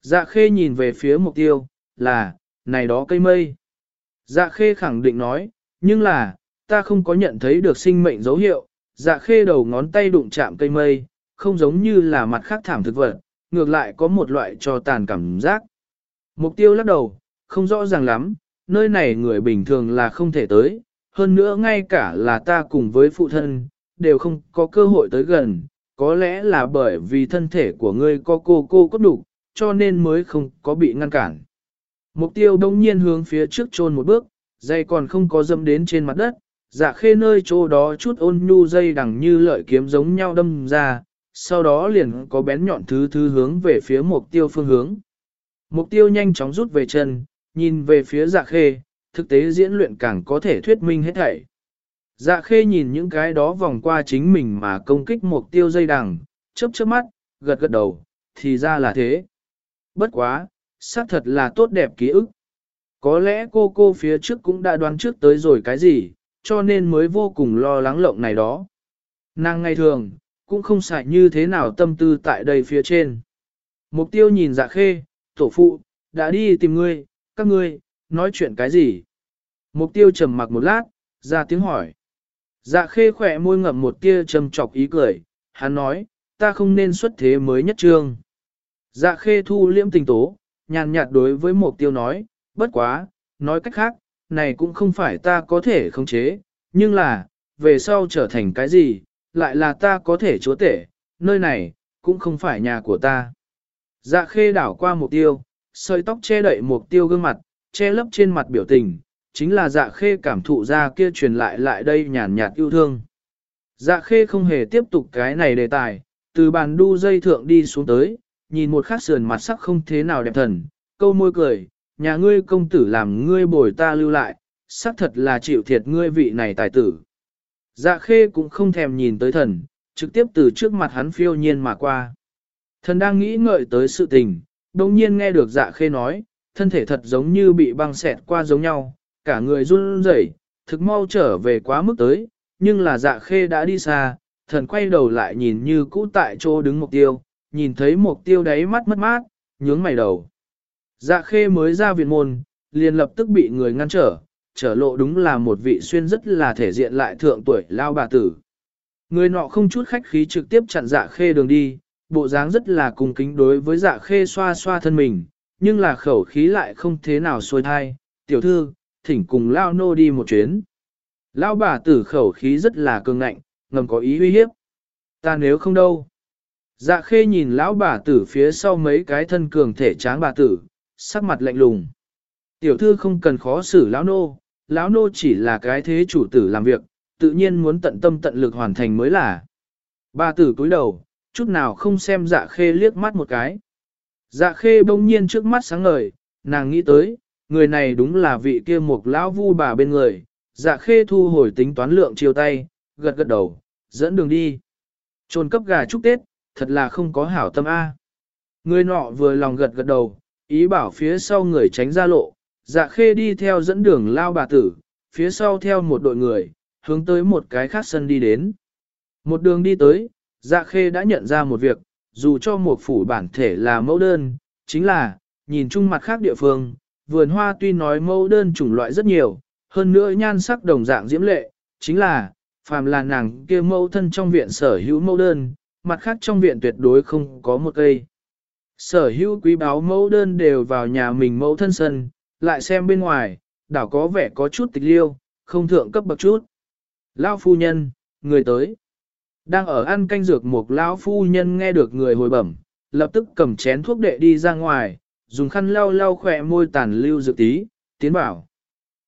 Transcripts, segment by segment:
Dạ khê nhìn về phía mục tiêu, là, này đó cây mây. Dạ khê khẳng định nói, nhưng là, ta không có nhận thấy được sinh mệnh dấu hiệu, dạ khê đầu ngón tay đụng chạm cây mây, không giống như là mặt khác thảm thực vật, ngược lại có một loại cho tàn cảm giác. Mục tiêu lắc đầu, không rõ ràng lắm, nơi này người bình thường là không thể tới, hơn nữa ngay cả là ta cùng với phụ thân, đều không có cơ hội tới gần, có lẽ là bởi vì thân thể của ngươi có cô cô cốt đủ, cho nên mới không có bị ngăn cản. Mục tiêu đông nhiên hướng phía trước chôn một bước, dây còn không có dâm đến trên mặt đất, dạ khê nơi chỗ đó chút ôn nhu dây đằng như lợi kiếm giống nhau đâm ra, sau đó liền có bén nhọn thứ thứ hướng về phía mục tiêu phương hướng. Mục tiêu nhanh chóng rút về chân, nhìn về phía dạ khê, thực tế diễn luyện càng có thể thuyết minh hết thảy. Dạ khê nhìn những cái đó vòng qua chính mình mà công kích mục tiêu dây đằng, chớp chớp mắt, gật gật đầu, thì ra là thế. Bất quá, xác thật là tốt đẹp ký ức. Có lẽ cô cô phía trước cũng đã đoán trước tới rồi cái gì, cho nên mới vô cùng lo lắng lộng này đó. Nàng ngày thường, cũng không xài như thế nào tâm tư tại đây phía trên. Mục tiêu nhìn dạ khê, tổ phụ, đã đi tìm ngươi, các ngươi, nói chuyện cái gì? Mục tiêu trầm mặc một lát, ra tiếng hỏi. Dạ khê khỏe môi ngậm một tia trầm trọc ý cười, hắn nói, ta không nên xuất thế mới nhất trương. Dạ khê thu liễm tình tố, nhàn nhạt đối với mục tiêu nói, bất quá, nói cách khác, này cũng không phải ta có thể khống chế, nhưng là, về sau trở thành cái gì, lại là ta có thể chúa tể, nơi này, cũng không phải nhà của ta. Dạ khê đảo qua mục tiêu, sợi tóc che đậy mục tiêu gương mặt, che lấp trên mặt biểu tình, chính là dạ khê cảm thụ ra kia truyền lại lại đây nhàn nhạt yêu thương. Dạ khê không hề tiếp tục cái này đề tài, từ bàn đu dây thượng đi xuống tới, nhìn một khắc sườn mặt sắc không thế nào đẹp thần, câu môi cười, nhà ngươi công tử làm ngươi bồi ta lưu lại, xác thật là chịu thiệt ngươi vị này tài tử. Dạ khê cũng không thèm nhìn tới thần, trực tiếp từ trước mặt hắn phiêu nhiên mà qua. Thần đang nghĩ ngợi tới sự tình, đồng nhiên nghe được dạ khê nói, thân thể thật giống như bị băng xẹt qua giống nhau, cả người run rẩy, thực mau trở về quá mức tới, nhưng là dạ khê đã đi xa, thần quay đầu lại nhìn như cũ tại chỗ đứng mục tiêu, nhìn thấy mục tiêu đáy mắt mất mát, nhướng mày đầu. Dạ khê mới ra viện môn, liền lập tức bị người ngăn trở, trở lộ đúng là một vị xuyên rất là thể diện lại thượng tuổi lao bà tử. Người nọ không chút khách khí trực tiếp chặn dạ khê đường đi, bộ dáng rất là cung kính đối với dạ khê xoa xoa thân mình, nhưng là khẩu khí lại không thế nào xuôi thai, tiểu thư, thỉnh cùng lao nô đi một chuyến. Lao bà tử khẩu khí rất là cường ngạnh, ngầm có ý uy hiếp. Ta nếu không đâu. Dạ khê nhìn lão bà tử phía sau mấy cái thân cường thể tráng bà tử, sắc mặt lạnh lùng. Tiểu thư không cần khó xử lão nô, lão nô chỉ là cái thế chủ tử làm việc, tự nhiên muốn tận tâm tận lực hoàn thành mới là. Bà tử cúi đầu, chút nào không xem dạ khê liếc mắt một cái. Dạ khê bỗng nhiên trước mắt sáng ngời, nàng nghĩ tới, người này đúng là vị kia một lão vu bà bên người. Dạ khê thu hồi tính toán lượng chiều tay, gật gật đầu, dẫn đường đi. Trôn cấp gà chúc Tết, thật là không có hảo tâm A. Người nọ vừa lòng gật gật đầu, ý bảo phía sau người tránh ra lộ, dạ khê đi theo dẫn đường lao bà tử, phía sau theo một đội người, hướng tới một cái khác sân đi đến. Một đường đi tới, dạ khê đã nhận ra một việc, dù cho một phủ bản thể là mẫu đơn, chính là, nhìn chung mặt khác địa phương, vườn hoa tuy nói mẫu đơn chủng loại rất nhiều, hơn nữa nhan sắc đồng dạng diễm lệ, chính là, phàm là nàng kia mẫu thân trong viện sở hữu mẫu đơn, mặt khác trong viện tuyệt đối không có một cây. Sở hữu quý báo mẫu đơn đều vào nhà mình mẫu thân sân, lại xem bên ngoài, đảo có vẻ có chút tịch liêu, không thượng cấp bậc chút. Lao phu nhân, người tới. Đang ở ăn canh dược một lão phu nhân nghe được người hồi bẩm, lập tức cầm chén thuốc đệ đi ra ngoài, dùng khăn lau lau khỏe môi tàn lưu dược tí, tiến bảo.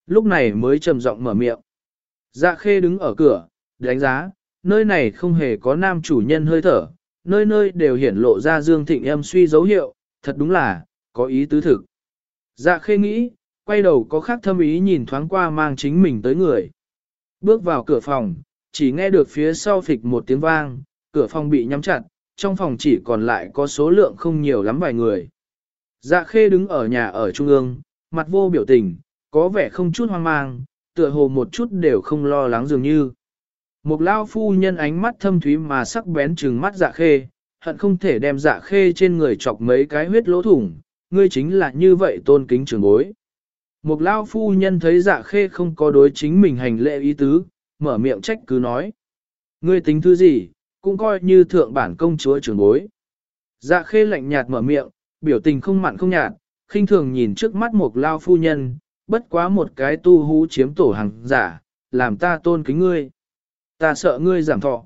Lúc này mới trầm giọng mở miệng. Dạ khê đứng ở cửa, đánh giá, nơi này không hề có nam chủ nhân hơi thở, nơi nơi đều hiển lộ ra dương thịnh em suy dấu hiệu, thật đúng là, có ý tứ thực. Dạ khê nghĩ, quay đầu có khác thâm ý nhìn thoáng qua mang chính mình tới người. Bước vào cửa phòng, chỉ nghe được phía sau phịch một tiếng vang, cửa phòng bị nhắm chặt, trong phòng chỉ còn lại có số lượng không nhiều lắm vài người. Dạ khê đứng ở nhà ở trung ương, mặt vô biểu tình, có vẻ không chút hoang mang, tựa hồ một chút đều không lo lắng dường như. Một lao phu nhân ánh mắt thâm thúy mà sắc bén trừng mắt dạ khê, hận không thể đem dạ khê trên người chọc mấy cái huyết lỗ thủng, ngươi chính là như vậy tôn kính trường bối. Một lao phu nhân thấy dạ khê không có đối chính mình hành lệ ý tứ, mở miệng trách cứ nói. Ngươi tính thứ gì, cũng coi như thượng bản công chúa trường bối. Dạ khê lạnh nhạt mở miệng, biểu tình không mặn không nhạt, khinh thường nhìn trước mắt một lao phu nhân, bất quá một cái tu hú chiếm tổ hàng giả, làm ta tôn kính ngươi. Ta sợ ngươi giảm thọ.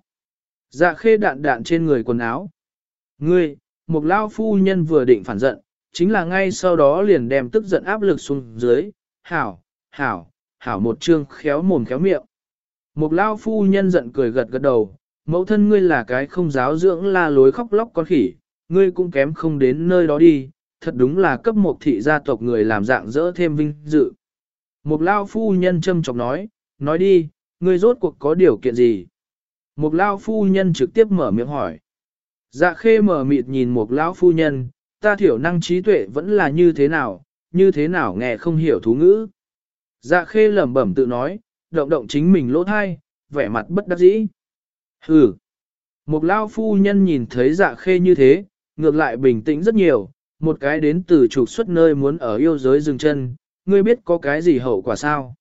Dạ khê đạn đạn trên người quần áo. Ngươi, một lao phu nhân vừa định phản giận, chính là ngay sau đó liền đem tức giận áp lực xuống dưới, hảo, hảo, hảo một chương khéo mồm khéo miệng. Một lao phu nhân giận cười gật gật đầu, mẫu thân ngươi là cái không giáo dưỡng la lối khóc lóc con khỉ, ngươi cũng kém không đến nơi đó đi, thật đúng là cấp một thị gia tộc người làm dạng dỡ thêm vinh dự. Một lao phu nhân châm chọc nói, nói đi, ngươi rốt cuộc có điều kiện gì? Một lao phu nhân trực tiếp mở miệng hỏi. Dạ khê mở mịt nhìn một lão phu nhân, ta thiểu năng trí tuệ vẫn là như thế nào, như thế nào nghe không hiểu thú ngữ. Dạ khê lẩm bẩm tự nói, động động chính mình lỗ thai, vẻ mặt bất đắc dĩ. Hừ. Một lao phu nhân nhìn thấy dạ khê như thế, ngược lại bình tĩnh rất nhiều, một cái đến từ trục xuất nơi muốn ở yêu giới dừng chân, ngươi biết có cái gì hậu quả sao?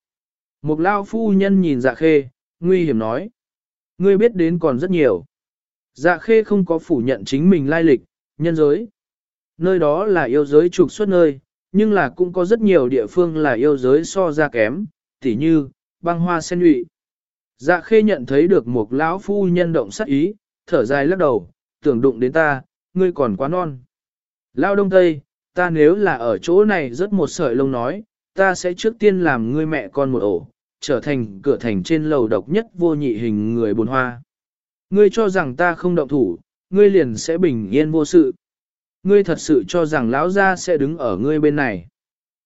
Một lao phu nhân nhìn dạ khê, nguy hiểm nói. Ngươi biết đến còn rất nhiều. Dạ khê không có phủ nhận chính mình lai lịch, nhân giới. Nơi đó là yêu giới trục xuất nơi, nhưng là cũng có rất nhiều địa phương là yêu giới so ra kém, tỉ như, băng hoa sen nhụy. Dạ khê nhận thấy được một lão phu nhân động sắc ý, thở dài lắc đầu, tưởng đụng đến ta, ngươi còn quá non. Lao đông tây, ta nếu là ở chỗ này rất một sợi lông nói, ta sẽ trước tiên làm ngươi mẹ con một ổ, trở thành cửa thành trên lầu độc nhất vô nhị hình người bồn hoa. Ngươi cho rằng ta không động thủ, ngươi liền sẽ bình yên vô sự. Ngươi thật sự cho rằng lão gia sẽ đứng ở ngươi bên này.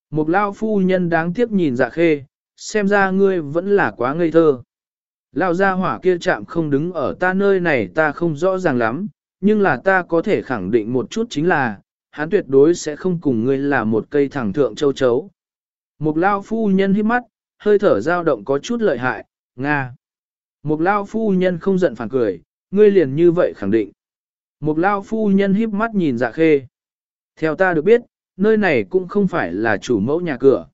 Một Lão phu nhân đáng tiếc nhìn dạ khê, xem ra ngươi vẫn là quá ngây thơ. Lão gia hỏa kia chạm không đứng ở ta nơi này ta không rõ ràng lắm, nhưng là ta có thể khẳng định một chút chính là, hắn tuyệt đối sẽ không cùng ngươi là một cây thẳng thượng châu chấu. Một Lão phu nhân hít mắt, hơi thở dao động có chút lợi hại, Nga. Một lao phu nhân không giận phản cười, ngươi liền như vậy khẳng định. Một lao phu nhân híp mắt nhìn dạ khê. Theo ta được biết, nơi này cũng không phải là chủ mẫu nhà cửa.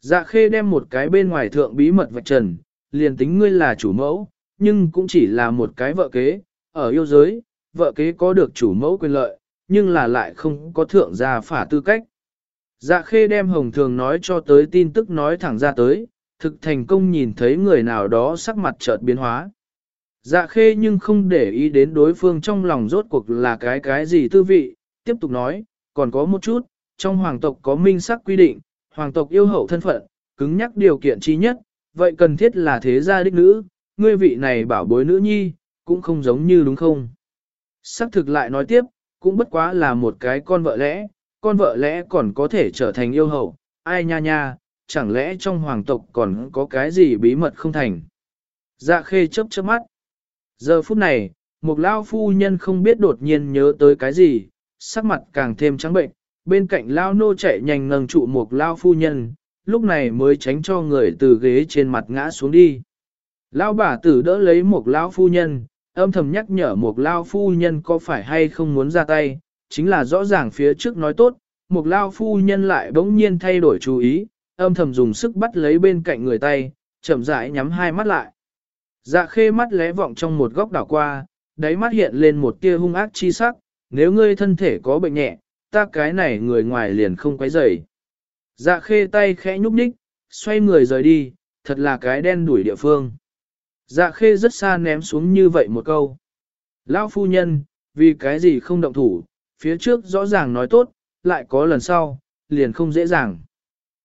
Dạ khê đem một cái bên ngoài thượng bí mật vạch trần, liền tính ngươi là chủ mẫu, nhưng cũng chỉ là một cái vợ kế. Ở yêu giới, vợ kế có được chủ mẫu quyền lợi, nhưng là lại không có thượng gia phả tư cách. Dạ khê đem hồng thường nói cho tới tin tức nói thẳng ra tới, thực thành công nhìn thấy người nào đó sắc mặt chợt biến hóa. Dạ khê nhưng không để ý đến đối phương trong lòng rốt cuộc là cái cái gì tư vị, tiếp tục nói, còn có một chút, trong hoàng tộc có minh sắc quy định, hoàng tộc yêu hậu thân phận, cứng nhắc điều kiện chi nhất, vậy cần thiết là thế gia đích nữ, ngươi vị này bảo bối nữ nhi, cũng không giống như đúng không? Sắc thực lại nói tiếp, cũng bất quá là một cái con vợ lẽ, con vợ lẽ còn có thể trở thành yêu hậu, ai nha nha, chẳng lẽ trong hoàng tộc còn có cái gì bí mật không thành? Dạ khê chớp chớp mắt. Giờ phút này, một lao phu nhân không biết đột nhiên nhớ tới cái gì, sắc mặt càng thêm trắng bệnh, bên cạnh lao nô chạy nhanh nâng trụ một lao phu nhân, lúc này mới tránh cho người từ ghế trên mặt ngã xuống đi. Lao bà tử đỡ lấy một lao phu nhân, âm thầm nhắc nhở một lao phu nhân có phải hay không muốn ra tay, chính là rõ ràng phía trước nói tốt, một lao phu nhân lại bỗng nhiên thay đổi chú ý, âm thầm dùng sức bắt lấy bên cạnh người tay, chậm rãi nhắm hai mắt lại. Dạ khê mắt lé vọng trong một góc đảo qua, đáy mắt hiện lên một tia hung ác chi sắc, nếu ngươi thân thể có bệnh nhẹ, ta cái này người ngoài liền không quấy rầy. Dạ khê tay khẽ nhúc nhích, xoay người rời đi, thật là cái đen đuổi địa phương. Dạ khê rất xa ném xuống như vậy một câu. Lão phu nhân, vì cái gì không động thủ, phía trước rõ ràng nói tốt, lại có lần sau, liền không dễ dàng.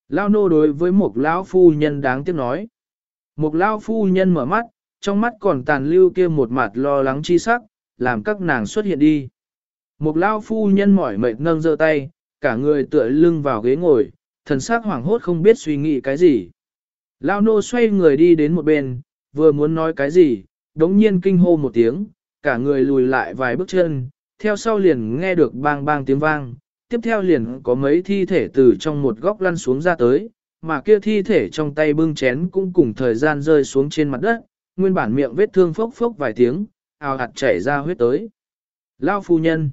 Lão nô đối với một lão phu nhân đáng tiếc nói. Một lão phu nhân mở mắt, trong mắt còn tàn lưu kia một mặt lo lắng chi sắc, làm các nàng xuất hiện đi. Một lão phu nhân mỏi mệt nâng giơ tay, cả người tựa lưng vào ghế ngồi, thần sắc hoảng hốt không biết suy nghĩ cái gì. Lao nô xoay người đi đến một bên, vừa muốn nói cái gì, đống nhiên kinh hô một tiếng, cả người lùi lại vài bước chân, theo sau liền nghe được bang bang tiếng vang, tiếp theo liền có mấy thi thể từ trong một góc lăn xuống ra tới, mà kia thi thể trong tay bưng chén cũng cùng thời gian rơi xuống trên mặt đất, nguyên bản miệng vết thương phốc phốc vài tiếng, ào hạt chảy ra huyết tới. Lao phu nhân.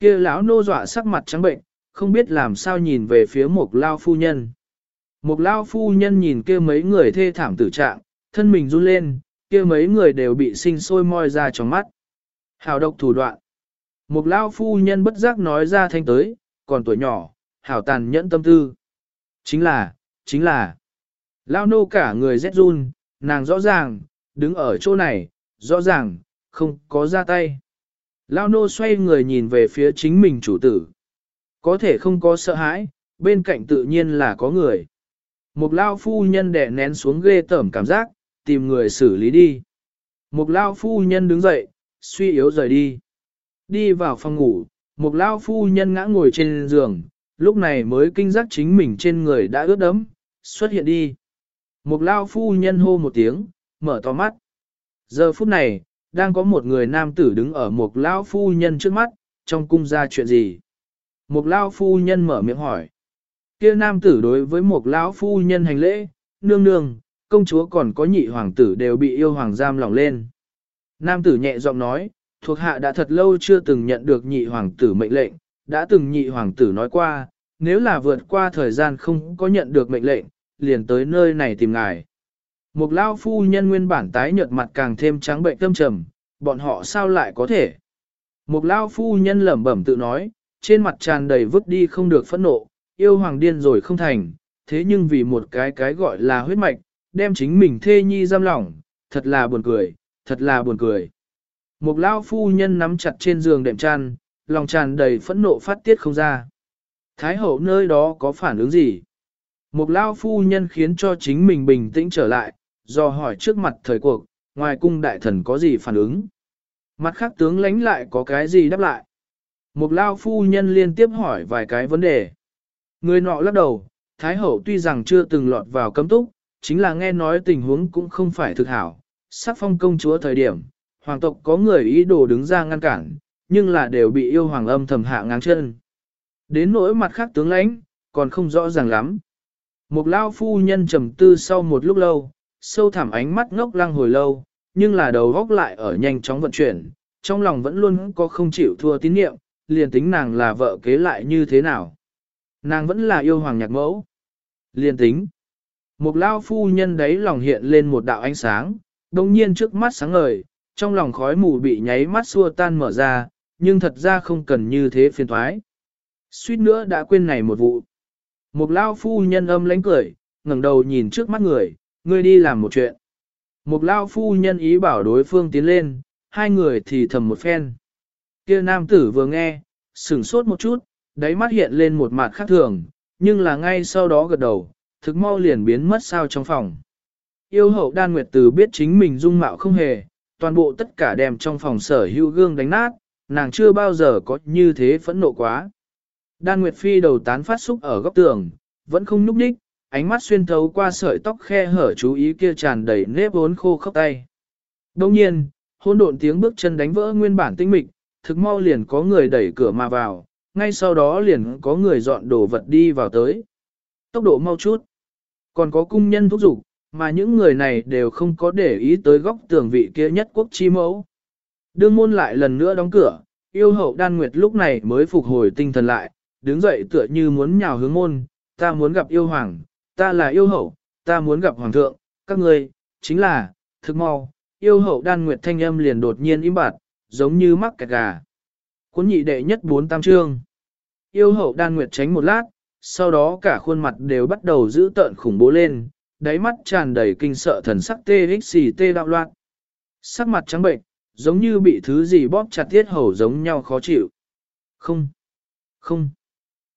kia lão nô dọa sắc mặt trắng bệnh, không biết làm sao nhìn về phía một lao phu nhân. Một lao phu nhân nhìn kia mấy người thê thảm tử trạng, thân mình run lên, kia mấy người đều bị sinh sôi moi ra trong mắt. Hào độc thủ đoạn. Một lao phu nhân bất giác nói ra thanh tới, còn tuổi nhỏ, hảo tàn nhẫn tâm tư. Chính là, chính là, lao nô cả người rét run, nàng rõ ràng, đứng ở chỗ này, rõ ràng, không có ra tay. Lao nô xoay người nhìn về phía chính mình chủ tử. Có thể không có sợ hãi, bên cạnh tự nhiên là có người. Một lao phu nhân đẻ nén xuống ghê tởm cảm giác, tìm người xử lý đi. Một lao phu nhân đứng dậy, suy yếu rời đi. Đi vào phòng ngủ, một lao phu nhân ngã ngồi trên giường, lúc này mới kinh giác chính mình trên người đã ướt đẫm, xuất hiện đi. Một lao phu nhân hô một tiếng, mở to mắt. Giờ phút này, đang có một người nam tử đứng ở một lao phu nhân trước mắt, trong cung ra chuyện gì. Một lao phu nhân mở miệng hỏi. Kia nam tử đối với một lão phu nhân hành lễ, nương nương, công chúa còn có nhị hoàng tử đều bị yêu hoàng giam lỏng lên. Nam tử nhẹ giọng nói, thuộc hạ đã thật lâu chưa từng nhận được nhị hoàng tử mệnh lệnh, đã từng nhị hoàng tử nói qua, nếu là vượt qua thời gian không có nhận được mệnh lệnh, liền tới nơi này tìm ngài. Một lao phu nhân nguyên bản tái nhợt mặt càng thêm trắng bệnh tâm trầm, bọn họ sao lại có thể? Một lao phu nhân lẩm bẩm tự nói, trên mặt tràn đầy vứt đi không được phẫn nộ, yêu hoàng điên rồi không thành, thế nhưng vì một cái cái gọi là huyết mạch, đem chính mình thê nhi giam lỏng, thật là buồn cười, thật là buồn cười. Một lao phu nhân nắm chặt trên giường đệm tràn, lòng tràn đầy phẫn nộ phát tiết không ra. Thái hậu nơi đó có phản ứng gì? Một lao phu nhân khiến cho chính mình bình tĩnh trở lại, do hỏi trước mặt thời cuộc, ngoài cung đại thần có gì phản ứng? Mặt khác tướng lãnh lại có cái gì đáp lại? Một lao phu nhân liên tiếp hỏi vài cái vấn đề. Người nọ lắc đầu, Thái hậu tuy rằng chưa từng lọt vào cấm túc, chính là nghe nói tình huống cũng không phải thực hảo. Sắc phong công chúa thời điểm, hoàng tộc có người ý đồ đứng ra ngăn cản, nhưng là đều bị yêu hoàng âm thầm hạ ngang chân. Đến nỗi mặt khác tướng lãnh, còn không rõ ràng lắm. Một lao phu nhân trầm tư sau một lúc lâu, sâu thẳm ánh mắt ngốc lăng hồi lâu, nhưng là đầu góc lại ở nhanh chóng vận chuyển, trong lòng vẫn luôn có không chịu thua tín niệm, liền tính nàng là vợ kế lại như thế nào. Nàng vẫn là yêu hoàng nhạc mẫu. Liền tính. Một lao phu nhân đấy lòng hiện lên một đạo ánh sáng, đồng nhiên trước mắt sáng ngời, trong lòng khói mù bị nháy mắt xua tan mở ra, nhưng thật ra không cần như thế phiền thoái. Suýt nữa đã quên này một vụ. Một lao phu nhân âm lánh cười, ngẩng đầu nhìn trước mắt người, ngươi đi làm một chuyện. Một lao phu nhân ý bảo đối phương tiến lên, hai người thì thầm một phen. Kia nam tử vừa nghe, sửng sốt một chút, đáy mắt hiện lên một mặt khác thường, nhưng là ngay sau đó gật đầu, thực mau liền biến mất sao trong phòng. Yêu hậu đan nguyệt từ biết chính mình dung mạo không hề, toàn bộ tất cả đem trong phòng sở hữu gương đánh nát, nàng chưa bao giờ có như thế phẫn nộ quá. Đan Nguyệt Phi đầu tán phát xúc ở góc tường, vẫn không nhúc nhích, ánh mắt xuyên thấu qua sợi tóc khe hở chú ý kia tràn đầy nếp vốn khô khốc tay. Đồng nhiên, hỗn độn tiếng bước chân đánh vỡ nguyên bản tinh mịch, thực mau liền có người đẩy cửa mà vào, ngay sau đó liền có người dọn đồ vật đi vào tới. Tốc độ mau chút. Còn có cung nhân thúc giục, mà những người này đều không có để ý tới góc tường vị kia nhất quốc chi mẫu. Đương môn lại lần nữa đóng cửa, yêu hậu đan nguyệt lúc này mới phục hồi tinh thần lại, đứng dậy tựa như muốn nhào hướng môn, ta muốn gặp yêu hoàng, ta là yêu hậu, ta muốn gặp hoàng thượng, các ngươi, chính là, thực mau, yêu hậu đan nguyệt thanh âm liền đột nhiên im bặt, giống như mắc kẹt gà. Cuốn nhị đệ nhất bốn tam trương. Yêu hậu đan nguyệt tránh một lát, sau đó cả khuôn mặt đều bắt đầu giữ tợn khủng bố lên, đáy mắt tràn đầy kinh sợ thần sắc tê xì tê đạo loạn. Sắc mặt trắng bệnh, giống như bị thứ gì bóp chặt tiết hầu giống nhau khó chịu. Không, không.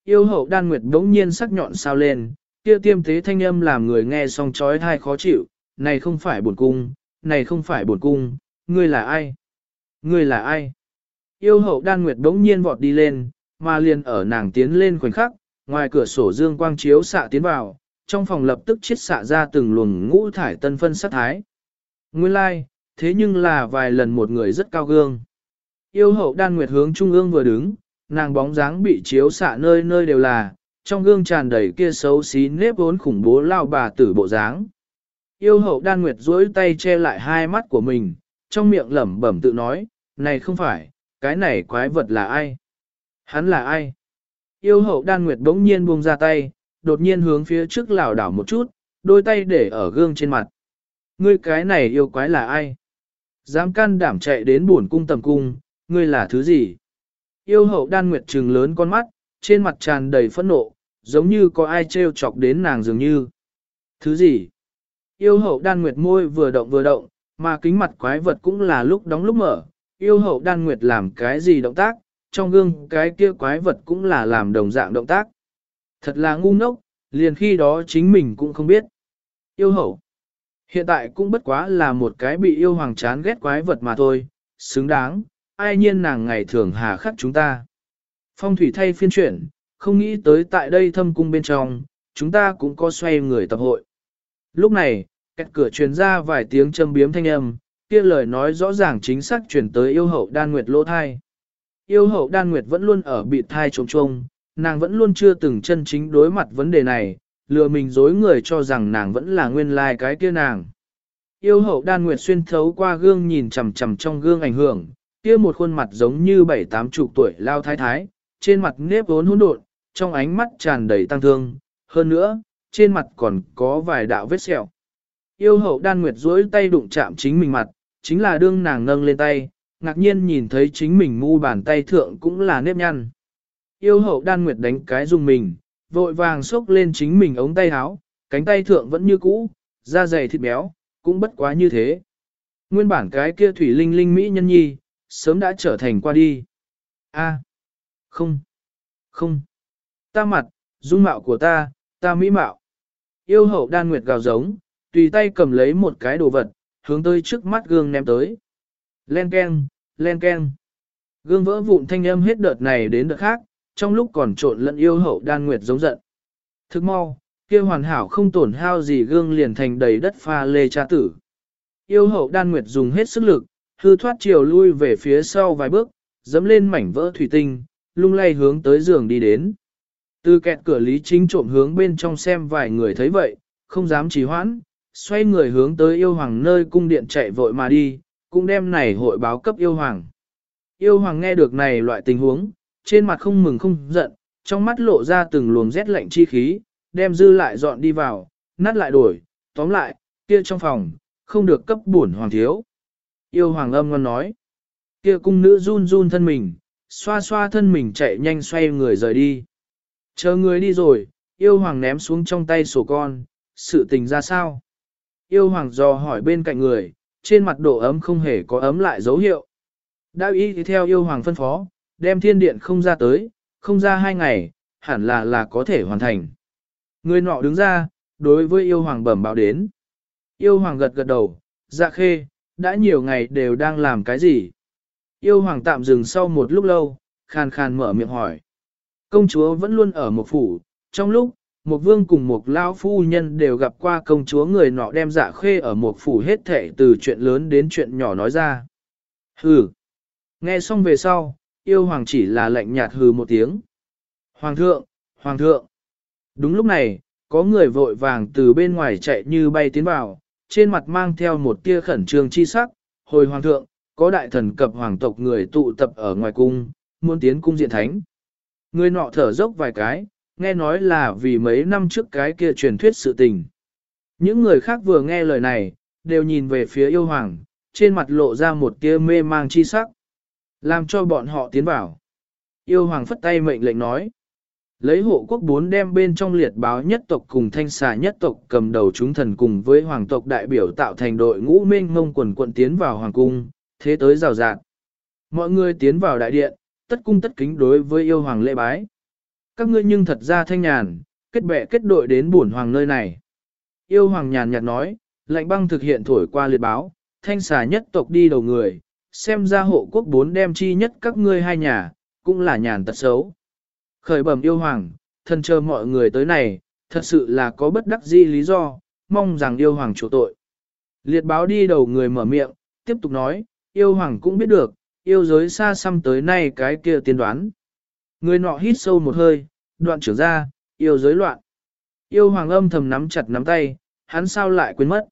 Yêu hậu đan nguyệt đống nhiên sắc nhọn sao lên, kia tiêm tế thanh âm làm người nghe xong chói thai khó chịu, này không phải buồn cung, này không phải buồn cung, ngươi là ai? Ngươi là ai? Yêu hậu đan nguyệt đống nhiên vọt đi lên, mà liền ở nàng tiến lên khoảnh khắc, ngoài cửa sổ dương quang chiếu xạ tiến vào, trong phòng lập tức chiết xạ ra từng luồng ngũ thải tân phân sát thái. Nguyên lai, like, thế nhưng là vài lần một người rất cao gương. Yêu hậu đan nguyệt hướng trung ương vừa đứng, nàng bóng dáng bị chiếu xạ nơi nơi đều là, trong gương tràn đầy kia xấu xí nếp vốn khủng bố lao bà tử bộ dáng. Yêu hậu đan nguyệt duỗi tay che lại hai mắt của mình, trong miệng lẩm bẩm tự nói, này không phải, cái này quái vật là ai? Hắn là ai? Yêu hậu đan nguyệt bỗng nhiên buông ra tay, đột nhiên hướng phía trước lảo đảo một chút, đôi tay để ở gương trên mặt. Ngươi cái này yêu quái là ai? Dám can đảm chạy đến buồn cung tầm cung, ngươi là thứ gì? Yêu hậu đan nguyệt trừng lớn con mắt, trên mặt tràn đầy phẫn nộ, giống như có ai trêu chọc đến nàng dường như. Thứ gì? Yêu hậu đan nguyệt môi vừa động vừa động, mà kính mặt quái vật cũng là lúc đóng lúc mở. Yêu hậu đan nguyệt làm cái gì động tác, trong gương cái kia quái vật cũng là làm đồng dạng động tác. Thật là ngu ngốc, liền khi đó chính mình cũng không biết. Yêu hậu. Hiện tại cũng bất quá là một cái bị yêu hoàng chán ghét quái vật mà thôi, xứng đáng, ai nhiên nàng ngày thường hà khắc chúng ta. Phong thủy thay phiên chuyển, không nghĩ tới tại đây thâm cung bên trong, chúng ta cũng có xoay người tập hội. Lúc này, kẹt cửa truyền ra vài tiếng châm biếm thanh âm, kia lời nói rõ ràng chính xác chuyển tới yêu hậu đan nguyệt lỗ thai. Yêu hậu đan nguyệt vẫn luôn ở bị thai trống trông, nàng vẫn luôn chưa từng chân chính đối mặt vấn đề này, lừa mình dối người cho rằng nàng vẫn là nguyên lai like cái kia nàng. Yêu hậu đan nguyệt xuyên thấu qua gương nhìn chằm chằm trong gương ảnh hưởng, kia một khuôn mặt giống như bảy tám chục tuổi lao thái thái, trên mặt nếp vốn hỗn độn, trong ánh mắt tràn đầy tăng thương, hơn nữa, trên mặt còn có vài đạo vết sẹo. Yêu hậu đan nguyệt duỗi tay đụng chạm chính mình mặt, chính là đương nàng nâng lên tay, ngạc nhiên nhìn thấy chính mình mu bàn tay thượng cũng là nếp nhăn. Yêu hậu đan nguyệt đánh cái dùng mình, vội vàng xốc lên chính mình ống tay áo, cánh tay thượng vẫn như cũ, da dày thịt béo, cũng bất quá như thế. Nguyên bản cái kia thủy linh linh mỹ nhân nhi, sớm đã trở thành qua đi. A, không, không, ta mặt, dung mạo của ta, ta mỹ mạo. Yêu hậu đan nguyệt gào giống, tùy tay cầm lấy một cái đồ vật, hướng tới trước mắt gương ném tới. Len ken, len ken. Gương vỡ vụn thanh âm hết đợt này đến đợt khác, trong lúc còn trộn lẫn yêu hậu đan nguyệt giống giận. Thức mau, kia hoàn hảo không tổn hao gì gương liền thành đầy đất pha lê cha tử. Yêu hậu đan nguyệt dùng hết sức lực, hư thoát chiều lui về phía sau vài bước, dẫm lên mảnh vỡ thủy tinh, lung lay hướng tới giường đi đến. Từ kẹt cửa lý chính trộm hướng bên trong xem vài người thấy vậy, không dám trì hoãn, xoay người hướng tới yêu hoàng nơi cung điện chạy vội mà đi, cũng đem này hội báo cấp yêu hoàng. Yêu hoàng nghe được này loại tình huống, trên mặt không mừng không giận, trong mắt lộ ra từng luồng rét lạnh chi khí, đem dư lại dọn đi vào, nát lại đổi, tóm lại, kia trong phòng, không được cấp bổn hoàng thiếu. Yêu hoàng âm ngon nói, kia cung nữ run run thân mình, xoa xoa thân mình chạy nhanh xoay người rời đi. Chờ người đi rồi, yêu hoàng ném xuống trong tay sổ con, sự tình ra sao? Yêu hoàng dò hỏi bên cạnh người, trên mặt độ ấm không hề có ấm lại dấu hiệu. Đã ý thì theo yêu hoàng phân phó, đem thiên điện không ra tới, không ra hai ngày, hẳn là là có thể hoàn thành. Người nọ đứng ra, đối với yêu hoàng bẩm báo đến. Yêu hoàng gật gật đầu, dạ khê, đã nhiều ngày đều đang làm cái gì? Yêu hoàng tạm dừng sau một lúc lâu, khàn khàn mở miệng hỏi. Công chúa vẫn luôn ở một phủ, trong lúc, một vương cùng một lao phu nhân đều gặp qua công chúa người nọ đem dạ khê ở một phủ hết thệ từ chuyện lớn đến chuyện nhỏ nói ra. Hừ. Nghe xong về sau, yêu hoàng chỉ là lạnh nhạt hừ một tiếng. Hoàng thượng, hoàng thượng. Đúng lúc này, có người vội vàng từ bên ngoài chạy như bay tiến vào, trên mặt mang theo một tia khẩn trương chi sắc, hồi hoàng thượng, có đại thần cập hoàng tộc người tụ tập ở ngoài cung, muốn tiến cung diện thánh. Người nọ thở dốc vài cái, nghe nói là vì mấy năm trước cái kia truyền thuyết sự tình. Những người khác vừa nghe lời này, đều nhìn về phía yêu hoàng, trên mặt lộ ra một tia mê mang chi sắc. Làm cho bọn họ tiến vào. Yêu hoàng phất tay mệnh lệnh nói. Lấy hộ quốc bốn đem bên trong liệt báo nhất tộc cùng thanh xà nhất tộc cầm đầu chúng thần cùng với hoàng tộc đại biểu tạo thành đội ngũ mênh ngông quần quận tiến vào hoàng cung, thế tới rào rạt. Mọi người tiến vào đại điện, tất cung tất kính đối với yêu hoàng lễ bái. Các ngươi nhưng thật ra thanh nhàn, kết bè kết đội đến bổn hoàng nơi này. Yêu hoàng nhàn nhạt nói, lạnh băng thực hiện thổi qua liệt báo, thanh xà nhất tộc đi đầu người, xem ra hộ quốc bốn đem chi nhất các ngươi hai nhà, cũng là nhàn tật xấu. Khởi bẩm yêu hoàng, thân chờ mọi người tới này, thật sự là có bất đắc di lý do, mong rằng yêu hoàng chủ tội. Liệt báo đi đầu người mở miệng, tiếp tục nói, yêu hoàng cũng biết được, yêu giới xa xăm tới nay cái kia tiên đoán. Người nọ hít sâu một hơi, đoạn trưởng ra, yêu giới loạn. Yêu hoàng âm thầm nắm chặt nắm tay, hắn sao lại quên mất.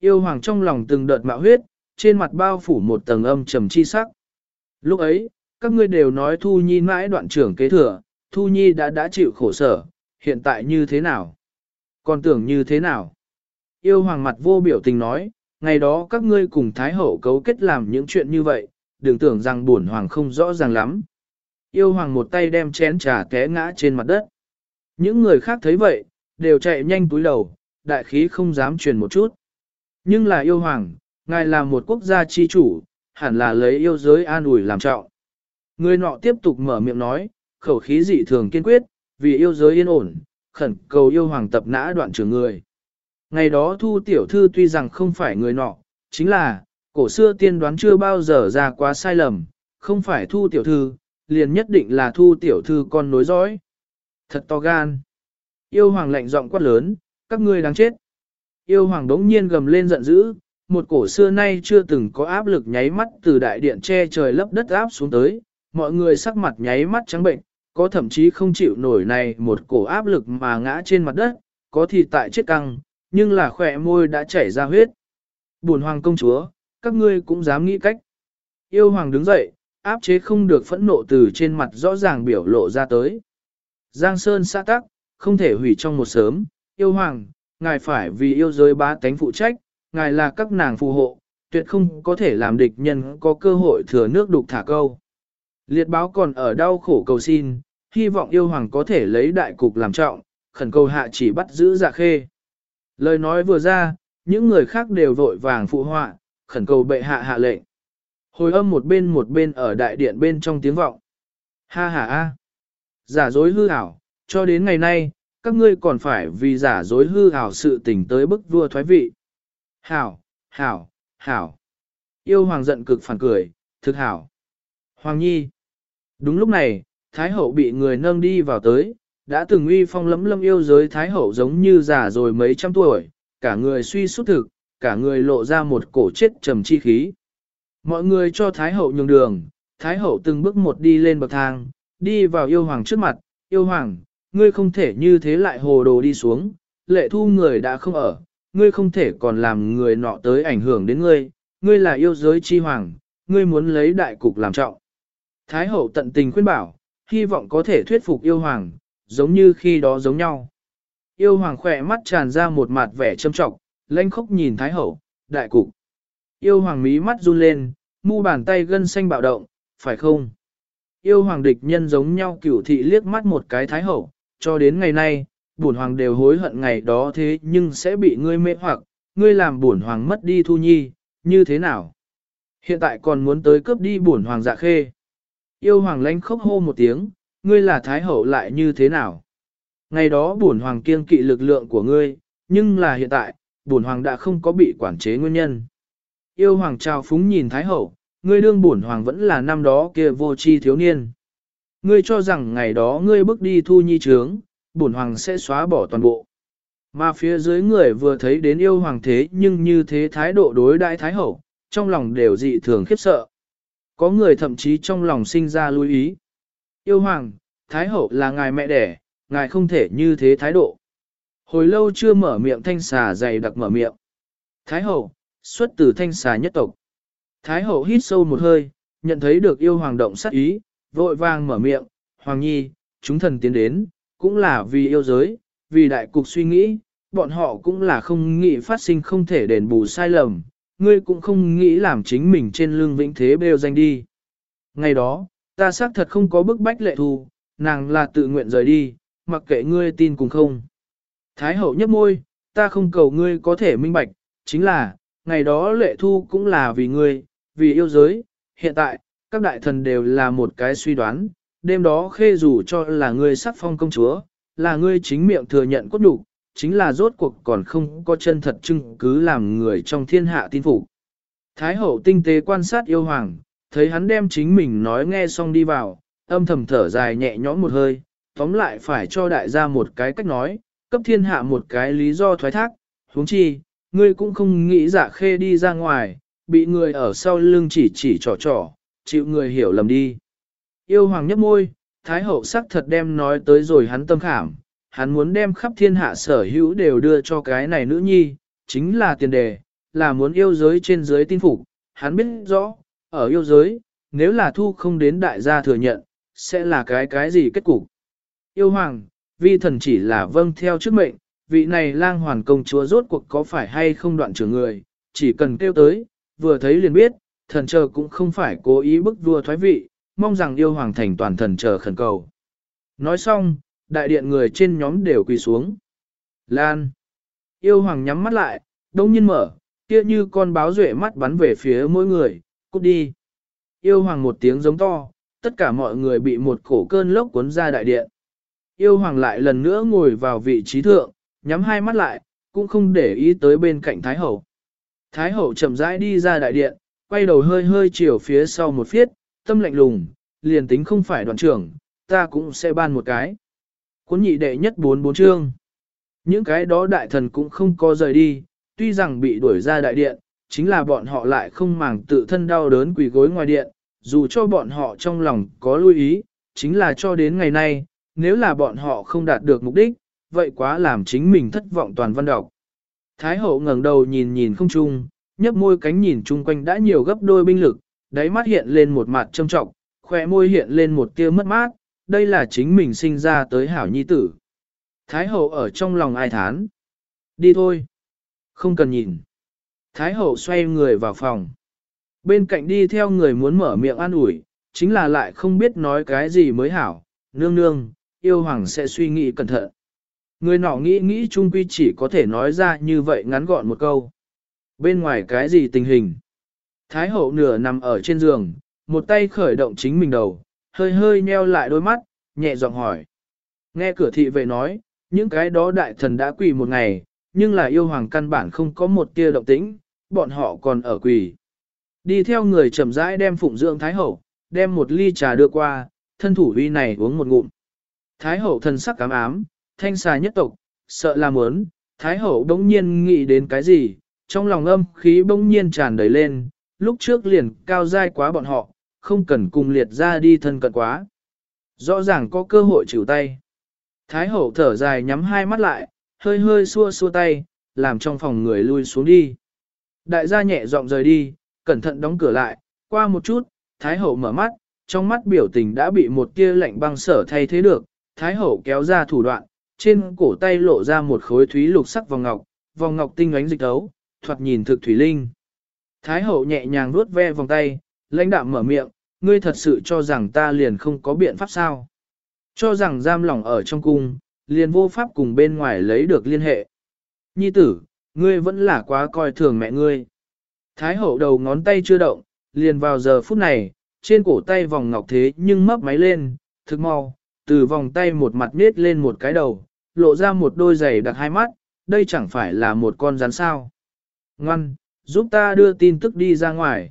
Yêu hoàng trong lòng từng đợt mạo huyết, trên mặt bao phủ một tầng âm trầm chi sắc. Lúc ấy, các ngươi đều nói Thu Nhi mãi đoạn trưởng kế thừa, Thu Nhi đã đã chịu khổ sở, hiện tại như thế nào? Còn tưởng như thế nào? Yêu hoàng mặt vô biểu tình nói, ngày đó các ngươi cùng Thái Hậu cấu kết làm những chuyện như vậy, đừng tưởng rằng bổn hoàng không rõ ràng lắm. Yêu hoàng một tay đem chén trà té ngã trên mặt đất. Những người khác thấy vậy, đều chạy nhanh túi đầu, đại khí không dám truyền một chút. Nhưng là yêu hoàng, ngài là một quốc gia chi chủ, hẳn là lấy yêu giới an ủi làm trọng. Người nọ tiếp tục mở miệng nói, khẩu khí dị thường kiên quyết, vì yêu giới yên ổn, khẩn cầu yêu hoàng tập nã đoạn trưởng người. Ngày đó thu tiểu thư tuy rằng không phải người nọ, chính là, cổ xưa tiên đoán chưa bao giờ ra quá sai lầm, không phải thu tiểu thư, liền nhất định là thu tiểu thư con nối dõi. Thật to gan. Yêu hoàng lạnh giọng quát lớn, các ngươi đáng chết. Yêu hoàng đống nhiên gầm lên giận dữ, một cổ xưa nay chưa từng có áp lực nháy mắt từ đại điện che trời lấp đất áp xuống tới, mọi người sắc mặt nháy mắt trắng bệnh, có thậm chí không chịu nổi này một cổ áp lực mà ngã trên mặt đất, có thì tại chết căng, nhưng là khỏe môi đã chảy ra huyết. Buồn hoàng công chúa, các ngươi cũng dám nghĩ cách. Yêu hoàng đứng dậy, áp chế không được phẫn nộ từ trên mặt rõ ràng biểu lộ ra tới. Giang Sơn xã tắc, không thể hủy trong một sớm, yêu hoàng, ngài phải vì yêu giới bá tánh phụ trách, ngài là các nàng phù hộ, tuyệt không có thể làm địch nhân có cơ hội thừa nước đục thả câu. Liệt báo còn ở đau khổ cầu xin, hy vọng yêu hoàng có thể lấy đại cục làm trọng, khẩn cầu hạ chỉ bắt giữ dạ khê. Lời nói vừa ra, những người khác đều vội vàng phụ họa, khẩn cầu bệ hạ hạ lệnh. Hồi âm một bên một bên ở đại điện bên trong tiếng vọng. Ha ha a, giả dối hư ảo, cho đến ngày nay, các ngươi còn phải vì giả dối hư ảo sự tình tới bức vua thoái vị. Hảo, hảo, hảo. Yêu hoàng giận cực phản cười, thực hảo. Hoàng nhi. Đúng lúc này, Thái hậu bị người nâng đi vào tới, đã từng uy phong lấm lâm yêu giới Thái hậu giống như già rồi mấy trăm tuổi, cả người suy sút thực, cả người lộ ra một cổ chết trầm chi khí. Mọi người cho Thái hậu nhường đường, Thái hậu từng bước một đi lên bậc thang, đi vào yêu hoàng trước mặt, yêu hoàng, ngươi không thể như thế lại hồ đồ đi xuống, lệ thu người đã không ở, ngươi không thể còn làm người nọ tới ảnh hưởng đến ngươi, ngươi là yêu giới chi hoàng, ngươi muốn lấy đại cục làm trọng. Thái hậu tận tình khuyên bảo, hy vọng có thể thuyết phục yêu hoàng, giống như khi đó giống nhau. Yêu hoàng khỏe mắt tràn ra một mặt vẻ châm trọng, lanh khóc nhìn Thái hậu, đại cục. Yêu hoàng mí mắt run lên, mu bàn tay gân xanh bạo động, phải không? Yêu hoàng địch nhân giống nhau cửu thị liếc mắt một cái Thái hậu, cho đến ngày nay, bổn hoàng đều hối hận ngày đó thế nhưng sẽ bị ngươi mê hoặc, ngươi làm bổn hoàng mất đi thu nhi, như thế nào? Hiện tại còn muốn tới cướp đi bổn hoàng dạ khê. Yêu hoàng lãnh khóc hô một tiếng, ngươi là thái hậu lại như thế nào? Ngày đó bổn hoàng kiên kỵ lực lượng của ngươi, nhưng là hiện tại, bổn hoàng đã không có bị quản chế nguyên nhân. Yêu hoàng trao phúng nhìn thái hậu, ngươi đương bổn hoàng vẫn là năm đó kia vô tri thiếu niên. Ngươi cho rằng ngày đó ngươi bước đi thu nhi trướng, bổn hoàng sẽ xóa bỏ toàn bộ. Mà phía dưới người vừa thấy đến yêu hoàng thế nhưng như thế thái độ đối đại thái hậu, trong lòng đều dị thường khiếp sợ. Có người thậm chí trong lòng sinh ra lưu ý. Yêu hoàng, thái hậu là ngài mẹ đẻ, ngài không thể như thế thái độ. Hồi lâu chưa mở miệng thanh xà dày đặc mở miệng. Thái hậu, xuất từ thanh xà nhất tộc. Thái hậu hít sâu một hơi, nhận thấy được yêu hoàng động sát ý, vội vàng mở miệng, Hoàng Nhi, chúng thần tiến đến, cũng là vì yêu giới, vì đại cục suy nghĩ, bọn họ cũng là không nghĩ phát sinh không thể đền bù sai lầm, ngươi cũng không nghĩ làm chính mình trên lưng vĩnh thế bêu danh đi. Ngày đó, ta xác thật không có bức bách lệ thu, nàng là tự nguyện rời đi, mặc kệ ngươi tin cùng không. Thái hậu nhấp môi, ta không cầu ngươi có thể minh bạch, chính là, ngày đó lệ thu cũng là vì ngươi, vì yêu giới, hiện tại, các đại thần đều là một cái suy đoán, đêm đó khê dù cho là ngươi sắc phong công chúa, là ngươi chính miệng thừa nhận cốt đủ, chính là rốt cuộc còn không có chân thật chứng cứ làm người trong thiên hạ tin phục. Thái hậu tinh tế quan sát yêu hoàng, thấy hắn đem chính mình nói nghe xong đi vào, âm thầm thở dài nhẹ nhõm một hơi, tóm lại phải cho đại gia một cái cách nói, cấp thiên hạ một cái lý do thoái thác, huống chi, ngươi cũng không nghĩ dạ khê đi ra ngoài, bị người ở sau lưng chỉ chỉ trò trò, chịu người hiểu lầm đi. Yêu hoàng nhấp môi, Thái hậu sắc thật đem nói tới rồi hắn tâm khảm, hắn muốn đem khắp thiên hạ sở hữu đều đưa cho cái này nữ nhi, chính là tiền đề, là muốn yêu giới trên dưới tin phục, hắn biết rõ, ở yêu giới, nếu là thu không đến đại gia thừa nhận, sẽ là cái cái gì kết cục. Yêu hoàng, vi thần chỉ là vâng theo chức mệnh, vị này lang hoàn công chúa rốt cuộc có phải hay không đoạn trưởng người, chỉ cần kêu tới, vừa thấy liền biết, thần chờ cũng không phải cố ý bức vua thoái vị, mong rằng yêu hoàng thành toàn thần chờ khẩn cầu. Nói xong, đại điện người trên nhóm đều quỳ xuống. Lan. Yêu hoàng nhắm mắt lại, đông nhiên mở, kia như con báo duệ mắt bắn về phía mỗi người, cút đi. Yêu hoàng một tiếng giống to, tất cả mọi người bị một cổ cơn lốc cuốn ra đại điện. Yêu hoàng lại lần nữa ngồi vào vị trí thượng, nhắm hai mắt lại, cũng không để ý tới bên cạnh Thái Hậu. Thái Hậu chậm rãi đi ra đại điện, quay đầu hơi hơi chiều phía sau một phiết, tâm lạnh lùng, liền tính không phải đoàn trưởng, ta cũng sẽ ban một cái. Cuốn nhị đệ nhất bốn bốn chương. Những cái đó đại thần cũng không có rời đi, tuy rằng bị đuổi ra đại điện, chính là bọn họ lại không màng tự thân đau đớn quỳ gối ngoài điện, dù cho bọn họ trong lòng có lưu ý, chính là cho đến ngày nay, nếu là bọn họ không đạt được mục đích, vậy quá làm chính mình thất vọng toàn văn đọc. Thái hậu ngẩng đầu nhìn nhìn không chung, nhấp môi cánh nhìn chung quanh đã nhiều gấp đôi binh lực, đáy mắt hiện lên một mặt trâm trọng, khỏe môi hiện lên một tia mất mát, đây là chính mình sinh ra tới hảo nhi tử. Thái hậu ở trong lòng ai thán. Đi thôi. Không cần nhìn. Thái hậu xoay người vào phòng. Bên cạnh đi theo người muốn mở miệng an ủi, chính là lại không biết nói cái gì mới hảo. Nương nương, yêu hoàng sẽ suy nghĩ cẩn thận. Người nọ nghĩ nghĩ chung quy chỉ có thể nói ra như vậy ngắn gọn một câu. Bên ngoài cái gì tình hình? Thái hậu nửa nằm ở trên giường, một tay khởi động chính mình đầu, hơi hơi nheo lại đôi mắt, nhẹ giọng hỏi. Nghe cửa thị vệ nói, những cái đó đại thần đã quỳ một ngày, nhưng là yêu hoàng căn bản không có một tia động tĩnh, bọn họ còn ở quỳ. Đi theo người chậm rãi đem phụng dưỡng Thái hậu, đem một ly trà đưa qua, thân thủ uy này uống một ngụm. Thái hậu thần sắc cám ám, thanh xà nhất tộc, sợ là muốn, Thái hậu đống nhiên nghĩ đến cái gì, trong lòng âm khí bỗng nhiên tràn đầy lên, lúc trước liền cao dai quá bọn họ, không cần cùng liệt ra đi thân cận quá. Rõ ràng có cơ hội chịu tay. Thái hậu thở dài nhắm hai mắt lại, hơi hơi xua xua tay, làm trong phòng người lui xuống đi. Đại gia nhẹ giọng rời đi, cẩn thận đóng cửa lại, qua một chút, Thái hậu mở mắt, trong mắt biểu tình đã bị một tia lạnh băng sở thay thế được, Thái hậu kéo ra thủ đoạn, trên cổ tay lộ ra một khối thúy lục sắc vòng ngọc, vòng ngọc tinh ánh dịch đấu thoạt nhìn thực thủy linh. Thái hậu nhẹ nhàng vuốt ve vòng tay, lãnh đạm mở miệng, ngươi thật sự cho rằng ta liền không có biện pháp sao. Cho rằng giam lỏng ở trong cung, liền vô pháp cùng bên ngoài lấy được liên hệ. Nhi tử, ngươi vẫn là quá coi thường mẹ ngươi. Thái hậu đầu ngón tay chưa động, liền vào giờ phút này, trên cổ tay vòng ngọc thế nhưng mấp máy lên, thực mau, từ vòng tay một mặt nết lên một cái đầu, lộ ra một đôi giày đặc hai mắt, đây chẳng phải là một con rắn sao. Ngoan, giúp ta đưa tin tức đi ra ngoài.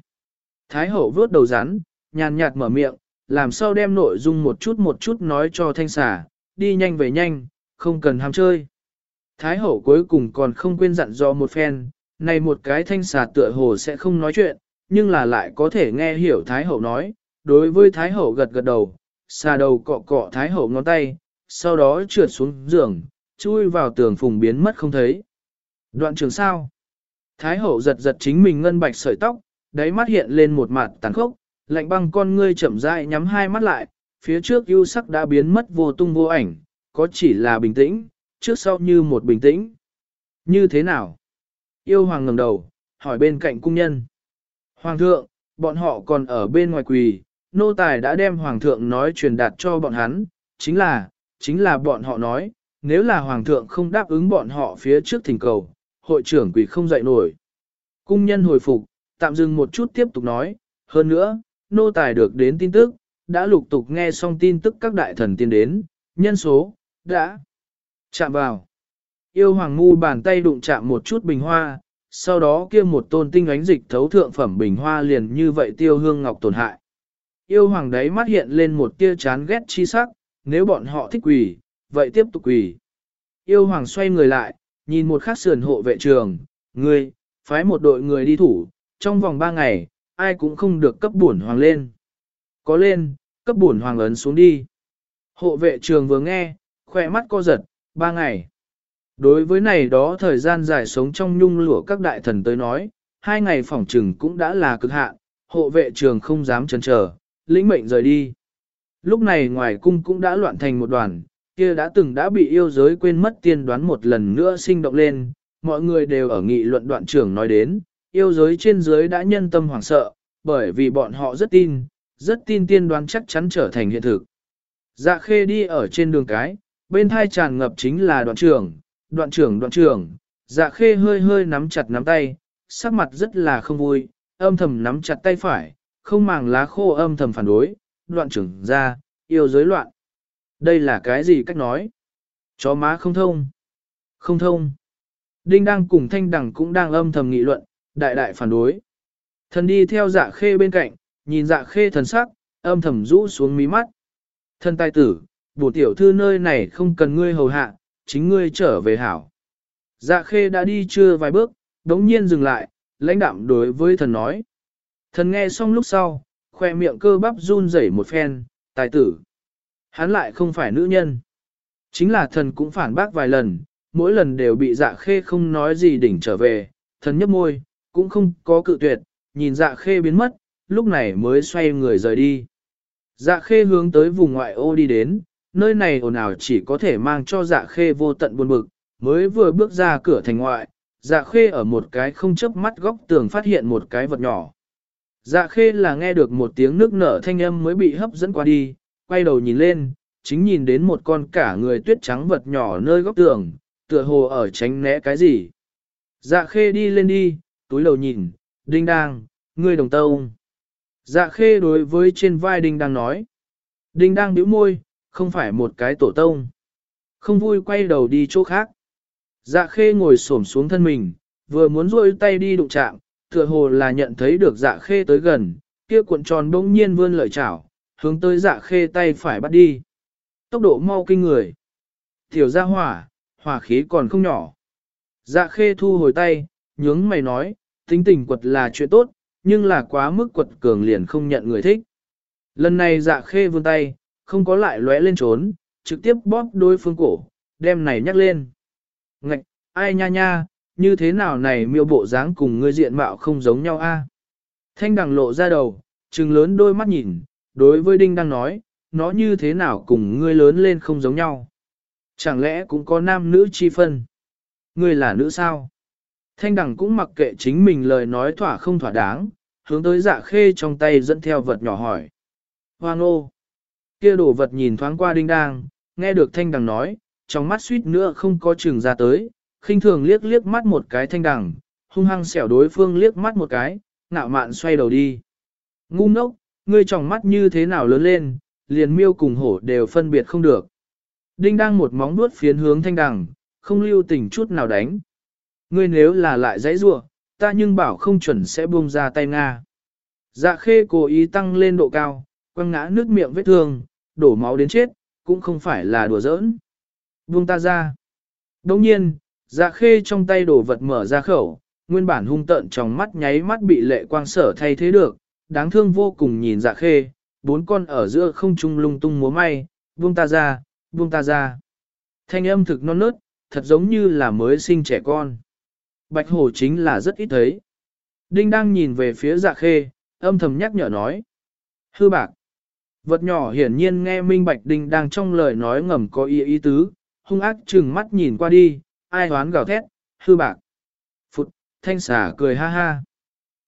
Thái hậu vớt đầu rắn, nhàn nhạt mở miệng, làm sao đem nội dung một chút một chút nói cho thanh xà, đi nhanh về nhanh, không cần ham chơi. Thái hậu cuối cùng còn không quên dặn dò một phen, này một cái thanh xà tựa hồ sẽ không nói chuyện, nhưng là lại có thể nghe hiểu Thái hậu nói, đối với Thái hậu gật gật đầu, xà đầu cọ cọ Thái hậu ngón tay, sau đó trượt xuống giường, chui vào tường phùng biến mất không thấy. Đoạn trường sao? Thái hậu giật giật chính mình ngân bạch sợi tóc, đáy mắt hiện lên một mặt tàn khốc, lạnh băng con ngươi chậm rãi nhắm hai mắt lại, phía trước ưu sắc đã biến mất vô tung vô ảnh, có chỉ là bình tĩnh, trước sau như một bình tĩnh. Như thế nào? Yêu hoàng ngẩng đầu, hỏi bên cạnh cung nhân. Hoàng thượng, bọn họ còn ở bên ngoài quỳ, nô tài đã đem hoàng thượng nói truyền đạt cho bọn hắn, chính là, chính là bọn họ nói, nếu là hoàng thượng không đáp ứng bọn họ phía trước thỉnh cầu, hội trưởng quỳ không dậy nổi. Cung nhân hồi phục, tạm dừng một chút tiếp tục nói, hơn nữa, nô tài được đến tin tức, đã lục tục nghe xong tin tức các đại thần tiên đến, nhân số, đã chạm vào. Yêu hoàng ngu bàn tay đụng chạm một chút bình hoa, sau đó kia một tôn tinh ánh dịch thấu thượng phẩm bình hoa liền như vậy tiêu hương ngọc tổn hại. Yêu hoàng đấy mắt hiện lên một tia chán ghét chi sắc, nếu bọn họ thích quỳ, vậy tiếp tục quỳ. Yêu hoàng xoay người lại, nhìn một khắc sườn hộ vệ trường, người, phái một đội người đi thủ, trong vòng ba ngày, ai cũng không được cấp bổn hoàng lên. Có lên, cấp bổn hoàng ấn xuống đi. Hộ vệ trường vừa nghe, khỏe mắt co giật, ba ngày. Đối với này đó thời gian dài sống trong nhung lụa các đại thần tới nói, hai ngày phỏng trừng cũng đã là cực hạn, hộ vệ trường không dám chần chờ, lĩnh mệnh rời đi. Lúc này ngoài cung cũng đã loạn thành một đoàn, kia đã từng đã bị yêu giới quên mất tiên đoán một lần nữa sinh động lên, mọi người đều ở nghị luận đoạn trưởng nói đến, yêu giới trên dưới đã nhân tâm hoảng sợ, bởi vì bọn họ rất tin, rất tin tiên đoán chắc chắn trở thành hiện thực. Dạ khê đi ở trên đường cái, bên thai tràn ngập chính là đoạn trưởng, đoạn trưởng đoạn trưởng, dạ khê hơi hơi nắm chặt nắm tay, sắc mặt rất là không vui, âm thầm nắm chặt tay phải, không màng lá khô âm thầm phản đối, đoạn trưởng ra, yêu giới loạn. Đây là cái gì cách nói? Chó má không thông. Không thông. Đinh đang cùng thanh đằng cũng đang âm thầm nghị luận, đại đại phản đối. Thần đi theo dạ khê bên cạnh, nhìn dạ khê thần sắc, âm thầm rũ xuống mí mắt. Thân tài tử, bổ tiểu thư nơi này không cần ngươi hầu hạ, chính ngươi trở về hảo. Dạ khê đã đi chưa vài bước, đống nhiên dừng lại, lãnh đạm đối với thần nói. Thần nghe xong lúc sau, khoe miệng cơ bắp run rẩy một phen, tài tử. Hắn lại không phải nữ nhân. Chính là thần cũng phản bác vài lần, mỗi lần đều bị dạ khê không nói gì đỉnh trở về, thần nhấp môi, cũng không có cự tuyệt, nhìn dạ khê biến mất, lúc này mới xoay người rời đi. Dạ khê hướng tới vùng ngoại ô đi đến, nơi này ồn ào chỉ có thể mang cho dạ khê vô tận buồn bực, mới vừa bước ra cửa thành ngoại, dạ khê ở một cái không chớp mắt góc tường phát hiện một cái vật nhỏ. Dạ khê là nghe được một tiếng nước nở thanh âm mới bị hấp dẫn qua đi, quay đầu nhìn lên, chính nhìn đến một con cả người tuyết trắng vật nhỏ nơi góc tường, tựa hồ ở tránh né cái gì. Dạ khê đi lên đi, túi đầu nhìn, đinh đang, ngươi đồng tông. Dạ khê đối với trên vai đinh đang nói. Đinh đang bĩu môi, không phải một cái tổ tông. Không vui quay đầu đi chỗ khác. Dạ khê ngồi xổm xuống thân mình, vừa muốn rôi tay đi đụng chạm, tựa hồ là nhận thấy được dạ khê tới gần, kia cuộn tròn bỗng nhiên vươn lợi chảo, hướng tới dạ khê tay phải bắt đi. Tốc độ mau kinh người. Tiểu ra hỏa, hỏa khí còn không nhỏ. Dạ khê thu hồi tay, nhướng mày nói, tính tình quật là chuyện tốt, nhưng là quá mức quật cường liền không nhận người thích. Lần này dạ khê vươn tay, không có lại lóe lên trốn, trực tiếp bóp đôi phương cổ, đem này nhắc lên. Ngạch, ai nha nha, như thế nào này miêu bộ dáng cùng ngươi diện mạo không giống nhau a? Thanh đằng lộ ra đầu, trừng lớn đôi mắt nhìn, đối với Đinh đang nói, nó như thế nào cùng ngươi lớn lên không giống nhau. Chẳng lẽ cũng có nam nữ chi phân? Ngươi là nữ sao? Thanh đằng cũng mặc kệ chính mình lời nói thỏa không thỏa đáng, hướng tới dạ khê trong tay dẫn theo vật nhỏ hỏi. Hoang ô! Kia đổ vật nhìn thoáng qua đinh đang, nghe được thanh đằng nói, trong mắt suýt nữa không có chừng ra tới, khinh thường liếc liếc mắt một cái thanh đằng, hung hăng xẻo đối phương liếc mắt một cái, ngạo mạn xoay đầu đi. Ngu ngốc, ngươi tròng mắt như thế nào lớn lên, liền miêu cùng hổ đều phân biệt không được. Đinh đang một móng vuốt phiến hướng thanh đằng, không lưu tình chút nào đánh. Ngươi nếu là lại dãy rua, ta nhưng bảo không chuẩn sẽ buông ra tay Nga. Dạ khê cố ý tăng lên độ cao, quăng ngã nước miệng vết thương, đổ máu đến chết, cũng không phải là đùa giỡn. Buông ta ra. Đồng nhiên, dạ khê trong tay đổ vật mở ra khẩu, nguyên bản hung tợn trong mắt nháy mắt bị lệ quang sở thay thế được, đáng thương vô cùng nhìn dạ khê, bốn con ở giữa không trung lung tung múa may, buông ta ra, buông ta ra. Thanh âm thực non nớt, thật giống như là mới sinh trẻ con. Bạch hổ chính là rất ít thấy. Đinh đang nhìn về phía dạ khê, âm thầm nhắc nhở nói. Hư bạc. Vật nhỏ hiển nhiên nghe Minh Bạch Đinh đang trong lời nói ngầm có ý ý tứ, hung ác chừng mắt nhìn qua đi, ai hoán gào thét, hư bạc. Phụt, thanh xả cười ha ha.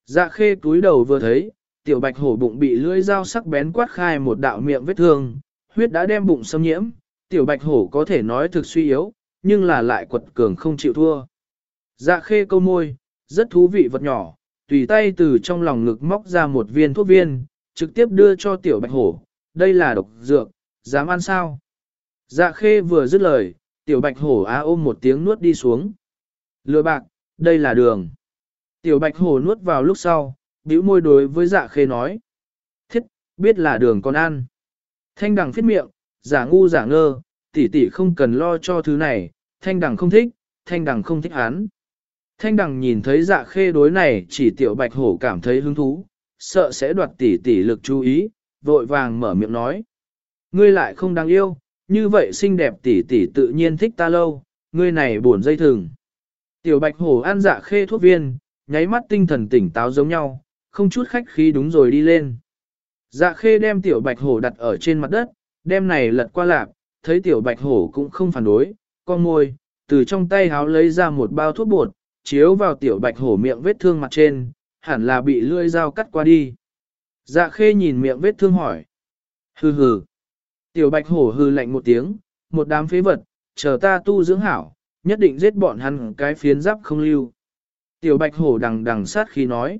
Dạ khê túi đầu vừa thấy, tiểu bạch hổ bụng bị lưỡi dao sắc bén quát khai một đạo miệng vết thương, huyết đã đem bụng xâm nhiễm, tiểu bạch hổ có thể nói thực suy yếu, nhưng là lại quật cường không chịu thua. Dạ khê câu môi, rất thú vị vật nhỏ, tùy tay từ trong lòng ngực móc ra một viên thuốc viên, trực tiếp đưa cho tiểu bạch hổ, đây là độc dược, dám ăn sao? Dạ khê vừa dứt lời, tiểu bạch hổ á ôm một tiếng nuốt đi xuống. Lừa bạc, đây là đường. Tiểu bạch hổ nuốt vào lúc sau, bĩu môi đối với dạ khê nói. Thiết, biết là đường con ăn. Thanh đằng phiết miệng, giả ngu giả ngơ, tỷ tỷ không cần lo cho thứ này, thanh đằng không thích, thanh đằng không thích hắn. Thanh đằng nhìn thấy dạ khê đối này chỉ tiểu bạch hổ cảm thấy hứng thú, sợ sẽ đoạt tỷ tỷ lực chú ý, vội vàng mở miệng nói. Ngươi lại không đáng yêu, như vậy xinh đẹp tỷ tỷ tự nhiên thích ta lâu, ngươi này buồn dây thừng. Tiểu bạch hổ ăn dạ khê thuốc viên, nháy mắt tinh thần tỉnh táo giống nhau, không chút khách khí đúng rồi đi lên. Dạ khê đem tiểu bạch hổ đặt ở trên mặt đất, đem này lật qua lạp, thấy tiểu bạch hổ cũng không phản đối, con môi, từ trong tay háo lấy ra một bao thuốc bột, chiếu vào tiểu bạch hổ miệng vết thương mặt trên, hẳn là bị lưỡi dao cắt qua đi. Dạ khê nhìn miệng vết thương hỏi. Hừ hừ. Tiểu bạch hổ hừ lạnh một tiếng, một đám phế vật, chờ ta tu dưỡng hảo, nhất định giết bọn hắn cái phiến giáp không lưu. Tiểu bạch hổ đằng đằng sát khi nói.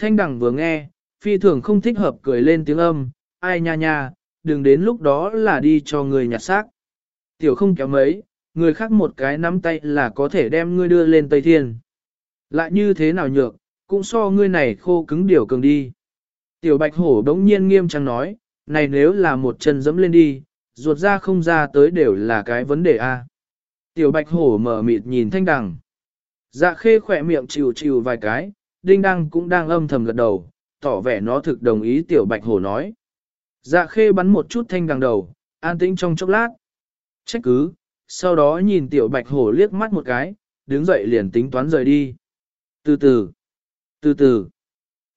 Thanh đằng vừa nghe, phi thường không thích hợp cười lên tiếng âm, ai nha nha, đừng đến lúc đó là đi cho người nhặt xác. Tiểu không kéo mấy, người khác một cái nắm tay là có thể đem ngươi đưa lên Tây Thiên. Lại như thế nào nhược, cũng so ngươi này khô cứng điều cường đi. Tiểu bạch hổ đống nhiên nghiêm trang nói, này nếu là một chân dẫm lên đi, ruột ra không ra tới đều là cái vấn đề a. Tiểu bạch hổ mở mịt nhìn thanh đằng. Dạ khê khỏe miệng chịu chịu vài cái, đinh đăng cũng đang âm thầm gật đầu, tỏ vẻ nó thực đồng ý tiểu bạch hổ nói. Dạ khê bắn một chút thanh đằng đầu, an tĩnh trong chốc lát. Trách cứ, sau đó nhìn tiểu bạch hổ liếc mắt một cái, đứng dậy liền tính toán rời đi. Từ từ, từ từ,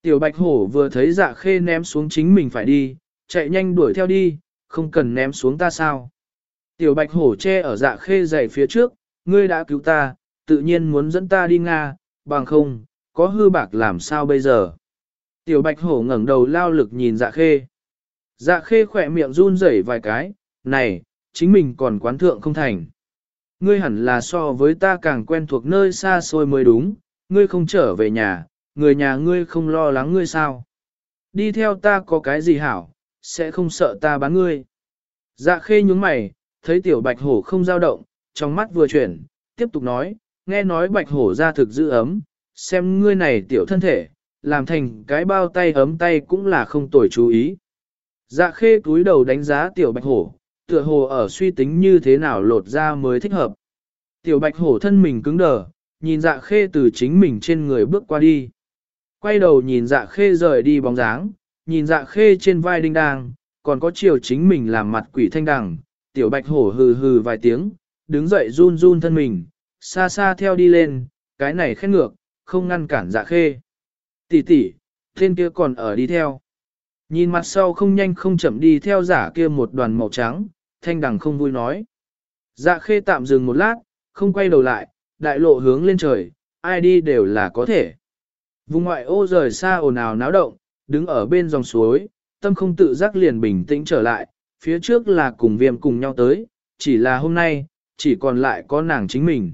tiểu bạch hổ vừa thấy dạ khê ném xuống chính mình phải đi, chạy nhanh đuổi theo đi, không cần ném xuống ta sao. Tiểu bạch hổ che ở dạ khê dày phía trước, ngươi đã cứu ta, tự nhiên muốn dẫn ta đi Nga, bằng không, có hư bạc làm sao bây giờ. Tiểu bạch hổ ngẩng đầu lao lực nhìn dạ khê. Dạ khê khỏe miệng run rẩy vài cái, này, chính mình còn quán thượng không thành. Ngươi hẳn là so với ta càng quen thuộc nơi xa xôi mới đúng, ngươi không trở về nhà, người nhà ngươi không lo lắng ngươi sao. Đi theo ta có cái gì hảo, sẽ không sợ ta bán ngươi. Dạ khê nhúng mày, thấy tiểu bạch hổ không dao động, trong mắt vừa chuyển, tiếp tục nói, nghe nói bạch hổ ra thực giữ ấm, xem ngươi này tiểu thân thể, làm thành cái bao tay ấm tay cũng là không tồi chú ý. Dạ khê cúi đầu đánh giá tiểu bạch hổ, tựa hồ ở suy tính như thế nào lột ra mới thích hợp. Tiểu bạch hổ thân mình cứng đờ, nhìn dạ khê từ chính mình trên người bước qua đi. Quay đầu nhìn dạ khê rời đi bóng dáng, nhìn dạ khê trên vai đinh đàng, còn có chiều chính mình làm mặt quỷ thanh đằng, tiểu bạch hổ hừ hừ vài tiếng, đứng dậy run run thân mình, xa xa theo đi lên, cái này khét ngược, không ngăn cản dạ khê. Tỷ tỷ, tên kia còn ở đi theo. Nhìn mặt sau không nhanh không chậm đi theo giả kia một đoàn màu trắng, thanh đằng không vui nói. Dạ khê tạm dừng một lát, không quay đầu lại, đại lộ hướng lên trời, ai đi đều là có thể. Vùng ngoại ô rời xa ồn ào náo động, đứng ở bên dòng suối, tâm không tự giác liền bình tĩnh trở lại, phía trước là cùng viêm cùng nhau tới, chỉ là hôm nay, chỉ còn lại có nàng chính mình.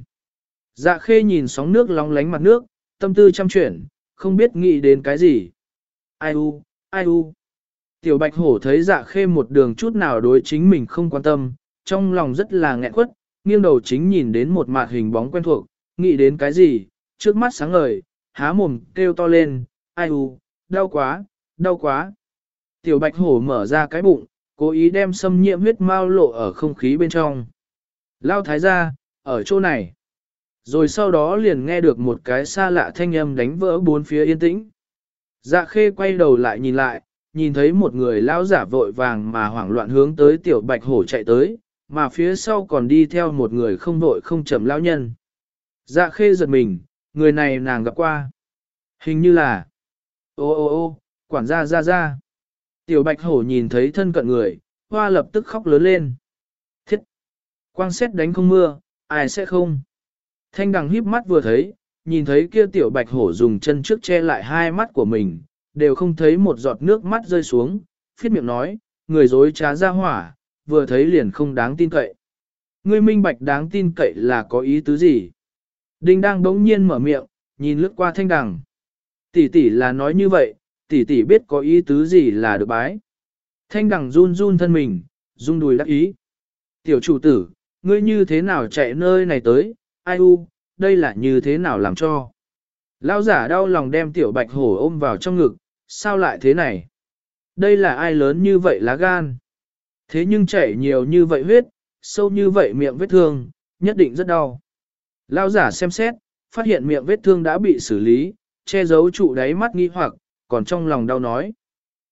Dạ khê nhìn sóng nước long lánh mặt nước, tâm tư chăm chuyển, không biết nghĩ đến cái gì. Ai u, ai u. Tiểu bạch hổ thấy dạ khê một đường chút nào đối chính mình không quan tâm, trong lòng rất là nghẹn quất, nghiêng đầu chính nhìn đến một mạt hình bóng quen thuộc, nghĩ đến cái gì, trước mắt sáng ngời, há mồm kêu to lên, ai u, đau quá, đau quá. Tiểu bạch hổ mở ra cái bụng, cố ý đem xâm nhiễm huyết mau lộ ở không khí bên trong. Lao thái ra, ở chỗ này. Rồi sau đó liền nghe được một cái xa lạ thanh âm đánh vỡ bốn phía yên tĩnh. Dạ khê quay đầu lại nhìn lại, nhìn thấy một người lão giả vội vàng mà hoảng loạn hướng tới tiểu bạch hổ chạy tới, mà phía sau còn đi theo một người không vội không chậm lão nhân. Dạ khê giật mình, người này nàng gặp qua. Hình như là, ô ô ô, quản gia ra ra. Tiểu bạch hổ nhìn thấy thân cận người, hoa lập tức khóc lớn lên. Thiết! Quang xét đánh không mưa, ai sẽ không? Thanh đằng híp mắt vừa thấy, nhìn thấy kia tiểu bạch hổ dùng chân trước che lại hai mắt của mình, đều không thấy một giọt nước mắt rơi xuống, phiết miệng nói, người dối trá ra hỏa, vừa thấy liền không đáng tin cậy. Ngươi minh bạch đáng tin cậy là có ý tứ gì? Đinh đang đống nhiên mở miệng, nhìn lướt qua thanh đằng. Tỷ tỷ là nói như vậy, tỷ tỷ biết có ý tứ gì là được bái. Thanh đằng run run thân mình, rung đùi đắc ý. Tiểu chủ tử, ngươi như thế nào chạy nơi này tới, ai u, đây là như thế nào làm cho. Lão giả đau lòng đem tiểu bạch hổ ôm vào trong ngực, sao lại thế này? Đây là ai lớn như vậy lá gan? Thế nhưng chảy nhiều như vậy huyết, sâu như vậy miệng vết thương, nhất định rất đau. Lão giả xem xét, phát hiện miệng vết thương đã bị xử lý, che giấu trụ đáy mắt nghi hoặc, còn trong lòng đau nói.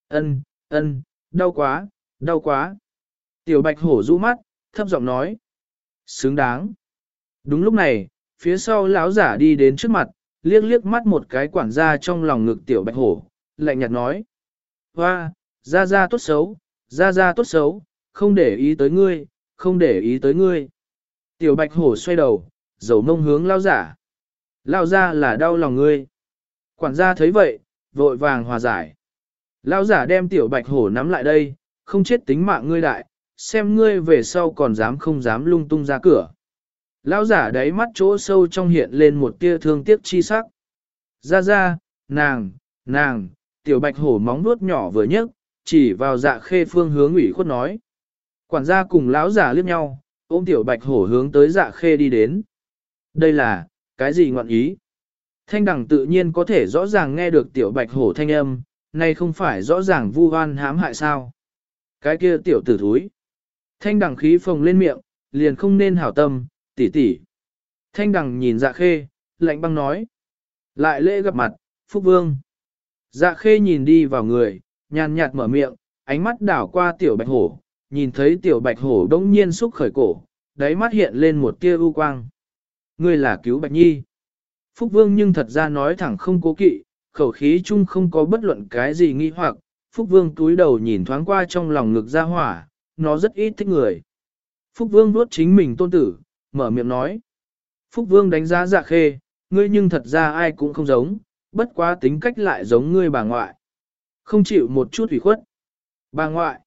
Ân, ân, đau quá, đau quá. Tiểu bạch hổ rũ mắt, thấp giọng nói. Xứng đáng. Đúng lúc này, phía sau lão giả đi đến trước mặt, liếc liếc mắt một cái quản gia trong lòng ngực tiểu bạch hổ, lạnh nhạt nói. Hoa, ra ra tốt xấu, ra ra tốt xấu, không để ý tới ngươi, không để ý tới ngươi. Tiểu bạch hổ xoay đầu, dầu mông hướng lao giả. Lao ra là đau lòng ngươi. Quản gia thấy vậy, vội vàng hòa giải. Lao giả đem tiểu bạch hổ nắm lại đây, không chết tính mạng ngươi đại, xem ngươi về sau còn dám không dám lung tung ra cửa. Lão giả đáy mắt chỗ sâu trong hiện lên một tia thương tiếc chi sắc. Ra ra, nàng, nàng, tiểu bạch hổ móng nuốt nhỏ vừa nhấc, chỉ vào dạ khê phương hướng ủy khuất nói. Quản gia cùng lão giả liếc nhau, ôm tiểu bạch hổ hướng tới dạ khê đi đến. Đây là, cái gì ngọn ý? Thanh đẳng tự nhiên có thể rõ ràng nghe được tiểu bạch hổ thanh âm, nay không phải rõ ràng vu oan hãm hại sao? Cái kia tiểu tử thúi. Thanh đẳng khí phồng lên miệng, liền không nên hảo tâm, tỷ tỷ. Thanh đằng nhìn dạ khê, lạnh băng nói. Lại lễ gặp mặt, Phúc Vương. Dạ khê nhìn đi vào người, nhàn nhạt mở miệng, ánh mắt đảo qua tiểu bạch hổ, nhìn thấy tiểu bạch hổ đông nhiên xúc khởi cổ, đáy mắt hiện lên một tia ưu quang. Ngươi là cứu bạch nhi. Phúc Vương nhưng thật ra nói thẳng không cố kỵ, khẩu khí chung không có bất luận cái gì nghi hoặc, Phúc Vương túi đầu nhìn thoáng qua trong lòng ngực ra hỏa, nó rất ít thích người. Phúc Vương vuốt chính mình tôn tử, mở miệng nói. Phúc Vương đánh giá dạ khê, ngươi nhưng thật ra ai cũng không giống, bất quá tính cách lại giống ngươi bà ngoại. Không chịu một chút ủy khuất. Bà ngoại.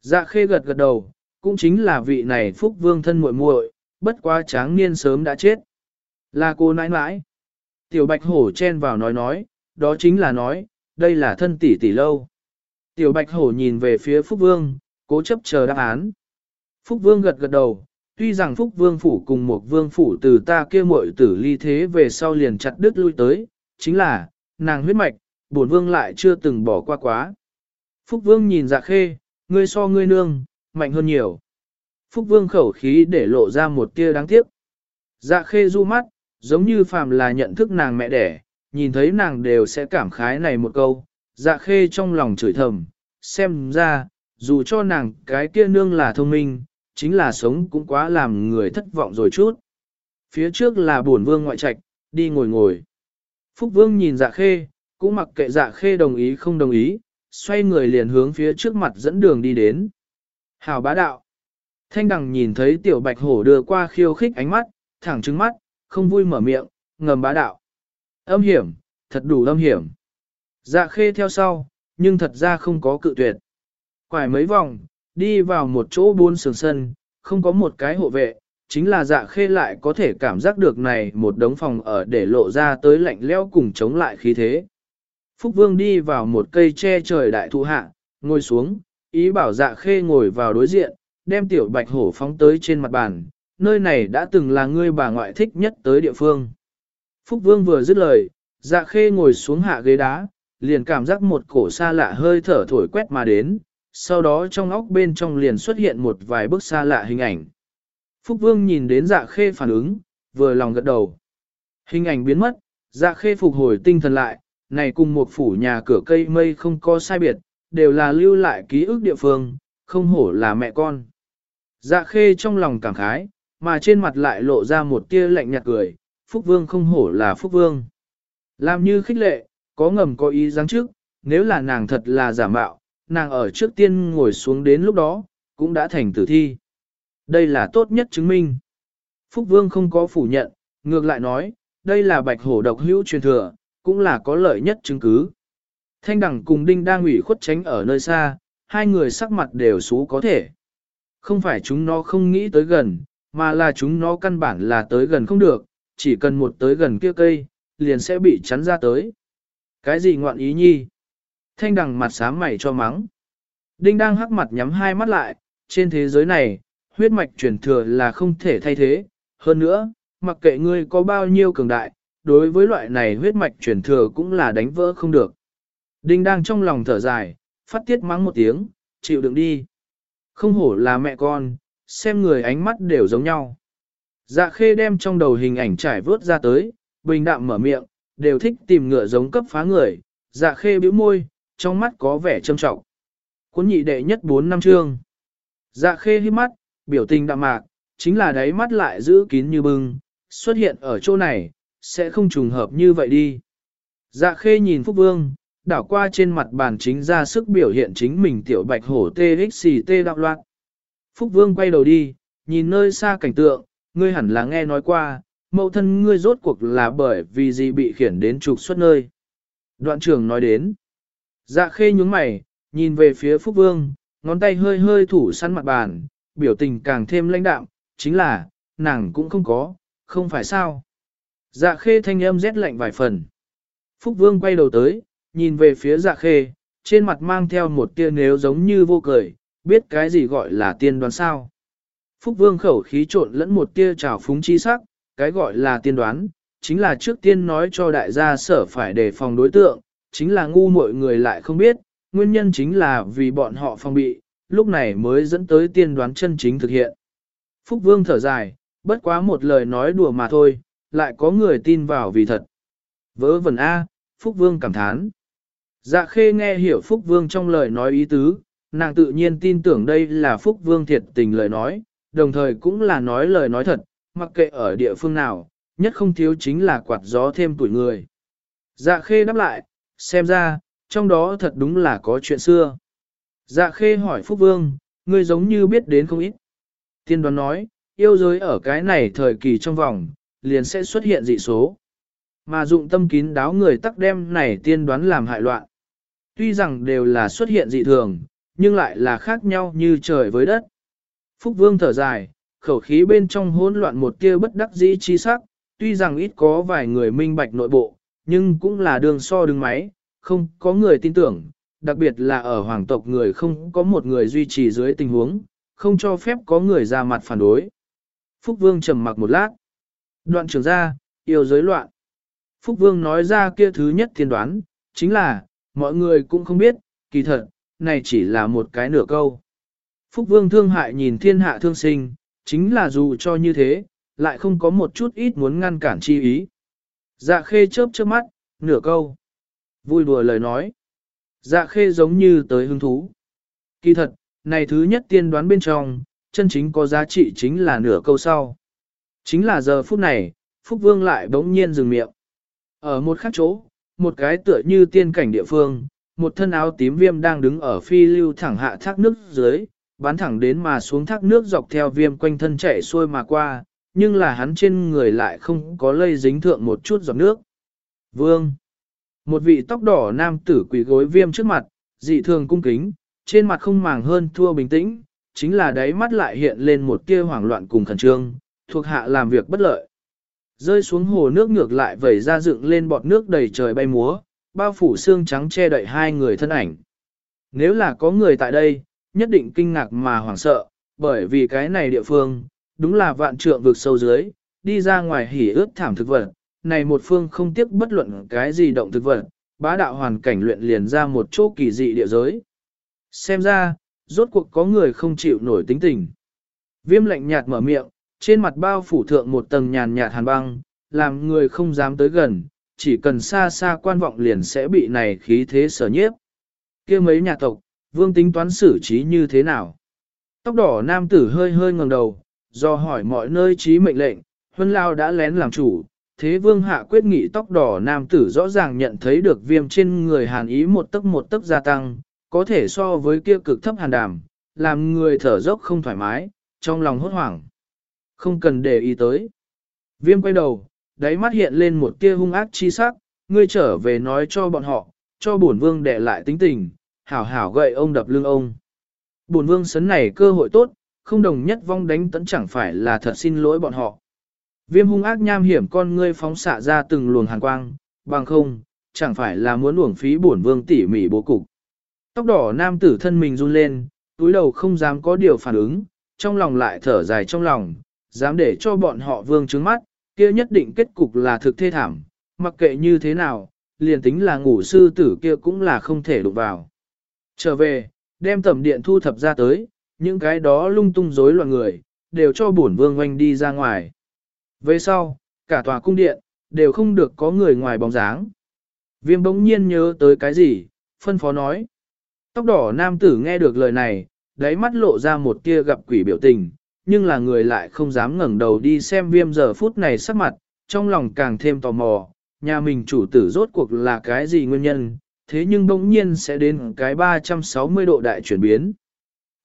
Dạ khê gật gật đầu, cũng chính là vị này Phúc Vương thân muội muội, bất quá tráng niên sớm đã chết. Là cô nãi nãi. Tiểu Bạch Hổ chen vào nói nói, đó chính là nói, đây là thân tỷ tỷ lâu. Tiểu Bạch Hổ nhìn về phía Phúc Vương, cố chấp chờ đáp án. Phúc Vương gật gật đầu, Tuy rằng Phúc Vương Phủ cùng một Vương Phủ từ ta kia muội tử ly thế về sau liền chặt đứt lui tới, chính là, nàng huyết mạch, bổn Vương lại chưa từng bỏ qua quá. Phúc Vương nhìn dạ khê, ngươi so ngươi nương, mạnh hơn nhiều. Phúc Vương khẩu khí để lộ ra một tia đáng tiếc. Dạ khê du mắt, giống như phàm là nhận thức nàng mẹ đẻ, nhìn thấy nàng đều sẽ cảm khái này một câu. Dạ khê trong lòng chửi thầm, xem ra, dù cho nàng cái kia nương là thông minh, chính là sống cũng quá làm người thất vọng rồi chút. Phía trước là buồn vương ngoại trạch, đi ngồi ngồi. Phúc vương nhìn dạ khê, cũng mặc kệ dạ khê đồng ý không đồng ý, xoay người liền hướng phía trước mặt dẫn đường đi đến. Hảo bá đạo. Thanh đằng nhìn thấy tiểu bạch hổ đưa qua khiêu khích ánh mắt, thẳng trứng mắt, không vui mở miệng, ngầm bá đạo. Âm hiểm, thật đủ âm hiểm. Dạ khê theo sau, nhưng thật ra không có cự tuyệt. Quải mấy vòng, Đi vào một chỗ buôn sườn sân, không có một cái hộ vệ, chính là dạ khê lại có thể cảm giác được này một đống phòng ở để lộ ra tới lạnh leo cùng chống lại khí thế. Phúc Vương đi vào một cây che trời đại thụ hạ, ngồi xuống, ý bảo dạ khê ngồi vào đối diện, đem tiểu bạch hổ phóng tới trên mặt bàn, nơi này đã từng là ngươi bà ngoại thích nhất tới địa phương. Phúc Vương vừa dứt lời, dạ khê ngồi xuống hạ ghế đá, liền cảm giác một cổ xa lạ hơi thở thổi quét mà đến, sau đó trong óc bên trong liền xuất hiện một vài bức xa lạ hình ảnh. Phúc Vương nhìn đến dạ khê phản ứng, vừa lòng gật đầu. Hình ảnh biến mất, dạ khê phục hồi tinh thần lại, này cùng một phủ nhà cửa cây mây không có sai biệt, đều là lưu lại ký ức địa phương, không hổ là mẹ con. Dạ khê trong lòng cảm khái, mà trên mặt lại lộ ra một tia lạnh nhạt cười, Phúc Vương không hổ là Phúc Vương. Làm như khích lệ, có ngầm có ý giáng trước, nếu là nàng thật là giả mạo, nàng ở trước tiên ngồi xuống đến lúc đó, cũng đã thành tử thi. Đây là tốt nhất chứng minh. Phúc Vương không có phủ nhận, ngược lại nói, đây là bạch hổ độc hữu truyền thừa, cũng là có lợi nhất chứng cứ. Thanh đẳng cùng đinh đang ủy khuất tránh ở nơi xa, hai người sắc mặt đều xú có thể. Không phải chúng nó không nghĩ tới gần, mà là chúng nó căn bản là tới gần không được, chỉ cần một tới gần kia cây, liền sẽ bị chắn ra tới. Cái gì ngoạn ý nhi? Thanh đằng mặt xám mày cho mắng. Đinh đang hắc mặt nhắm hai mắt lại, trên thế giới này, huyết mạch truyền thừa là không thể thay thế. Hơn nữa, mặc kệ ngươi có bao nhiêu cường đại, đối với loại này huyết mạch truyền thừa cũng là đánh vỡ không được. Đinh đang trong lòng thở dài, phát tiết mắng một tiếng, chịu đựng đi. Không hổ là mẹ con, xem người ánh mắt đều giống nhau. Dạ khê đem trong đầu hình ảnh trải vớt ra tới, bình đạm mở miệng, đều thích tìm ngựa giống cấp phá người. Dạ khê bĩu môi, trong mắt có vẻ trâm trọng. Cuốn nhị đệ nhất bốn năm chương. Dạ khê hít mắt, biểu tình đạm mạc, chính là đáy mắt lại giữ kín như bưng, xuất hiện ở chỗ này, sẽ không trùng hợp như vậy đi. Dạ khê nhìn Phúc Vương, đảo qua trên mặt bàn chính ra sức biểu hiện chính mình tiểu bạch hổ TXT đạo loạn. Phúc Vương quay đầu đi, nhìn nơi xa cảnh tượng, ngươi hẳn là nghe nói qua, mẫu thân ngươi rốt cuộc là bởi vì gì bị khiển đến trục xuất nơi. Đoạn trưởng nói đến, dạ khê nhúng mày, nhìn về phía Phúc Vương, ngón tay hơi hơi thủ săn mặt bàn, biểu tình càng thêm lãnh đạm, chính là, nàng cũng không có, không phải sao. Dạ khê thanh âm rét lạnh vài phần. Phúc Vương quay đầu tới, nhìn về phía dạ khê, trên mặt mang theo một tia nếu giống như vô cười, biết cái gì gọi là tiên đoán sao. Phúc Vương khẩu khí trộn lẫn một tia trào phúng chi sắc, cái gọi là tiên đoán, chính là trước tiên nói cho đại gia sở phải đề phòng đối tượng, chính là ngu mọi người lại không biết, nguyên nhân chính là vì bọn họ phòng bị, lúc này mới dẫn tới tiên đoán chân chính thực hiện. Phúc Vương thở dài, bất quá một lời nói đùa mà thôi, lại có người tin vào vì thật. Vớ vẩn A, Phúc Vương cảm thán. Dạ khê nghe hiểu Phúc Vương trong lời nói ý tứ, nàng tự nhiên tin tưởng đây là Phúc Vương thiệt tình lời nói, đồng thời cũng là nói lời nói thật, mặc kệ ở địa phương nào, nhất không thiếu chính là quạt gió thêm tuổi người. Dạ khê đáp lại, xem ra, trong đó thật đúng là có chuyện xưa. Dạ khê hỏi Phúc Vương, ngươi giống như biết đến không ít. Tiên đoán nói, yêu giới ở cái này thời kỳ trong vòng, liền sẽ xuất hiện dị số. Mà dụng tâm kín đáo người tắc đem này tiên đoán làm hại loạn. Tuy rằng đều là xuất hiện dị thường, nhưng lại là khác nhau như trời với đất. Phúc Vương thở dài, khẩu khí bên trong hỗn loạn một tia bất đắc dĩ chi sắc, tuy rằng ít có vài người minh bạch nội bộ, nhưng cũng là đường so đường máy, không có người tin tưởng, đặc biệt là ở hoàng tộc người không có một người duy trì dưới tình huống, không cho phép có người ra mặt phản đối. Phúc Vương trầm mặc một lát. Đoạn trưởng ra, yêu giới loạn. Phúc Vương nói ra kia thứ nhất tiên đoán, chính là, mọi người cũng không biết, kỳ thật, này chỉ là một cái nửa câu. Phúc Vương thương hại nhìn thiên hạ thương sinh, chính là dù cho như thế, lại không có một chút ít muốn ngăn cản chi ý. Dạ khê chớp chớp mắt, nửa câu. Vui đùa lời nói. Dạ khê giống như tới hứng thú. Kỳ thật, này thứ nhất tiên đoán bên trong, chân chính có giá trị chính là nửa câu sau. Chính là giờ phút này, Phúc Vương lại bỗng nhiên dừng miệng. Ở một khác chỗ, một cái tựa như tiên cảnh địa phương, một thân áo tím viêm đang đứng ở phi lưu thẳng hạ thác nước dưới, bắn thẳng đến mà xuống thác nước dọc theo viêm quanh thân chạy xuôi mà qua, nhưng là hắn trên người lại không có lây dính thượng một chút giọt nước. Vương Một vị tóc đỏ nam tử quỳ gối viêm trước mặt, dị thường cung kính, trên mặt không màng hơn thua bình tĩnh, chính là đáy mắt lại hiện lên một tia hoảng loạn cùng khẩn trương, thuộc hạ làm việc bất lợi. Rơi xuống hồ nước ngược lại vẩy ra dựng lên bọt nước đầy trời bay múa, bao phủ xương trắng che đậy hai người thân ảnh. Nếu là có người tại đây, nhất định kinh ngạc mà hoảng sợ, bởi vì cái này địa phương, đúng là vạn trượng vực sâu dưới, đi ra ngoài hỉ ướt thảm thực vật, này một phương không tiếc bất luận cái gì động thực vật, bá đạo hoàn cảnh luyện liền ra một chỗ kỳ dị địa giới. Xem ra, rốt cuộc có người không chịu nổi tính tình. Viêm lạnh nhạt mở miệng, trên mặt bao phủ thượng một tầng nhàn nhạt hàn băng, làm người không dám tới gần, chỉ cần xa xa quan vọng liền sẽ bị này khí thế sở nhiếp. kia mấy nhà tộc, vương tính toán xử trí như thế nào? Tóc đỏ nam tử hơi hơi ngẩng đầu, do hỏi mọi nơi trí mệnh lệnh, huân lao đã lén làm chủ. Thế vương hạ quyết nghị tóc đỏ nam tử rõ ràng nhận thấy được viêm trên người hàn ý một tấc một tấc gia tăng, có thể so với kia cực thấp hàn đàm, làm người thở dốc không thoải mái, trong lòng hốt hoảng. Không cần để ý tới. Viêm quay đầu, đáy mắt hiện lên một tia hung ác chi sắc, ngươi trở về nói cho bọn họ, cho bổn vương để lại tính tình, hảo hảo gậy ông đập lưng ông. Bổn vương sấn này cơ hội tốt, không đồng nhất vong đánh tấn chẳng phải là thật xin lỗi bọn họ. Viêm hung ác nham hiểm con ngươi phóng xạ ra từng luồng hàn quang, bằng không, chẳng phải là muốn uổng phí bổn vương tỉ mỉ bố cục. Tóc đỏ nam tử thân mình run lên, túi đầu không dám có điều phản ứng, trong lòng lại thở dài trong lòng, dám để cho bọn họ vương trứng mắt, kia nhất định kết cục là thực thê thảm, mặc kệ như thế nào, liền tính là ngủ sư tử kia cũng là không thể đụng vào. Trở về, đem tẩm điện thu thập ra tới, những cái đó lung tung rối loạn người, đều cho bổn vương oanh đi ra ngoài. Về sau, cả tòa cung điện, đều không được có người ngoài bóng dáng. Viêm bỗng nhiên nhớ tới cái gì, phân phó nói. Tóc đỏ nam tử nghe được lời này, đáy mắt lộ ra một tia gặp quỷ biểu tình, nhưng là người lại không dám ngẩng đầu đi xem viêm giờ phút này sắc mặt, trong lòng càng thêm tò mò, nhà mình chủ tử rốt cuộc là cái gì nguyên nhân, thế nhưng bỗng nhiên sẽ đến cái 360 độ đại chuyển biến.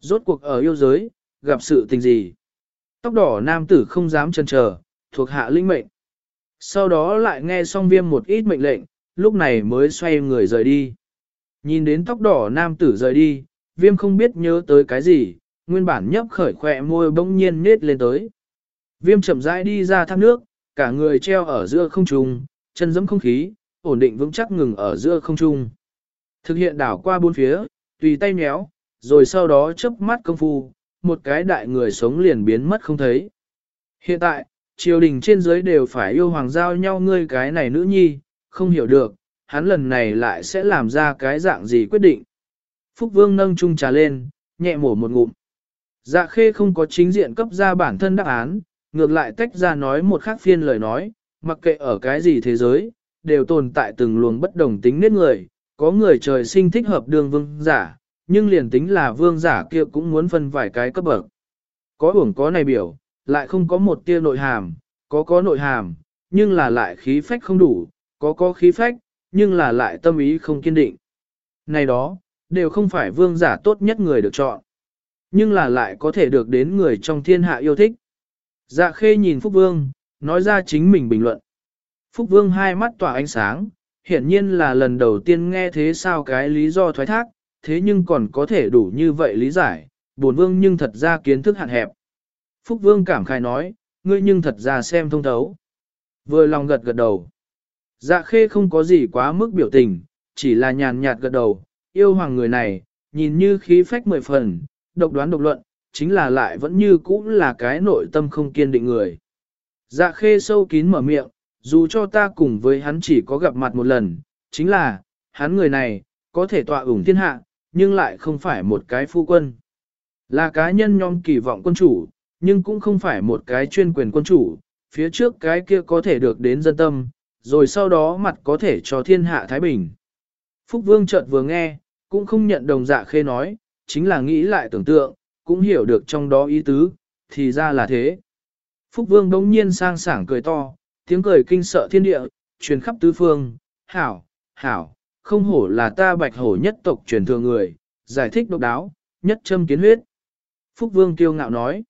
Rốt cuộc ở yêu giới, gặp sự tình gì? Tóc đỏ nam tử không dám chần chờ, thuộc hạ linh mệnh. Sau đó lại nghe song viêm một ít mệnh lệnh, lúc này mới xoay người rời đi. Nhìn đến tóc đỏ nam tử rời đi, viêm không biết nhớ tới cái gì, nguyên bản nhấp khởi khỏe môi bỗng nhiên nết lên tới. Viêm chậm rãi đi ra thác nước, cả người treo ở giữa không trung, chân dẫm không khí, ổn định vững chắc ngừng ở giữa không trung. Thực hiện đảo qua bốn phía, tùy tay nhéo, rồi sau đó chớp mắt công phu, một cái đại người sống liền biến mất không thấy. Hiện tại, triều đình trên dưới đều phải yêu hoàng giao nhau ngươi cái này nữ nhi, không hiểu được, hắn lần này lại sẽ làm ra cái dạng gì quyết định. Phúc Vương nâng chung trà lên, nhẹ mổ một ngụm. Dạ khê không có chính diện cấp ra bản thân đáp án, ngược lại tách ra nói một khác phiên lời nói, mặc kệ ở cái gì thế giới, đều tồn tại từng luồng bất đồng tính nết người, có người trời sinh thích hợp đường vương giả, nhưng liền tính là vương giả kia cũng muốn phân vài cái cấp bậc. Có uổng có này biểu, lại không có một tia nội hàm, có có nội hàm, nhưng là lại khí phách không đủ, có có khí phách, nhưng là lại tâm ý không kiên định. Này đó, đều không phải vương giả tốt nhất người được chọn, nhưng là lại có thể được đến người trong thiên hạ yêu thích. Dạ khê nhìn Phúc Vương, nói ra chính mình bình luận. Phúc Vương hai mắt tỏa ánh sáng, hiển nhiên là lần đầu tiên nghe thế sao cái lý do thoái thác, thế nhưng còn có thể đủ như vậy lý giải, buồn vương nhưng thật ra kiến thức hạn hẹp. Phúc Vương cảm khai nói, ngươi nhưng thật ra xem thông thấu. Vừa lòng gật gật đầu. Dạ khê không có gì quá mức biểu tình, chỉ là nhàn nhạt gật đầu, yêu hoàng người này, nhìn như khí phách mười phần, độc đoán độc luận, chính là lại vẫn như cũ là cái nội tâm không kiên định người. Dạ khê sâu kín mở miệng, dù cho ta cùng với hắn chỉ có gặp mặt một lần, chính là, hắn người này, có thể tọa ủng thiên hạ, nhưng lại không phải một cái phu quân. Là cá nhân nhóm kỳ vọng quân chủ, nhưng cũng không phải một cái chuyên quyền quân chủ, phía trước cái kia có thể được đến dân tâm, rồi sau đó mặt có thể cho thiên hạ Thái Bình. Phúc Vương chợt vừa nghe, cũng không nhận đồng dạ khê nói, chính là nghĩ lại tưởng tượng, cũng hiểu được trong đó ý tứ, thì ra là thế. Phúc Vương đông nhiên sang sảng cười to, tiếng cười kinh sợ thiên địa, truyền khắp tứ phương, hảo, hảo, không hổ là ta bạch hổ nhất tộc truyền thừa người, giải thích độc đáo, nhất châm kiến huyết. Phúc Vương kiêu ngạo nói,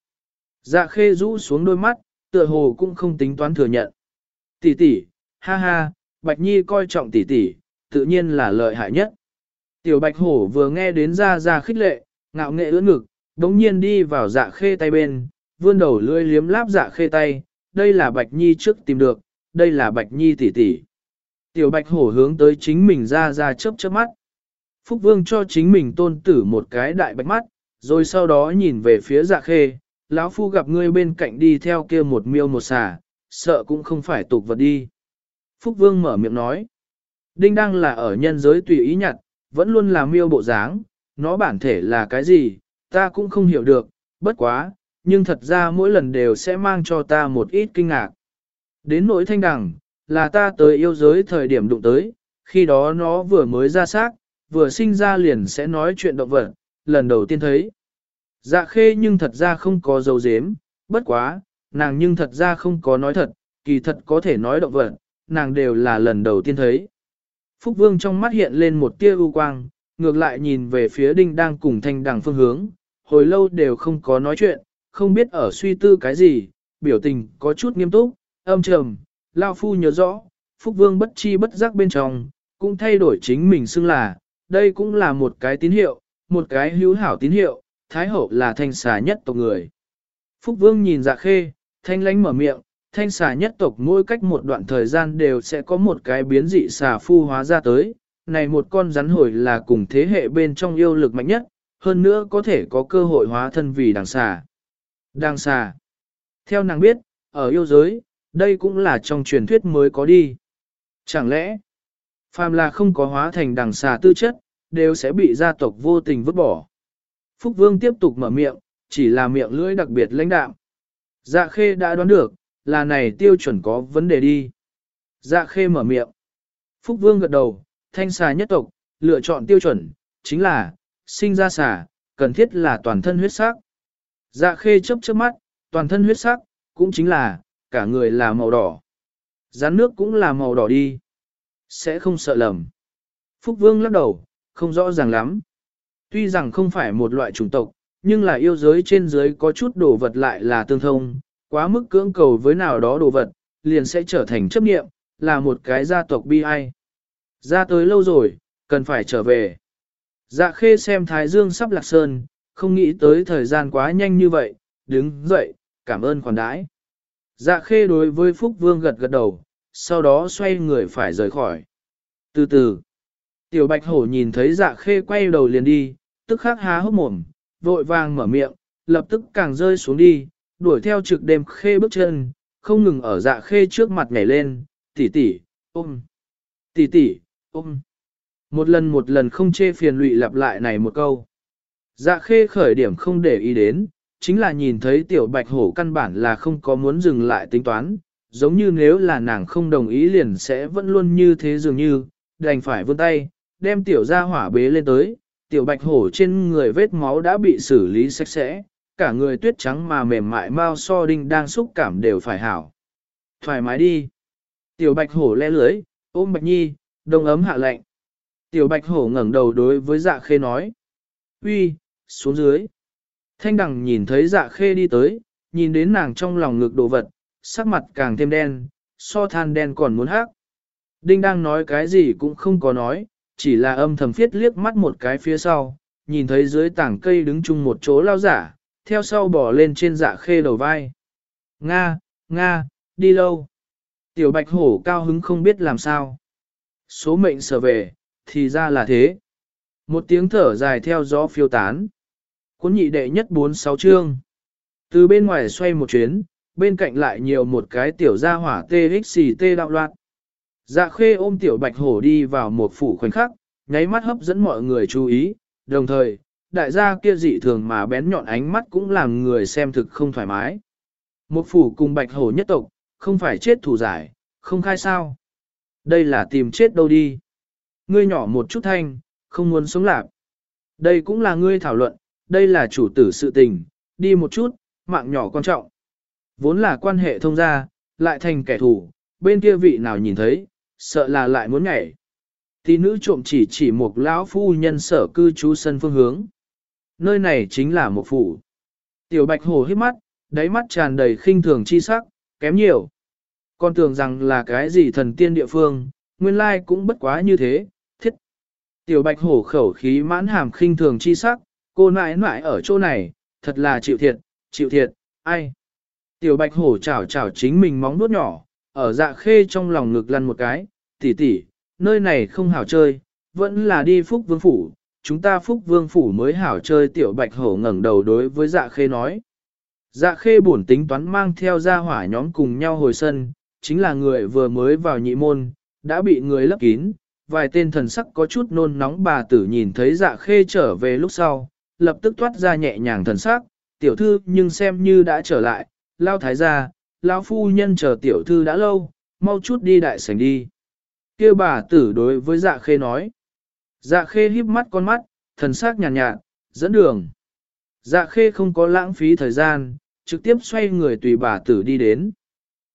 dạ khê rũ xuống đôi mắt, tựa hồ cũng không tính toán thừa nhận. Tỷ tỷ, ha ha, bạch nhi coi trọng tỷ tỷ, tự nhiên là lợi hại nhất. Tiểu bạch hổ vừa nghe đến ra ra khích lệ, ngạo nghệ ưỡn ngực, đống nhiên đi vào dạ khê tay bên, vươn đầu lưỡi liếm láp dạ khê tay, đây là bạch nhi trước tìm được, đây là bạch nhi tỷ tỷ. Tiểu bạch hổ hướng tới chính mình ra ra chớp chớp mắt. Phúc vương cho chính mình tôn tử một cái đại bạch mắt, rồi sau đó nhìn về phía dạ khê, lão phu gặp ngươi bên cạnh đi theo kia một miêu một xà, sợ cũng không phải tục vật đi. Phúc vương mở miệng nói, đinh đang là ở nhân giới tùy ý nhặt, vẫn luôn là miêu bộ dáng, nó bản thể là cái gì, ta cũng không hiểu được, bất quá, nhưng thật ra mỗi lần đều sẽ mang cho ta một ít kinh ngạc. Đến nỗi thanh đằng, là ta tới yêu giới thời điểm đụng tới, khi đó nó vừa mới ra xác, vừa sinh ra liền sẽ nói chuyện động vật, lần đầu tiên thấy. Dạ khê nhưng thật ra không có dấu dếm, bất quá, nàng nhưng thật ra không có nói thật, kỳ thật có thể nói động vật, nàng đều là lần đầu tiên thấy. Phúc Vương trong mắt hiện lên một tia ưu quang, ngược lại nhìn về phía đinh đang cùng thanh đằng phương hướng, hồi lâu đều không có nói chuyện, không biết ở suy tư cái gì, biểu tình có chút nghiêm túc, âm trầm, Lao Phu nhớ rõ, Phúc Vương bất chi bất giác bên trong, cũng thay đổi chính mình xưng là, đây cũng là một cái tín hiệu, một cái hữu hảo tín hiệu, Thái Hậu là thanh xà nhất tộc người. Phúc Vương nhìn dạ khê, thanh lánh mở miệng, thanh xà nhất tộc mỗi cách một đoạn thời gian đều sẽ có một cái biến dị xà phu hóa ra tới, này một con rắn hồi là cùng thế hệ bên trong yêu lực mạnh nhất, hơn nữa có thể có cơ hội hóa thân vì đàng xà. Đàng xà. Theo nàng biết, ở yêu giới, đây cũng là trong truyền thuyết mới có đi. Chẳng lẽ, phàm là không có hóa thành đằng xà tư chất, đều sẽ bị gia tộc vô tình vứt bỏ. Phúc Vương tiếp tục mở miệng, chỉ là miệng lưỡi đặc biệt lãnh đạm. Dạ khê đã đoán được, là này tiêu chuẩn có vấn đề đi. Dạ khê mở miệng. Phúc Vương gật đầu, thanh xà nhất tộc, lựa chọn tiêu chuẩn, chính là, sinh ra xà, cần thiết là toàn thân huyết sắc. Dạ khê chấp chớp mắt, toàn thân huyết sắc, cũng chính là, cả người là màu đỏ. Rán nước cũng là màu đỏ đi. Sẽ không sợ lầm. Phúc Vương lắc đầu, không rõ ràng lắm. Tuy rằng không phải một loại chủng tộc, nhưng là yêu giới trên dưới có chút đồ vật lại là tương thông, quá mức cưỡng cầu với nào đó đồ vật, liền sẽ trở thành chấp nghiệm, là một cái gia tộc bi ai. Ra tới lâu rồi, cần phải trở về. Dạ khê xem Thái Dương sắp lạc sơn, không nghĩ tới thời gian quá nhanh như vậy, đứng dậy, cảm ơn khoản đãi. Dạ khê đối với Phúc Vương gật gật đầu, sau đó xoay người phải rời khỏi. Từ từ, tiểu bạch hổ nhìn thấy dạ khê quay đầu liền đi, tức khắc há hốc mồm, vội vàng mở miệng, lập tức càng rơi xuống đi, đuổi theo trực đêm khê bước chân, không ngừng ở dạ khê trước mặt nhảy lên, tỷ tỷ, ôm, tỷ tỷ, ôm. Một lần một lần không chê phiền lụy lặp lại này một câu. Dạ khê khởi điểm không để ý đến, chính là nhìn thấy tiểu bạch hổ căn bản là không có muốn dừng lại tính toán, giống như nếu là nàng không đồng ý liền sẽ vẫn luôn như thế dường như, đành phải vươn tay, đem tiểu ra hỏa bế lên tới, tiểu bạch hổ trên người vết máu đã bị xử lý sạch sẽ, cả người tuyết trắng mà mềm mại mau so đinh đang xúc cảm đều phải hảo. Thoải mái đi. Tiểu bạch hổ le lưới, ôm bạch nhi, đông ấm hạ lạnh. Tiểu bạch hổ ngẩng đầu đối với dạ khê nói. uy, xuống dưới. Thanh đằng nhìn thấy dạ khê đi tới, nhìn đến nàng trong lòng ngực đồ vật, sắc mặt càng thêm đen, so than đen còn muốn hắc. Đinh đang nói cái gì cũng không có nói, chỉ là âm thầm phiết liếc mắt một cái phía sau, nhìn thấy dưới tảng cây đứng chung một chỗ lao giả, theo sau bỏ lên trên dạ khê đầu vai. Nga, Nga, đi lâu. Tiểu bạch hổ cao hứng không biết làm sao. Số mệnh sở về, thì ra là thế. Một tiếng thở dài theo gió phiêu tán. Cuốn nhị đệ nhất bốn sáu chương. Từ bên ngoài xoay một chuyến, bên cạnh lại nhiều một cái tiểu gia hỏa TXT đạo loạn. Dạ khê ôm tiểu bạch hổ đi vào một phủ khoảnh khắc, nháy mắt hấp dẫn mọi người chú ý, đồng thời, đại gia kia dị thường mà bén nhọn ánh mắt cũng làm người xem thực không thoải mái. Một phủ cùng bạch hổ nhất tộc, không phải chết thủ giải, không khai sao. Đây là tìm chết đâu đi. Ngươi nhỏ một chút thanh, không muốn sống lạc. Đây cũng là ngươi thảo luận, đây là chủ tử sự tình, đi một chút, mạng nhỏ quan trọng. Vốn là quan hệ thông gia, lại thành kẻ thù, bên kia vị nào nhìn thấy, sợ là lại muốn nhảy. Thì nữ trộm chỉ chỉ một lão phu nhân sở cư trú sân phương hướng. Nơi này chính là một phủ. Tiểu bạch hồ hít mắt, đáy mắt tràn đầy khinh thường chi sắc, kém nhiều. Con tưởng rằng là cái gì thần tiên địa phương, nguyên lai cũng bất quá như thế, thiết. Tiểu bạch hổ khẩu khí mãn hàm khinh thường chi sắc, cô nãi nãi ở chỗ này, thật là chịu thiệt, chịu thiệt, ai. Tiểu bạch hổ chảo chảo chính mình móng nuốt nhỏ, ở dạ khê trong lòng ngực lăn một cái, tỷ tỷ, nơi này không hảo chơi, vẫn là đi phúc vương phủ, chúng ta phúc vương phủ mới hảo chơi tiểu bạch hổ ngẩng đầu đối với dạ khê nói. Dạ khê buồn tính toán mang theo gia hỏa nhóm cùng nhau hồi sân, chính là người vừa mới vào nhị môn, đã bị người lấp kín, vài tên thần sắc có chút nôn nóng bà tử nhìn thấy dạ khê trở về lúc sau, lập tức toát ra nhẹ nhàng thần sắc, tiểu thư nhưng xem như đã trở lại, lao thái gia, lao phu nhân chờ tiểu thư đã lâu, mau chút đi đại sảnh đi. Kêu bà tử đối với dạ khê nói. Dạ khê híp mắt con mắt, thần sắc nhàn nhạt, nhạt, dẫn đường. Dạ khê không có lãng phí thời gian, trực tiếp xoay người tùy bà tử đi đến.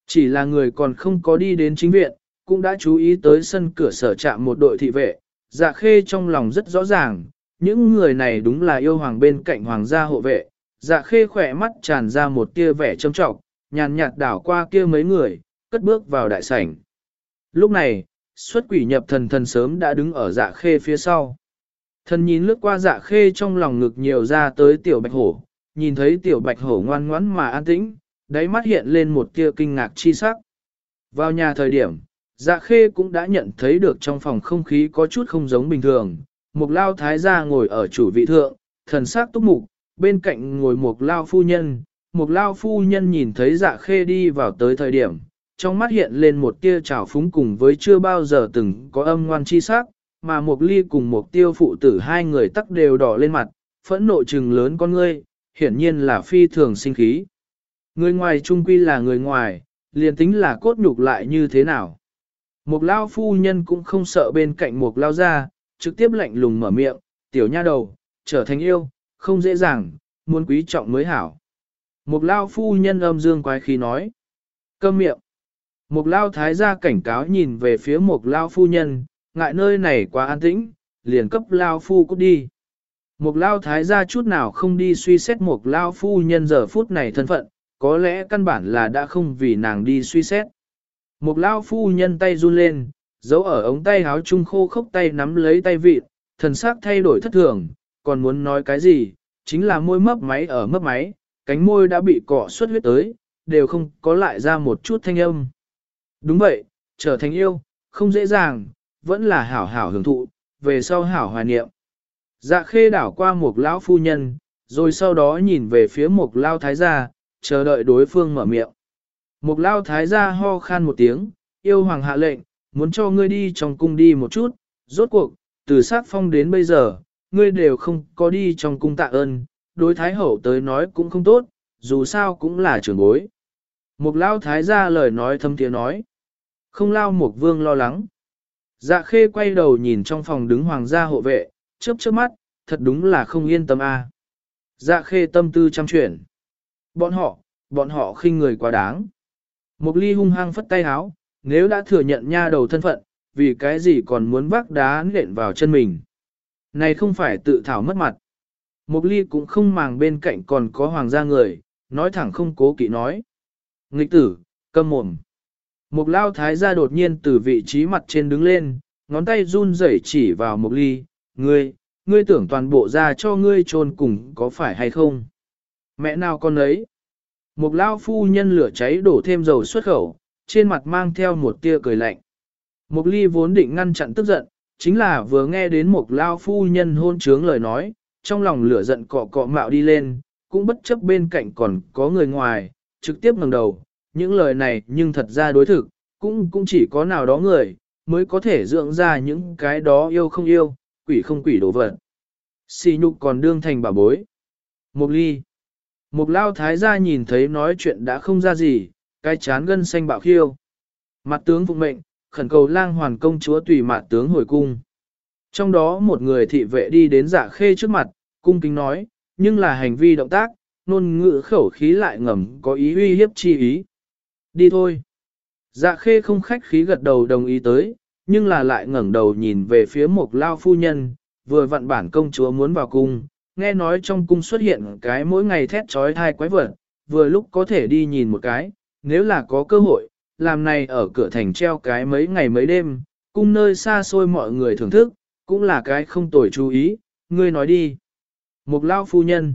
Chỉ là người còn không có đi đến chính viện, cũng đã chú ý tới sân cửa sở trạm một đội thị vệ. Dạ khê trong lòng rất rõ ràng, những người này đúng là yêu hoàng bên cạnh hoàng gia hộ vệ. Dạ khê khỏe mắt tràn ra một tia vẻ trâm trọng, nhàn nhạt đảo qua kia mấy người, cất bước vào đại sảnh. Lúc này, xuất quỷ nhập thần thần sớm đã đứng ở dạ khê phía sau. Thần nhìn lướt qua dạ khê trong lòng ngực nhiều ra tới tiểu bạch hổ, nhìn thấy tiểu bạch hổ ngoan ngoãn mà an tĩnh, đáy mắt hiện lên một tia kinh ngạc chi sắc. Vào nhà thời điểm, dạ khê cũng đã nhận thấy được trong phòng không khí có chút không giống bình thường. Một lao thái gia ngồi ở chủ vị thượng, thần sắc túc mục, bên cạnh ngồi một lao phu nhân. Một lao phu nhân nhìn thấy dạ khê đi vào tới thời điểm, trong mắt hiện lên một tia trào phúng cùng với chưa bao giờ từng có âm ngoan chi sắc, mà một ly cùng một tiêu phụ tử hai người tắc đều đỏ lên mặt, phẫn nộ trừng lớn con ngươi, hiển nhiên là phi thường sinh khí. Người ngoài trung quy là người ngoài, liền tính là cốt nhục lại như thế nào. Một lao phu nhân cũng không sợ bên cạnh một lao ra, trực tiếp lạnh lùng mở miệng, tiểu nha đầu, trở thành yêu, không dễ dàng, muốn quý trọng mới hảo. Một lao phu nhân âm dương quái khí nói, câm miệng. Một lao thái gia cảnh cáo nhìn về phía một lao phu nhân, ngại nơi này quá an tĩnh, liền cấp lao phu cút đi. Một lao thái gia chút nào không đi suy xét một lao phu nhân giờ phút này thân phận, có lẽ căn bản là đã không vì nàng đi suy xét. Một lao phu nhân tay run lên, giấu ở ống tay háo trung khô khốc tay nắm lấy tay vịt, thần sắc thay đổi thất thường, còn muốn nói cái gì, chính là môi mấp máy ở mấp máy, cánh môi đã bị cọ xuất huyết tới, đều không có lại ra một chút thanh âm. Đúng vậy, trở thành yêu, không dễ dàng, vẫn là hảo hảo hưởng thụ, về sau hảo hoài niệm. Dạ khê đảo qua một lão phu nhân, rồi sau đó nhìn về phía một lao thái gia, chờ đợi đối phương mở miệng. Một lao thái gia ho khan một tiếng, yêu hoàng hạ lệnh, muốn cho ngươi đi trong cung đi một chút, rốt cuộc, từ sát phong đến bây giờ, ngươi đều không có đi trong cung tạ ơn, đối thái hậu tới nói cũng không tốt, dù sao cũng là trưởng bối. mục lao thái gia lời nói thâm tiếng nói. Không lao mục vương lo lắng. Dạ khê quay đầu nhìn trong phòng đứng hoàng gia hộ vệ, chớp chớp mắt, thật đúng là không yên tâm a. Dạ khê tâm tư chăm chuyển. Bọn họ, bọn họ khinh người quá đáng. mục ly hung hăng phất tay háo, nếu đã thừa nhận nha đầu thân phận, vì cái gì còn muốn vác đá nện vào chân mình. Này không phải tự thảo mất mặt. mục ly cũng không màng bên cạnh còn có hoàng gia người, nói thẳng không cố kỵ nói. Nghịch tử, câm mồm. mục lao thái gia đột nhiên từ vị trí mặt trên đứng lên, ngón tay run rẩy chỉ vào mục ly, ngươi, ngươi tưởng toàn bộ ra cho ngươi trôn cùng có phải hay không? Mẹ nào con ấy? mục lao phu nhân lửa cháy đổ thêm dầu xuất khẩu, trên mặt mang theo một tia cười lạnh. Mục ly vốn định ngăn chặn tức giận, chính là vừa nghe đến một lao phu nhân hôn trướng lời nói, trong lòng lửa giận cọ cọ mạo đi lên, cũng bất chấp bên cạnh còn có người ngoài, trực tiếp ngẩng đầu, những lời này nhưng thật ra đối thực, cũng cũng chỉ có nào đó người, mới có thể dưỡng ra những cái đó yêu không yêu, quỷ không quỷ đồ vật. Xì nhục còn đương thành bà bối. Mục ly. mục lao thái gia nhìn thấy nói chuyện đã không ra gì, cái chán gân xanh bạo khiêu. Mặt tướng phục mệnh, khẩn cầu lang hoàn công chúa tùy mặt tướng hồi cung. Trong đó một người thị vệ đi đến dạ khê trước mặt, cung kính nói, nhưng là hành vi động tác, nôn ngữ khẩu khí lại ngầm có ý uy hiếp chi ý. Đi thôi. Dạ khê không khách khí gật đầu đồng ý tới, nhưng là lại ngẩng đầu nhìn về phía một lao phu nhân, vừa vặn bản công chúa muốn vào cung, nghe nói trong cung xuất hiện cái mỗi ngày thét trói thai quái vật, vừa lúc có thể đi nhìn một cái, nếu là có cơ hội, làm này ở cửa thành treo cái mấy ngày mấy đêm, cung nơi xa xôi mọi người thưởng thức, cũng là cái không tồi chú ý, ngươi nói đi. Một lao phu nhân.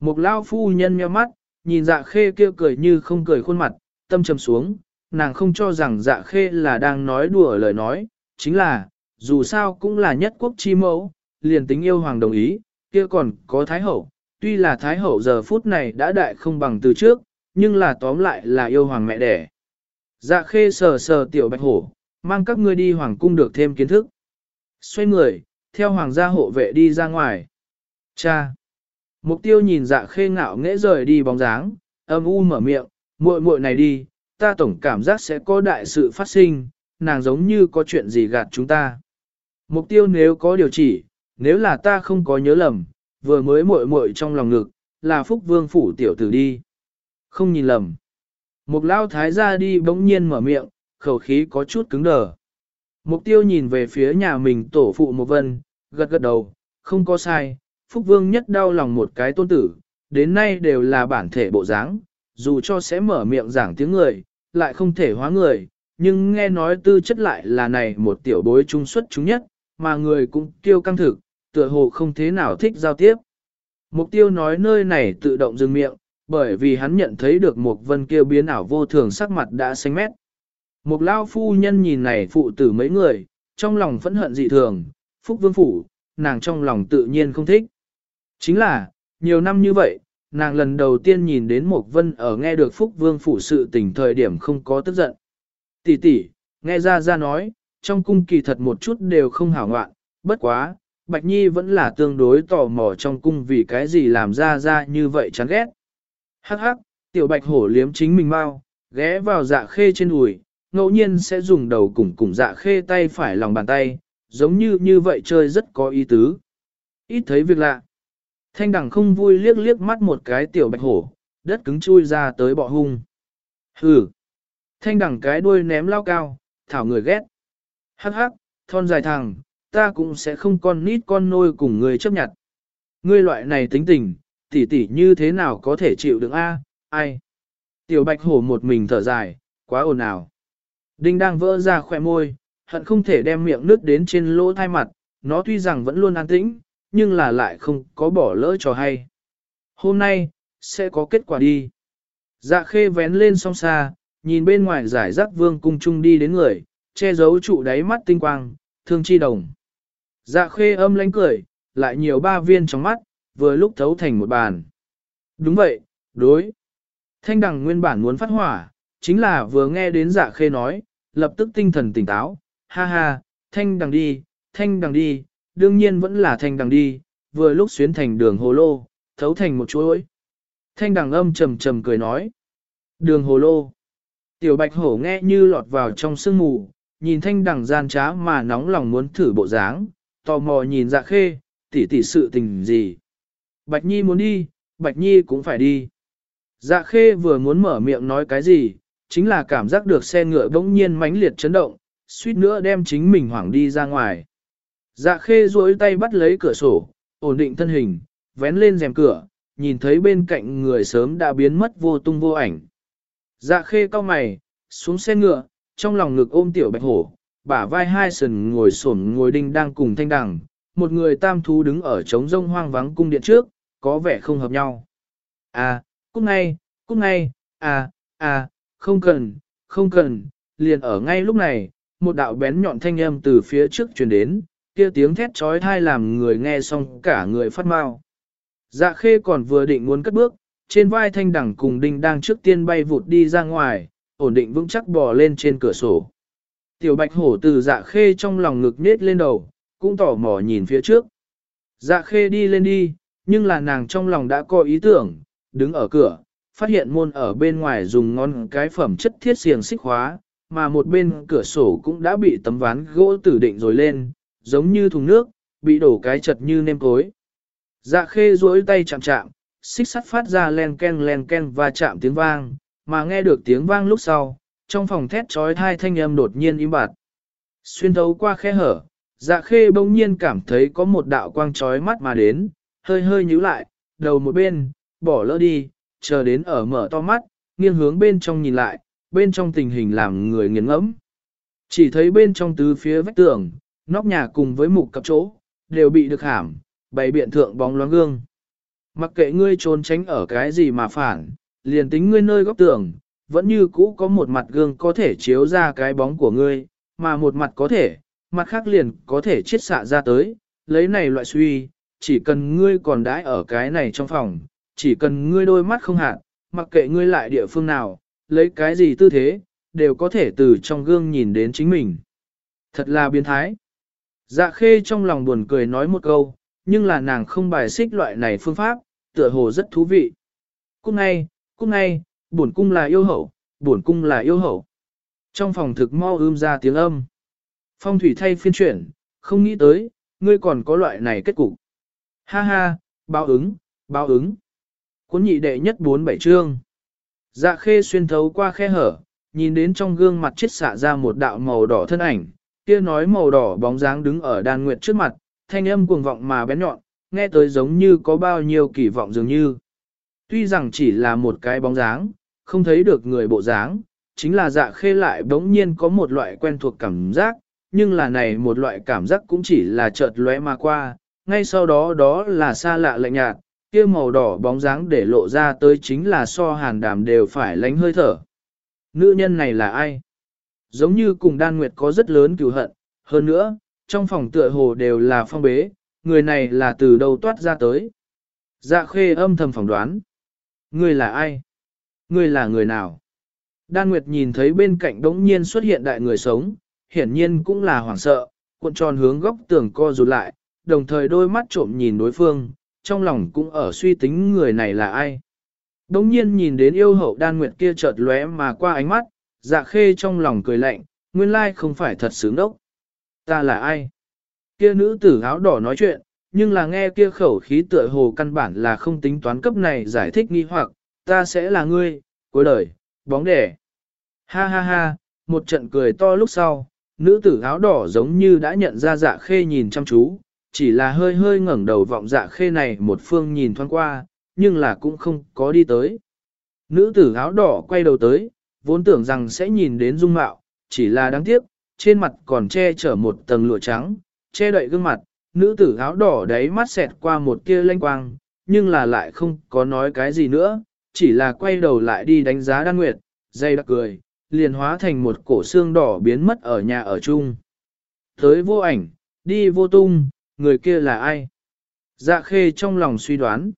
Một lao phu nhân nheo mắt, nhìn dạ khê kia cười như không cười khuôn mặt, tâm trầm xuống, nàng không cho rằng dạ khê là đang nói đùa lời nói, chính là, dù sao cũng là nhất quốc chi mẫu, liền tính yêu hoàng đồng ý, kia còn có thái hậu, tuy là thái hậu giờ phút này đã đại không bằng từ trước, nhưng là tóm lại là yêu hoàng mẹ đẻ. Dạ khê sờ sờ tiểu bạch hổ, mang các ngươi đi hoàng cung được thêm kiến thức. Xoay người, theo hoàng gia hộ vệ đi ra ngoài. Cha! Mục tiêu nhìn dạ khê ngạo nghễ rời đi bóng dáng, âm u mở miệng, muội muội này đi, ta tổng cảm giác sẽ có đại sự phát sinh, nàng giống như có chuyện gì gạt chúng ta. Mục tiêu nếu có điều chỉ, nếu là ta không có nhớ lầm, vừa mới muội muội trong lòng ngực, là phúc vương phủ tiểu tử đi. Không nhìn lầm. Mục lao thái ra đi bỗng nhiên mở miệng, khẩu khí có chút cứng đờ. Mục tiêu nhìn về phía nhà mình tổ phụ một vân, gật gật đầu, không có sai, Phúc Vương nhất đau lòng một cái tôn tử, đến nay đều là bản thể bộ dáng, dù cho sẽ mở miệng giảng tiếng người, lại không thể hóa người, nhưng nghe nói tư chất lại là này một tiểu bối trung xuất chúng nhất, mà người cũng tiêu căng thực, tựa hồ không thế nào thích giao tiếp. Mục tiêu nói nơi này tự động dừng miệng, bởi vì hắn nhận thấy được một vân kia biến ảo vô thường sắc mặt đã xanh mét. Một lao phu nhân nhìn này phụ tử mấy người, trong lòng phẫn hận dị thường, phúc vương phủ, nàng trong lòng tự nhiên không thích. Chính là, nhiều năm như vậy, nàng lần đầu tiên nhìn đến một vân ở nghe được phúc vương phủ sự tình thời điểm không có tức giận. Tỷ tỷ, nghe ra ra nói, trong cung kỳ thật một chút đều không hảo ngoạn, bất quá, Bạch Nhi vẫn là tương đối tò mò trong cung vì cái gì làm ra ra như vậy chán ghét. Hắc hắc, tiểu bạch hổ liếm chính mình mau, ghé vào dạ khê trên đùi, ngẫu nhiên sẽ dùng đầu cùng cùng dạ khê tay phải lòng bàn tay, giống như như vậy chơi rất có ý tứ. Ít thấy việc lạ. Thanh đẳng không vui liếc liếc mắt một cái tiểu bạch hổ, đất cứng chui ra tới bọ hung. Hừ. Thanh đẳng cái đuôi ném lao cao, thảo người ghét. Hắc hắc, thon dài thằng, ta cũng sẽ không con nít con nôi cùng người chấp nhận. Ngươi loại này tính tình, tỷ tỷ như thế nào có thể chịu được a? ai? Tiểu bạch hổ một mình thở dài, quá ồn ào. Đinh đang vỡ ra khỏe môi, hận không thể đem miệng nước đến trên lỗ thai mặt, nó tuy rằng vẫn luôn an tĩnh, nhưng là lại không có bỏ lỡ trò hay. Hôm nay, sẽ có kết quả đi. Dạ khê vén lên song xa, nhìn bên ngoài giải rác vương cung trung đi đến người, che giấu trụ đáy mắt tinh quang, thương chi đồng. Dạ khê âm lánh cười, lại nhiều ba viên trong mắt, vừa lúc thấu thành một bàn. Đúng vậy, đối. Thanh đằng nguyên bản muốn phát hỏa, chính là vừa nghe đến dạ khê nói, lập tức tinh thần tỉnh táo, ha ha, thanh đằng đi, thanh đằng đi, đương nhiên vẫn là thanh đằng đi, vừa lúc xuyến thành đường hồ lô, thấu thành một chuỗi. Thanh đằng âm trầm trầm cười nói, đường hồ lô. Tiểu bạch hổ nghe như lọt vào trong sương mù, nhìn thanh đằng gian trá mà nóng lòng muốn thử bộ dáng, tò mò nhìn dạ khê, tỉ tỉ sự tình gì. Bạch Nhi muốn đi, Bạch Nhi cũng phải đi. Dạ khê vừa muốn mở miệng nói cái gì, chính là cảm giác được xe ngựa bỗng nhiên mãnh liệt chấn động, suýt nữa đem chính mình hoảng đi ra ngoài. Dạ khê duỗi tay bắt lấy cửa sổ, ổn định thân hình, vén lên rèm cửa, nhìn thấy bên cạnh người sớm đã biến mất vô tung vô ảnh. Dạ khê cau mày, xuống xe ngựa, trong lòng ngực ôm tiểu bạch hổ, bả vai hai sần ngồi xổm ngồi đinh đang cùng thanh đằng, một người tam thú đứng ở trống rông hoang vắng cung điện trước, có vẻ không hợp nhau. À, cút ngay, cút ngay, à, à, không cần, không cần, liền ở ngay lúc này, một đạo bén nhọn thanh âm từ phía trước truyền đến, kia tiếng thét trói thai làm người nghe xong cả người phát mau. Dạ khê còn vừa định muốn cất bước, trên vai thanh đẳng cùng đinh đang trước tiên bay vụt đi ra ngoài, ổn định vững chắc bò lên trên cửa sổ. Tiểu bạch hổ từ dạ khê trong lòng ngực nết lên đầu, cũng tỏ mò nhìn phía trước. Dạ khê đi lên đi, nhưng là nàng trong lòng đã có ý tưởng, đứng ở cửa, phát hiện môn ở bên ngoài dùng ngón cái phẩm chất thiết xiềng xích khóa, mà một bên cửa sổ cũng đã bị tấm ván gỗ tử định rồi lên, giống như thùng nước, bị đổ cái chật như nêm cối. Dạ khê duỗi tay chạm chạm, xích sắt phát ra len ken len ken và chạm tiếng vang, mà nghe được tiếng vang lúc sau, trong phòng thét trói thai thanh âm đột nhiên im bặt. Xuyên thấu qua khe hở, dạ khê bỗng nhiên cảm thấy có một đạo quang trói mắt mà đến, hơi hơi nhíu lại, đầu một bên, bỏ lỡ đi, chờ đến ở mở to mắt, nghiêng hướng bên trong nhìn lại, bên trong tình hình làm người nghiền ngẫm. Chỉ thấy bên trong tứ phía vách tường, nóc nhà cùng với mục cặp chỗ, đều bị được hàm, bày biện thượng bóng loáng gương. Mặc kệ ngươi trốn tránh ở cái gì mà phản, liền tính ngươi nơi góc tường, vẫn như cũ có một mặt gương có thể chiếu ra cái bóng của ngươi, mà một mặt có thể, mặt khác liền có thể chiết xạ ra tới, lấy này loại suy, chỉ cần ngươi còn đãi ở cái này trong phòng, chỉ cần ngươi đôi mắt không hạn, mặc kệ ngươi lại địa phương nào, lấy cái gì tư thế, đều có thể từ trong gương nhìn đến chính mình. Thật là biến thái. Dạ khê trong lòng buồn cười nói một câu, nhưng là nàng không bài xích loại này phương pháp, tựa hồ rất thú vị. Cung ngay, cung ngay, bổn cung là yêu hậu, bổn cung là yêu hậu. Trong phòng thực mau ưm ra tiếng âm. Phong thủy thay phiên chuyển, không nghĩ tới, ngươi còn có loại này kết cục. Ha ha, báo ứng, báo ứng. Cuốn nhị đệ nhất bốn bảy chương. Dạ khê xuyên thấu qua khe hở, nhìn đến trong gương mặt chết xạ ra một đạo màu đỏ thân ảnh, kia nói màu đỏ bóng dáng đứng ở đàn nguyệt trước mặt, thanh âm cuồng vọng mà bén nhọn, nghe tới giống như có bao nhiêu kỳ vọng dường như. Tuy rằng chỉ là một cái bóng dáng, không thấy được người bộ dáng, chính là dạ khê lại bỗng nhiên có một loại quen thuộc cảm giác, nhưng là này một loại cảm giác cũng chỉ là chợt lóe mà qua, ngay sau đó đó là xa lạ lạnh nhạt, kia màu đỏ bóng dáng để lộ ra tới chính là so hàn đàm đều phải lánh hơi thở. Nữ nhân này là ai? Giống như cùng đan nguyệt có rất lớn cừu hận, hơn nữa, trong phòng tựa hồ đều là phong bế, người này là từ đâu toát ra tới. Dạ khê âm thầm phỏng đoán. Người là ai? Người là người nào? Đan Nguyệt nhìn thấy bên cạnh đống nhiên xuất hiện đại người sống, hiển nhiên cũng là hoảng sợ, cuộn tròn hướng góc tường co rụt lại, đồng thời đôi mắt trộm nhìn đối phương, trong lòng cũng ở suy tính người này là ai. Đống nhiên nhìn đến yêu hậu đan nguyệt kia chợt lóe mà qua ánh mắt, dạ khê trong lòng cười lạnh, nguyên lai không phải thật sướng đốc. Ta là ai? Kia nữ tử áo đỏ nói chuyện, nhưng là nghe kia khẩu khí tựa hồ căn bản là không tính toán cấp này giải thích nghi hoặc, ta sẽ là ngươi, cuối đời, bóng đẻ. Ha ha ha, một trận cười to lúc sau, nữ tử áo đỏ giống như đã nhận ra dạ khê nhìn chăm chú, chỉ là hơi hơi ngẩng đầu vọng dạ khê này một phương nhìn thoáng qua, nhưng là cũng không có đi tới. Nữ tử áo đỏ quay đầu tới, vốn tưởng rằng sẽ nhìn đến dung mạo, chỉ là đáng tiếc, trên mặt còn che chở một tầng lụa trắng, che đậy gương mặt, nữ tử áo đỏ đấy mắt xẹt qua một tia lanh quang, nhưng là lại không có nói cái gì nữa, chỉ là quay đầu lại đi đánh giá đan nguyệt, dây đặc cười, liền hóa thành một cổ xương đỏ biến mất ở nhà ở chung. Tới vô ảnh, đi vô tung, người kia là ai? Dạ khê trong lòng suy đoán.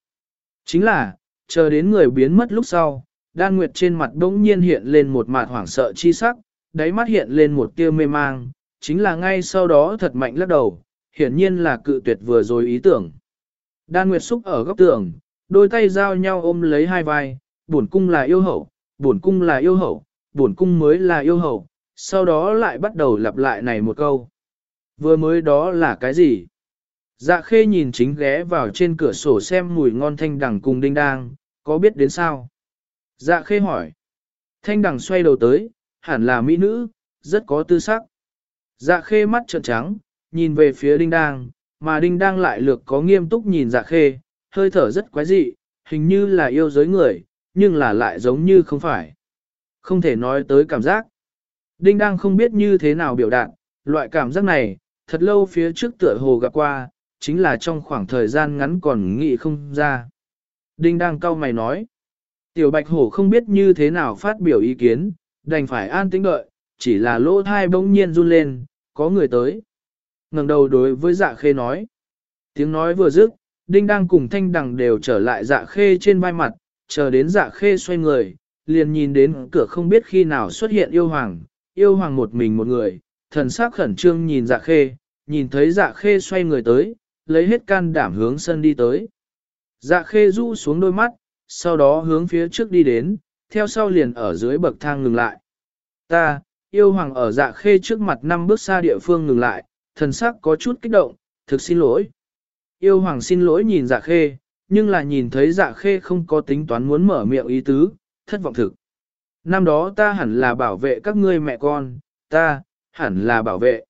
Chính là, chờ đến người biến mất lúc sau, đan nguyệt trên mặt đống nhiên hiện lên một mặt hoảng sợ chi sắc, đáy mắt hiện lên một tia mê mang, chính là ngay sau đó thật mạnh lắc đầu, hiển nhiên là cự tuyệt vừa rồi ý tưởng. Đan nguyệt xúc ở góc tường, đôi tay giao nhau ôm lấy hai vai, bổn cung là yêu hậu, bổn cung là yêu hậu, bổn cung mới là yêu hậu, sau đó lại bắt đầu lặp lại này một câu. Vừa mới đó là cái gì? Dạ khê nhìn chính ghé vào trên cửa sổ xem mùi ngon thanh đằng cùng đinh đang, có biết đến sao? Dạ khê hỏi. Thanh đằng xoay đầu tới, hẳn là mỹ nữ, rất có tư sắc. Dạ khê mắt trợn trắng, nhìn về phía đinh đang, mà đinh đang lại lược có nghiêm túc nhìn dạ khê, hơi thở rất quái dị, hình như là yêu giới người, nhưng là lại giống như không phải. Không thể nói tới cảm giác. Đinh đang không biết như thế nào biểu đạt, loại cảm giác này, thật lâu phía trước tựa hồ gặp qua, chính là trong khoảng thời gian ngắn còn nghĩ không ra. Đinh đang cau mày nói. Tiểu bạch hổ không biết như thế nào phát biểu ý kiến, đành phải an tĩnh đợi, chỉ là lỗ thai bỗng nhiên run lên, có người tới. ngẩng đầu đối với dạ khê nói. Tiếng nói vừa dứt, đinh đang cùng thanh đằng đều trở lại dạ khê trên vai mặt, chờ đến dạ khê xoay người, liền nhìn đến cửa không biết khi nào xuất hiện yêu hoàng, yêu hoàng một mình một người, thần sắc khẩn trương nhìn dạ khê, nhìn thấy dạ khê xoay người tới, lấy hết can đảm hướng sân đi tới. Dạ khê du xuống đôi mắt, sau đó hướng phía trước đi đến, theo sau liền ở dưới bậc thang ngừng lại. Ta, yêu hoàng ở dạ khê trước mặt năm bước xa địa phương ngừng lại, thần sắc có chút kích động, thực xin lỗi. Yêu hoàng xin lỗi nhìn dạ khê, nhưng là nhìn thấy dạ khê không có tính toán muốn mở miệng ý tứ, thất vọng thực. Năm đó ta hẳn là bảo vệ các ngươi mẹ con, ta, hẳn là bảo vệ.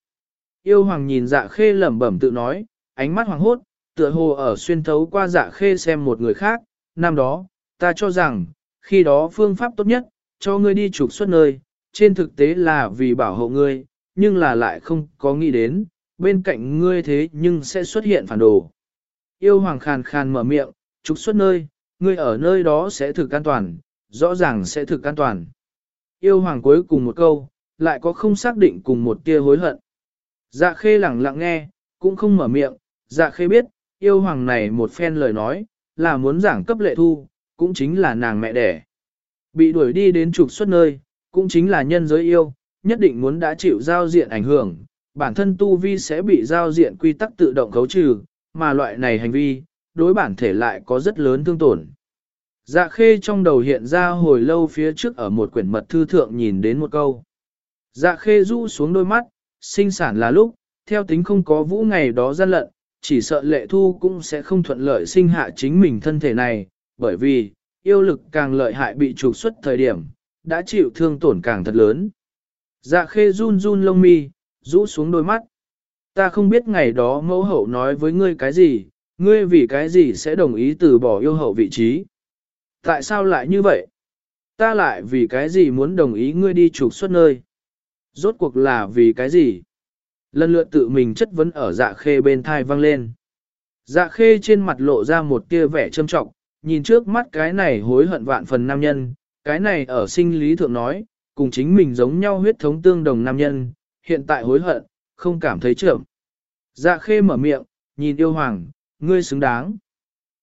Yêu hoàng nhìn dạ khê lẩm bẩm tự nói, ánh mắt hoàng hốt, tựa hồ ở xuyên thấu qua dạ khê xem một người khác, năm đó, ta cho rằng, khi đó phương pháp tốt nhất, cho ngươi đi trục xuất nơi, trên thực tế là vì bảo hộ ngươi, nhưng là lại không có nghĩ đến, bên cạnh ngươi thế nhưng sẽ xuất hiện phản đồ. Yêu hoàng khàn khàn mở miệng, trục xuất nơi, ngươi ở nơi đó sẽ thực an toàn, rõ ràng sẽ thực an toàn. Yêu hoàng cuối cùng một câu, lại có không xác định cùng một tia hối hận. Dạ khê lẳng lặng nghe, cũng không mở miệng, dạ khê biết, yêu hoàng này một phen lời nói, là muốn giảng cấp lệ thu, cũng chính là nàng mẹ đẻ. Bị đuổi đi đến trục xuất nơi, cũng chính là nhân giới yêu, nhất định muốn đã chịu giao diện ảnh hưởng, bản thân tu vi sẽ bị giao diện quy tắc tự động khấu trừ, mà loại này hành vi, đối bản thể lại có rất lớn thương tổn. Dạ khê trong đầu hiện ra hồi lâu phía trước ở một quyển mật thư thượng nhìn đến một câu. Dạ khê rũ xuống đôi mắt, sinh sản là lúc, theo tính không có vũ ngày đó gian lận, chỉ sợ lệ thu cũng sẽ không thuận lợi sinh hạ chính mình thân thể này, bởi vì, yêu lực càng lợi hại bị trục xuất thời điểm, đã chịu thương tổn càng thật lớn. Dạ khê run run lông mi, rũ xuống đôi mắt. Ta không biết ngày đó mẫu hậu nói với ngươi cái gì, ngươi vì cái gì sẽ đồng ý từ bỏ yêu hậu vị trí. Tại sao lại như vậy? Ta lại vì cái gì muốn đồng ý ngươi đi trục xuất nơi? Rốt cuộc là vì cái gì? Lần lượt tự mình chất vấn ở dạ khê bên thai vang lên. Dạ khê trên mặt lộ ra một tia vẻ trâm trọng, nhìn trước mắt cái này hối hận vạn phần nam nhân, cái này ở sinh lý thượng nói, cùng chính mình giống nhau huyết thống tương đồng nam nhân, hiện tại hối hận, không cảm thấy trưởng. Dạ khê mở miệng, nhìn yêu hoàng, ngươi xứng đáng.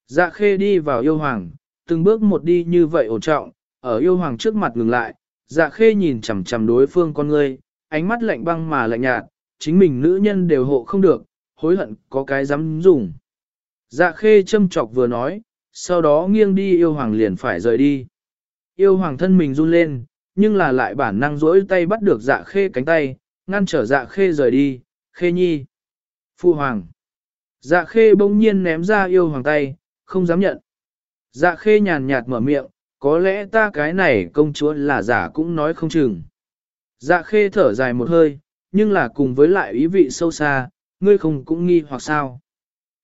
Dạ khê đi vào yêu hoàng, từng bước một đi như vậy ổn trọng, ở yêu hoàng trước mặt ngừng lại, dạ khê nhìn chằm chằm đối phương con ngươi, ánh mắt lạnh băng mà lạnh nhạt, chính mình nữ nhân đều hộ không được, hối hận có cái dám dùng. Dạ khê châm chọc vừa nói, sau đó nghiêng đi yêu hoàng liền phải rời đi. Yêu hoàng thân mình run lên, nhưng là lại bản năng rỗi tay bắt được dạ khê cánh tay, ngăn trở dạ khê rời đi, khê nhi. Phu hoàng. Dạ khê bỗng nhiên ném ra yêu hoàng tay, không dám nhận. Dạ khê nhàn nhạt mở miệng, có lẽ ta cái này công chúa là giả cũng nói không chừng. Dạ khê thở dài một hơi, nhưng là cùng với lại ý vị sâu xa, ngươi không cũng nghi hoặc sao.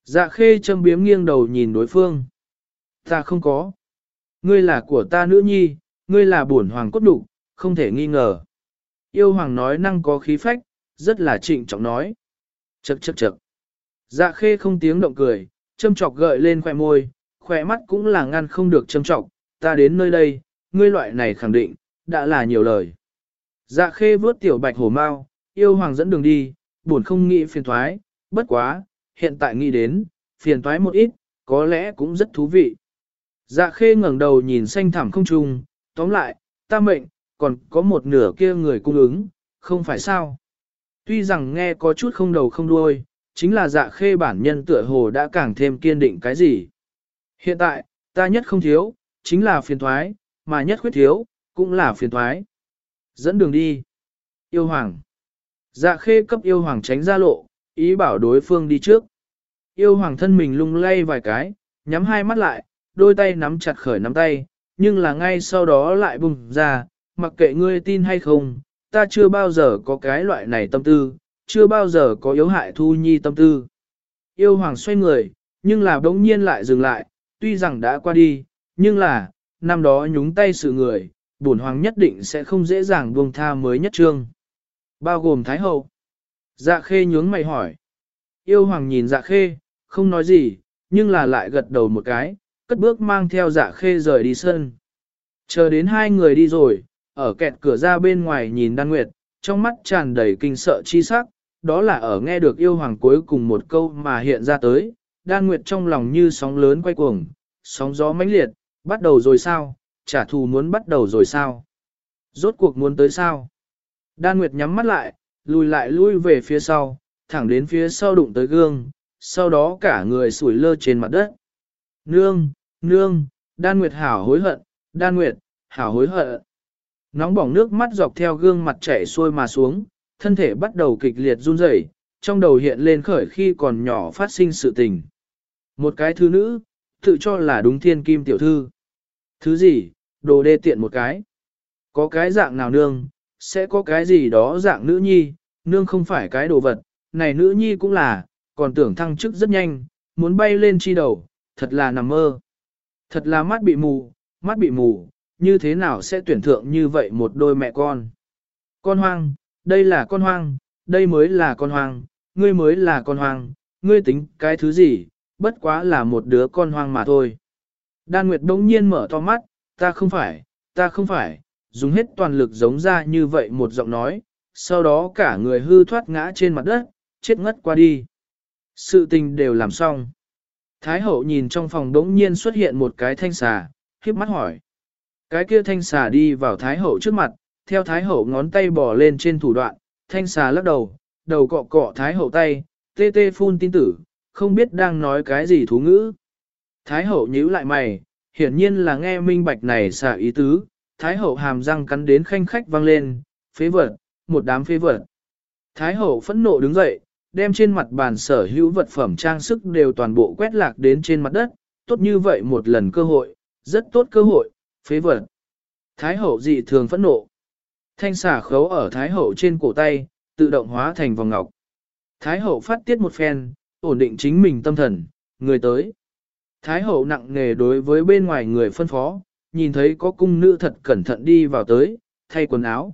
Dạ khê châm biếm nghiêng đầu nhìn đối phương. Ta không có. Ngươi là của ta nữ nhi, ngươi là bổn hoàng cốt đục, không thể nghi ngờ. Yêu hoàng nói năng có khí phách, rất là trịnh trọng nói. Chậc chậc chậc. Dạ khê không tiếng động cười, châm chọc gợi lên khỏe môi, khỏe mắt cũng là ngăn không được châm chọc, ta đến nơi đây, ngươi loại này khẳng định, đã là nhiều lời. Dạ khê vướt tiểu bạch hổ mau, yêu hoàng dẫn đường đi, buồn không nghĩ phiền thoái, bất quá, hiện tại nghĩ đến, phiền thoái một ít, có lẽ cũng rất thú vị. Dạ khê ngẩng đầu nhìn xanh thẳm không trung, tóm lại, ta mệnh, còn có một nửa kia người cung ứng, không phải sao. Tuy rằng nghe có chút không đầu không đuôi, chính là dạ khê bản nhân tựa hồ đã càng thêm kiên định cái gì. Hiện tại, ta nhất không thiếu, chính là phiền thoái, mà nhất khuyết thiếu, cũng là phiền thoái. Dẫn đường đi. Yêu hoàng. Dạ khê cấp yêu hoàng tránh ra lộ, ý bảo đối phương đi trước. Yêu hoàng thân mình lung lay vài cái, nhắm hai mắt lại, đôi tay nắm chặt khởi nắm tay, nhưng là ngay sau đó lại bùng ra, mặc kệ ngươi tin hay không, ta chưa bao giờ có cái loại này tâm tư, chưa bao giờ có yếu hại thu nhi tâm tư. Yêu hoàng xoay người, nhưng là đống nhiên lại dừng lại, tuy rằng đã qua đi, nhưng là, năm đó nhúng tay sự người, bổn hoàng nhất định sẽ không dễ dàng buông tha mới nhất trương. Bao gồm Thái Hậu. Dạ khê nhướng mày hỏi. Yêu hoàng nhìn dạ khê, không nói gì, nhưng là lại gật đầu một cái, cất bước mang theo dạ khê rời đi sân. Chờ đến hai người đi rồi, ở kẹt cửa ra bên ngoài nhìn đan nguyệt, trong mắt tràn đầy kinh sợ chi sắc, đó là ở nghe được yêu hoàng cuối cùng một câu mà hiện ra tới, đan nguyệt trong lòng như sóng lớn quay cuồng, sóng gió mãnh liệt, bắt đầu rồi sao, trả thù muốn bắt đầu rồi sao, rốt cuộc muốn tới sao. Đan nguyệt nhắm mắt lại, lùi lại lui về phía sau, thẳng đến phía sau đụng tới gương, sau đó cả người sủi lơ trên mặt đất. Nương, nương, đan nguyệt hảo hối hận, đan nguyệt, hảo hối hận. Nóng bỏng nước mắt dọc theo gương mặt chảy xuôi mà xuống, thân thể bắt đầu kịch liệt run rẩy, trong đầu hiện lên khởi khi còn nhỏ phát sinh sự tình. Một cái thứ nữ, tự cho là đúng thiên kim tiểu thư. Thứ gì, đồ đê tiện một cái. Có cái dạng nào nương, sẽ có cái gì đó dạng nữ nhi, nương không phải cái đồ vật, này nữ nhi cũng là, còn tưởng thăng chức rất nhanh, muốn bay lên chi đầu, thật là nằm mơ. Thật là mắt bị mù, mắt bị mù, như thế nào sẽ tuyển thượng như vậy một đôi mẹ con. Con hoang, đây là con hoang, đây mới là con hoang, ngươi mới là con hoang, ngươi tính cái thứ gì, bất quá là một đứa con hoang mà thôi. Đan Nguyệt đống nhiên mở to mắt, ta không phải, ta không phải, dùng hết toàn lực giống ra như vậy một giọng nói, sau đó cả người hư thoát ngã trên mặt đất, chết ngất qua đi. Sự tình đều làm xong. Thái hậu nhìn trong phòng đống nhiên xuất hiện một cái thanh xà, khiếp mắt hỏi. Cái kia thanh xà đi vào Thái hậu trước mặt, theo Thái hậu ngón tay bỏ lên trên thủ đoạn, thanh xà lắc đầu, đầu cọ cọ Thái hậu tay, tê tê phun tin tử, không biết đang nói cái gì thú ngữ. Thái hậu nhíu lại mày, hiển nhiên là nghe minh bạch này xà ý tứ, Thái hậu hàm răng cắn đến khanh khách vang lên, phế vật, một đám phế vật. Thái hậu phẫn nộ đứng dậy, đem trên mặt bàn sở hữu vật phẩm trang sức đều toàn bộ quét lạc đến trên mặt đất, tốt như vậy một lần cơ hội, rất tốt cơ hội, phế vật. Thái hậu dị thường phẫn nộ. Thanh xả khấu ở thái hậu trên cổ tay, tự động hóa thành vòng ngọc. Thái hậu phát tiết một phen, ổn định chính mình tâm thần, người tới. Thái hậu nặng nề đối với bên ngoài người phân phó, nhìn thấy có cung nữ thật cẩn thận đi vào tới, thay quần áo.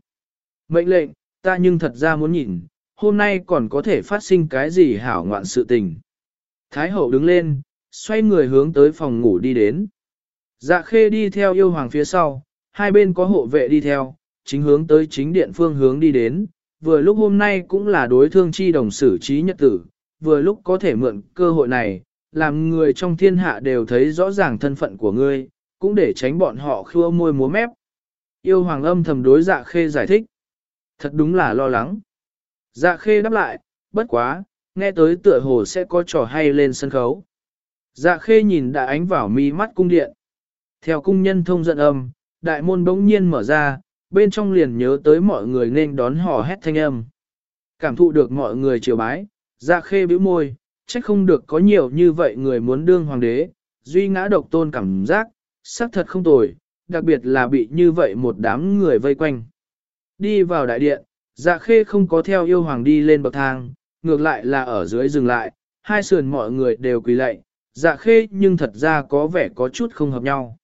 Mệnh lệnh, ta nhưng thật ra muốn nhìn, hôm nay còn có thể phát sinh cái gì hảo ngoạn sự tình. Thái hậu đứng lên, xoay người hướng tới phòng ngủ đi đến. Dạ khê đi theo yêu hoàng phía sau, hai bên có hộ vệ đi theo, chính hướng tới chính điện phương hướng đi đến, vừa lúc hôm nay cũng là đối thương chi đồng xử trí nhật tử, vừa lúc có thể mượn cơ hội này, làm người trong thiên hạ đều thấy rõ ràng thân phận của ngươi, cũng để tránh bọn họ khua môi múa mép. Yêu hoàng âm thầm đối dạ khê giải thích. Thật đúng là lo lắng. Dạ khê đáp lại, bất quá, nghe tới tựa hồ sẽ có trò hay lên sân khấu. Dạ khê nhìn đã ánh vào mi mắt cung điện. Theo cung nhân thông giận âm, đại môn bỗng nhiên mở ra, bên trong liền nhớ tới mọi người nên đón hò hét thanh âm. Cảm thụ được mọi người chiều bái, dạ khê bĩu môi, trách không được có nhiều như vậy người muốn đương hoàng đế, duy ngã độc tôn cảm giác, xác thật không tồi, đặc biệt là bị như vậy một đám người vây quanh. Đi vào đại điện, dạ khê không có theo yêu hoàng đi lên bậc thang, ngược lại là ở dưới dừng lại, hai sườn mọi người đều quỳ lạy, dạ khê nhưng thật ra có vẻ có chút không hợp nhau.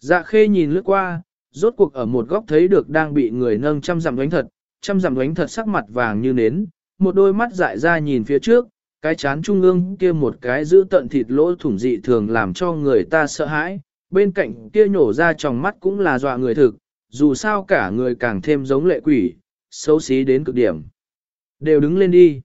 Dạ khê nhìn lướt qua, rốt cuộc ở một góc thấy được đang bị người nâng chăm dặm đánh thật, chăm dặm đánh thật sắc mặt vàng như nến, một đôi mắt dại ra nhìn phía trước, cái chán trung ương kia một cái giữ tận thịt lỗ thủng dị thường làm cho người ta sợ hãi, bên cạnh kia nhổ ra tròng mắt cũng là dọa người thực, dù sao cả người càng thêm giống lệ quỷ, xấu xí đến cực điểm. Đều đứng lên đi.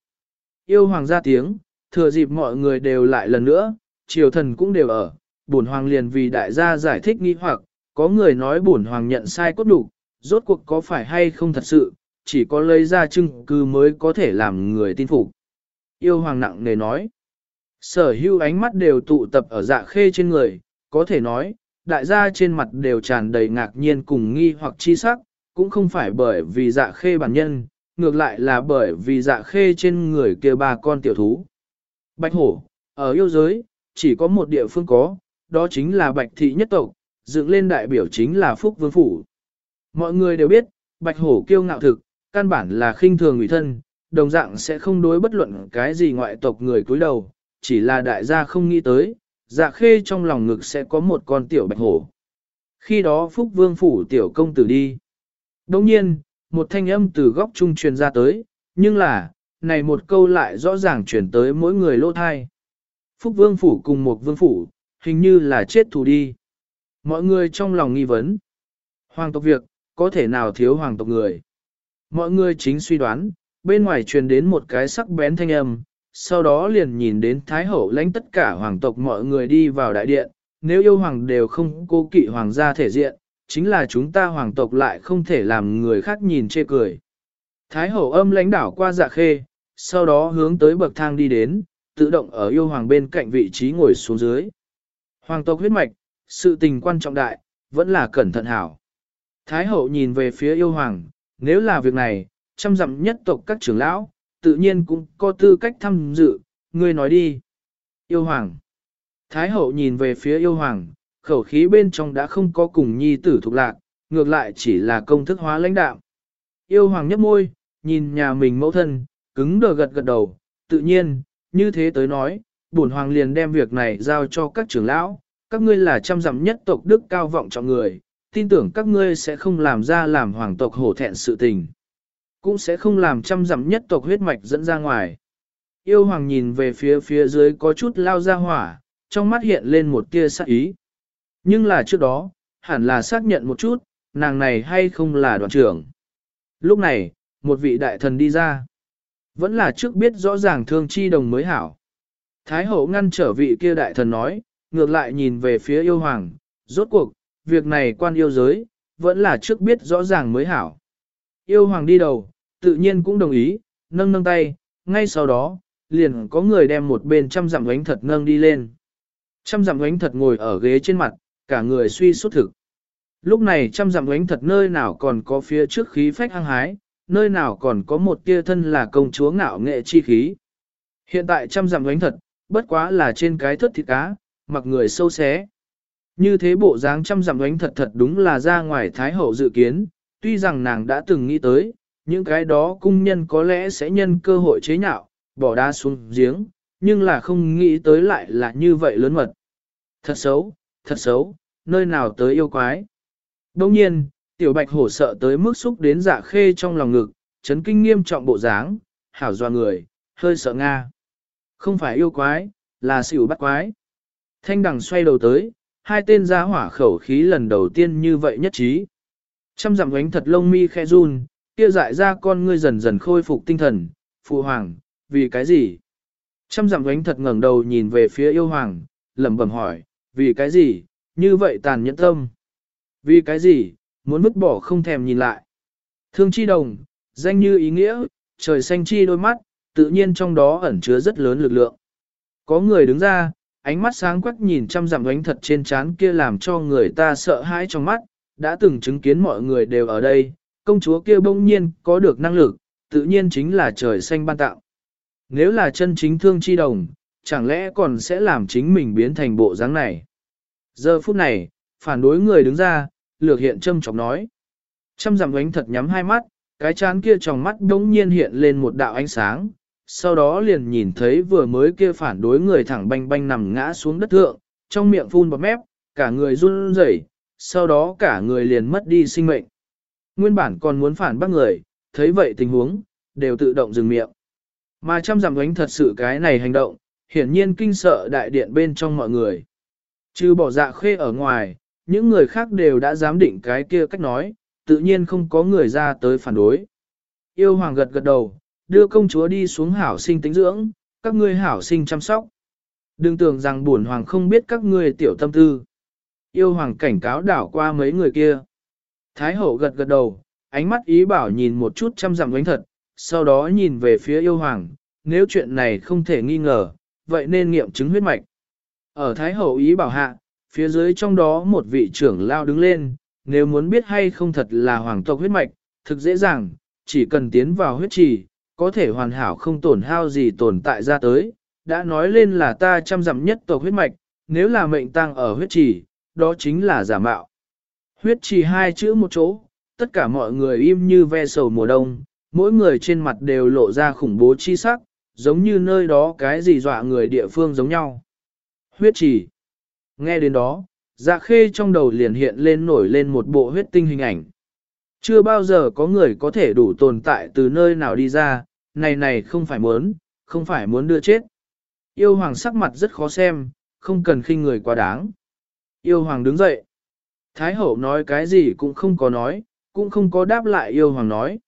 Yêu hoàng ra tiếng, thừa dịp mọi người đều lại lần nữa, triều thần cũng đều ở, bổn hoàng liền vì đại gia giải thích nghi hoặc, có người nói bổn hoàng nhận sai cốt đủ, rốt cuộc có phải hay không thật sự, chỉ có lấy ra chứng cứ mới có thể làm người tin phục. Yêu hoàng nặng nề nói, sở hữu ánh mắt đều tụ tập ở dạ khê trên người, có thể nói, đại gia trên mặt đều tràn đầy ngạc nhiên cùng nghi hoặc chi sắc, cũng không phải bởi vì dạ khê bản nhân, ngược lại là bởi vì dạ khê trên người kia ba con tiểu thú. Bạch hổ, ở yêu giới, chỉ có một địa phương có, đó chính là bạch thị nhất tộc, dựng lên đại biểu chính là Phúc Vương Phủ. Mọi người đều biết, bạch hổ kiêu ngạo thực, căn bản là khinh thường người thân, đồng dạng sẽ không đối bất luận cái gì ngoại tộc người cúi đầu, chỉ là đại gia không nghĩ tới, dạ khê trong lòng ngực sẽ có một con tiểu bạch hổ. Khi đó Phúc Vương Phủ tiểu công tử đi. Đồng nhiên, một thanh âm từ góc trung truyền ra tới, nhưng là, này một câu lại rõ ràng truyền tới mỗi người lỗ thai. Phúc Vương Phủ cùng một Vương Phủ, hình như là chết thù đi. Mọi người trong lòng nghi vấn. Hoàng tộc việc, có thể nào thiếu hoàng tộc người? Mọi người chính suy đoán, bên ngoài truyền đến một cái sắc bén thanh âm, sau đó liền nhìn đến Thái Hậu lãnh tất cả hoàng tộc mọi người đi vào đại điện, nếu yêu hoàng đều không cố kỵ hoàng gia thể diện, chính là chúng ta hoàng tộc lại không thể làm người khác nhìn chê cười. Thái Hậu âm lãnh đảo qua dạ khê, sau đó hướng tới bậc thang đi đến, tự động ở yêu hoàng bên cạnh vị trí ngồi xuống dưới. Hoàng tộc huyết mạch, sự tình quan trọng đại, vẫn là cẩn thận hảo. Thái hậu nhìn về phía yêu hoàng, nếu là việc này, chăm dặm nhất tộc các trưởng lão, tự nhiên cũng có tư cách tham dự, ngươi nói đi. Yêu hoàng. Thái hậu nhìn về phía yêu hoàng, khẩu khí bên trong đã không có cùng nhi tử thuộc lạc, ngược lại chỉ là công thức hóa lãnh đạo. Yêu hoàng nhấp môi, nhìn nhà mình mẫu thân, cứng đờ gật gật đầu, tự nhiên, như thế tới nói, bổn hoàng liền đem việc này giao cho các trưởng lão, các ngươi là trăm dặm nhất tộc đức cao vọng trọng người, tin tưởng các ngươi sẽ không làm ra làm hoàng tộc hổ thẹn sự tình. Cũng sẽ không làm trăm dặm nhất tộc huyết mạch dẫn ra ngoài. Yêu hoàng nhìn về phía phía dưới có chút lao ra hỏa, trong mắt hiện lên một tia sắc ý. Nhưng là trước đó, hẳn là xác nhận một chút, nàng này hay không là đoàn trưởng. Lúc này, một vị đại thần đi ra. Vẫn là trước biết rõ ràng thương chi đồng mới hảo. Thái hậu ngăn trở vị kia đại thần nói, ngược lại nhìn về phía yêu hoàng, rốt cuộc, việc này quan yêu giới, vẫn là trước biết rõ ràng mới hảo. Yêu hoàng đi đầu, tự nhiên cũng đồng ý, nâng nâng tay, ngay sau đó, liền có người đem một bên trăm dặm ánh thật nâng đi lên. Trăm dặm ánh thật ngồi ở ghế trên mặt, cả người suy sốt thực. Lúc này trăm dặm ánh thật nơi nào còn có phía trước khí phách hăng hái, nơi nào còn có một tia thân là công chúa ngạo nghệ chi khí. Hiện tại trăm dặm ánh thật, bất quá là trên cái thất thịt cá, mặc người sâu xé. Như thế bộ dáng trăm dặm ánh thật thật đúng là ra ngoài Thái Hậu dự kiến, tuy rằng nàng đã từng nghĩ tới, những cái đó cung nhân có lẽ sẽ nhân cơ hội chế nhạo, bỏ đá xuống giếng, nhưng là không nghĩ tới lại là như vậy lớn mật. Thật xấu, thật xấu, nơi nào tới yêu quái. Đồng nhiên, tiểu bạch hổ sợ tới mức xúc đến dạ khê trong lòng ngực, chấn kinh nghiêm trọng bộ dáng, hảo doa người, hơi sợ Nga. Không phải yêu quái, là xỉu bắt quái. Thanh đằng xoay đầu tới, hai tên giá hỏa khẩu khí lần đầu tiên như vậy nhất trí. Trăm dặm ánh thật lông mi khe run, kia dại ra con ngươi dần dần khôi phục tinh thần, phụ hoàng, vì cái gì? Trăm dặm ánh thật ngẩng đầu nhìn về phía yêu hoàng, lẩm bẩm hỏi, vì cái gì, như vậy tàn nhẫn tâm? Vì cái gì, muốn vứt bỏ không thèm nhìn lại? Thương chi đồng, danh như ý nghĩa, trời xanh chi đôi mắt, tự nhiên trong đó ẩn chứa rất lớn lực lượng. Có người đứng ra, ánh mắt sáng quắc nhìn trăm dặm ánh thật trên trán kia làm cho người ta sợ hãi trong mắt, đã từng chứng kiến mọi người đều ở đây, công chúa kia bỗng nhiên có được năng lực, tự nhiên chính là trời xanh ban tạo. Nếu là chân chính thương chi đồng, chẳng lẽ còn sẽ làm chính mình biến thành bộ dáng này. Giờ phút này, phản đối người đứng ra, lược hiện châm chọc nói. Trăm dặm ánh thật nhắm hai mắt, cái chán kia trong mắt đống nhiên hiện lên một đạo ánh sáng, sau đó liền nhìn thấy vừa mới kia phản đối người thẳng banh banh nằm ngã xuống đất thượng, trong miệng phun bọt mép, cả người run rẩy, sau đó cả người liền mất đi sinh mệnh. Nguyên bản còn muốn phản bác người, thấy vậy tình huống, đều tự động dừng miệng. Mà chăm giảm đánh thật sự cái này hành động, hiển nhiên kinh sợ đại điện bên trong mọi người. Chứ bỏ dạ khê ở ngoài, những người khác đều đã dám định cái kia cách nói, tự nhiên không có người ra tới phản đối. Yêu hoàng gật gật đầu, đưa công chúa đi xuống hảo sinh tính dưỡng, các ngươi hảo sinh chăm sóc. Đừng tưởng rằng buồn hoàng không biết các ngươi tiểu tâm tư. Yêu hoàng cảnh cáo đảo qua mấy người kia. Thái hậu gật gật đầu, ánh mắt ý bảo nhìn một chút chăm dặm đánh thật, sau đó nhìn về phía yêu hoàng, nếu chuyện này không thể nghi ngờ, vậy nên nghiệm chứng huyết mạch. Ở Thái hậu ý bảo hạ, phía dưới trong đó một vị trưởng lao đứng lên, nếu muốn biết hay không thật là hoàng tộc huyết mạch, thực dễ dàng, chỉ cần tiến vào huyết trì, có thể hoàn hảo không tổn hao gì tồn tại ra tới, đã nói lên là ta chăm dặm nhất tộc huyết mạch, nếu là mệnh tăng ở huyết trì, đó chính là giả mạo. Huyết trì hai chữ một chỗ, tất cả mọi người im như ve sầu mùa đông, mỗi người trên mặt đều lộ ra khủng bố chi sắc, giống như nơi đó cái gì dọa người địa phương giống nhau. Huyết trì. Nghe đến đó, dạ khê trong đầu liền hiện lên nổi lên một bộ huyết tinh hình ảnh. Chưa bao giờ có người có thể đủ tồn tại từ nơi nào đi ra, này này không phải muốn, không phải muốn đưa chết. Yêu hoàng sắc mặt rất khó xem, không cần khinh người quá đáng. Yêu hoàng đứng dậy. Thái hậu nói cái gì cũng không có nói, cũng không có đáp lại yêu hoàng nói.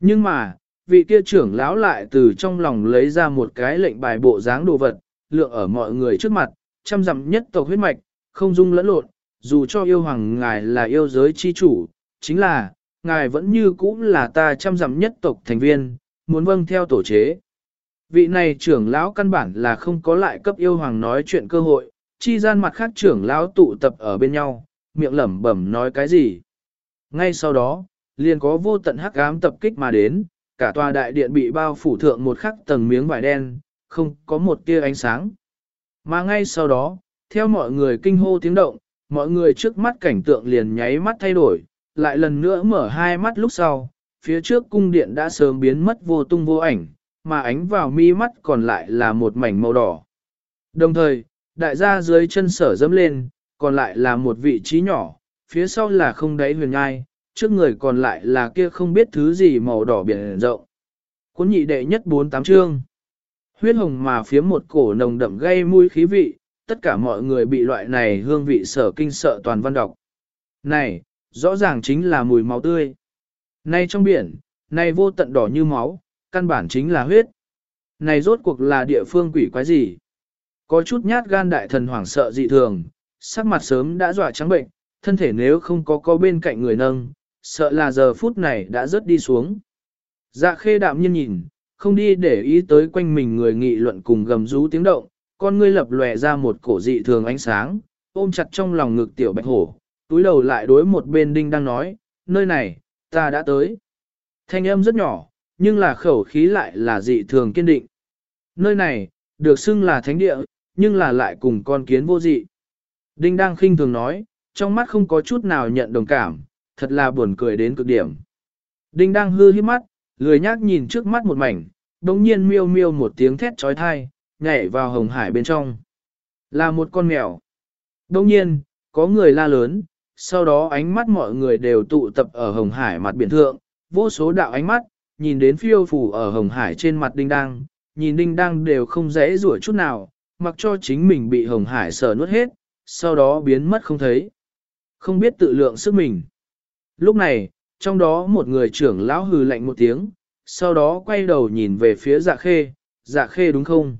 Nhưng mà, vị kia trưởng lão lại từ trong lòng lấy ra một cái lệnh bài bộ dáng đồ vật, lượng ở mọi người trước mặt, chăm dặm nhất tộc huyết mạch, không dung lẫn lộn, dù cho yêu hoàng ngài là yêu giới chi chủ, chính là, ngài vẫn như cũ là ta chăm dặm nhất tộc thành viên, muốn vâng theo tổ chế. Vị này trưởng lão căn bản là không có lại cấp yêu hoàng nói chuyện cơ hội, chi gian mặt khác trưởng lão tụ tập ở bên nhau, miệng lẩm bẩm nói cái gì. Ngay sau đó, liền có vô tận hắc ám tập kích mà đến, cả tòa đại điện bị bao phủ thượng một khắc tầng miếng vải đen, không có một tia ánh sáng. Mà ngay sau đó, theo mọi người kinh hô tiếng động, mọi người trước mắt cảnh tượng liền nháy mắt thay đổi, lại lần nữa mở hai mắt lúc sau, phía trước cung điện đã sớm biến mất vô tung vô ảnh, mà ánh vào mi mắt còn lại là một mảnh màu đỏ. Đồng thời, đại gia dưới chân sở dẫm lên, còn lại là một vị trí nhỏ, phía sau là không đáy huyền ngai, trước người còn lại là kia không biết thứ gì màu đỏ biển rộng. Cuốn nhị đệ nhất bốn tám chương. Huyết hồng mà phía một cổ nồng đậm gây mùi khí vị, tất cả mọi người bị loại này hương vị sở kinh sợ toàn văn đọc. Này, rõ ràng chính là mùi máu tươi. Này trong biển, này vô tận đỏ như máu, căn bản chính là huyết. Này rốt cuộc là địa phương quỷ quái gì? Có chút nhát gan đại thần hoảng sợ dị thường, sắc mặt sớm đã dọa trắng bệnh, thân thể nếu không có có bên cạnh người nâng, sợ là giờ phút này đã rớt đi xuống. Dạ khê đạm nhiên nhìn, không đi để ý tới quanh mình người nghị luận cùng gầm rú tiếng động, con ngươi lập lòe ra một cổ dị thường ánh sáng, ôm chặt trong lòng ngực tiểu bạch hổ, túi đầu lại đối một bên đinh đang nói, nơi này, ta đã tới. Thanh âm rất nhỏ, nhưng là khẩu khí lại là dị thường kiên định. Nơi này, được xưng là thánh địa, nhưng là lại cùng con kiến vô dị. Đinh đang khinh thường nói, trong mắt không có chút nào nhận đồng cảm, thật là buồn cười đến cực điểm. Đinh đang hư hiếp mắt, lười nhác nhìn trước mắt một mảnh, đồng nhiên miêu miêu một tiếng thét trói thai, nhảy vào hồng hải bên trong. Là một con mèo. Đồng nhiên, có người la lớn, sau đó ánh mắt mọi người đều tụ tập ở hồng hải mặt biển thượng, vô số đạo ánh mắt, nhìn đến phiêu phủ ở hồng hải trên mặt đinh đang, nhìn đinh đang đều không dễ rủa chút nào, mặc cho chính mình bị hồng hải sờ nuốt hết, sau đó biến mất không thấy. Không biết tự lượng sức mình. Lúc này, trong đó một người trưởng lão hừ lạnh một tiếng, sau đó quay đầu nhìn về phía dạ khê, dạ khê đúng không?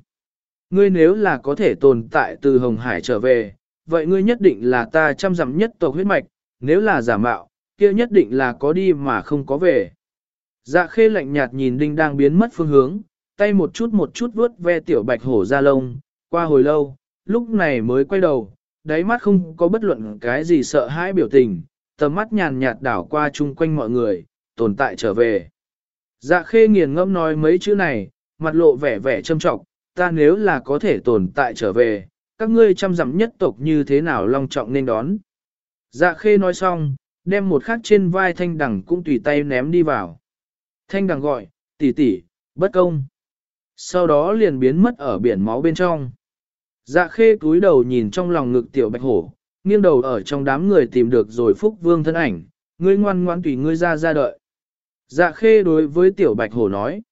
Ngươi nếu là có thể tồn tại từ Hồng Hải trở về, vậy ngươi nhất định là ta chăm dặm nhất tộc huyết mạch, nếu là giả mạo, kia nhất định là có đi mà không có về. Dạ khê lạnh nhạt nhìn đinh đang biến mất phương hướng, tay một chút một chút vuốt ve tiểu bạch hổ ra lông, qua hồi lâu, lúc này mới quay đầu, đáy mắt không có bất luận cái gì sợ hãi biểu tình, tầm mắt nhàn nhạt đảo qua chung quanh mọi người, tồn tại trở về. Dạ khê nghiền ngẫm nói mấy chữ này, mặt lộ vẻ vẻ châm trọng, ta nếu là có thể tồn tại trở về, các ngươi chăm dặm nhất tộc như thế nào long trọng nên đón. Dạ khê nói xong, đem một khắc trên vai thanh đẳng cũng tùy tay ném đi vào. Thanh đằng gọi, tỷ tỷ, bất công. Sau đó liền biến mất ở biển máu bên trong. Dạ khê cúi đầu nhìn trong lòng ngực tiểu bạch hổ, nghiêng đầu ở trong đám người tìm được rồi phúc vương thân ảnh, ngươi ngoan ngoan tùy ngươi ra ra đợi. Dạ khê đối với tiểu bạch hổ nói.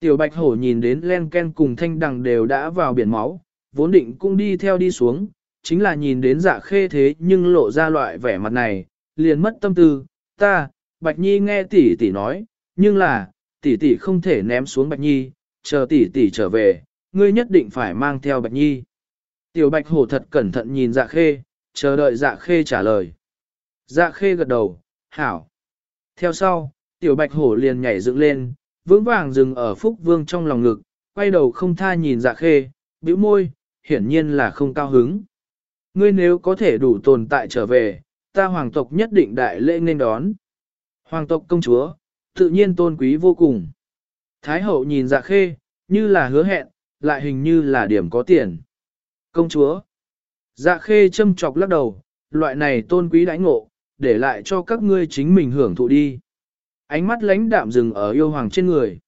Tiểu bạch hổ nhìn đến len ken cùng thanh đằng đều đã vào biển máu, vốn định cũng đi theo đi xuống, chính là nhìn đến dạ khê thế nhưng lộ ra loại vẻ mặt này, liền mất tâm tư, ta, bạch nhi nghe tỷ tỷ nói, nhưng là, tỷ tỷ không thể ném xuống bạch nhi, chờ tỷ tỷ trở về, ngươi nhất định phải mang theo bạch nhi. Tiểu bạch hổ thật cẩn thận nhìn dạ khê, chờ đợi dạ khê trả lời. Dạ khê gật đầu, hảo. Theo sau, tiểu bạch hổ liền nhảy dựng lên, vững vàng dừng ở phúc vương trong lòng ngực, quay đầu không tha nhìn dạ khê, bĩu môi, hiển nhiên là không cao hứng. Ngươi nếu có thể đủ tồn tại trở về, ta hoàng tộc nhất định đại lễ nên đón. Hoàng tộc công chúa, tự nhiên tôn quý vô cùng. Thái hậu nhìn dạ khê, như là hứa hẹn, lại hình như là điểm có tiền. Công chúa, dạ khê châm chọc lắc đầu, loại này tôn quý đãi ngộ, để lại cho các ngươi chính mình hưởng thụ đi. Ánh mắt lãnh đạm dừng ở yêu hoàng trên người.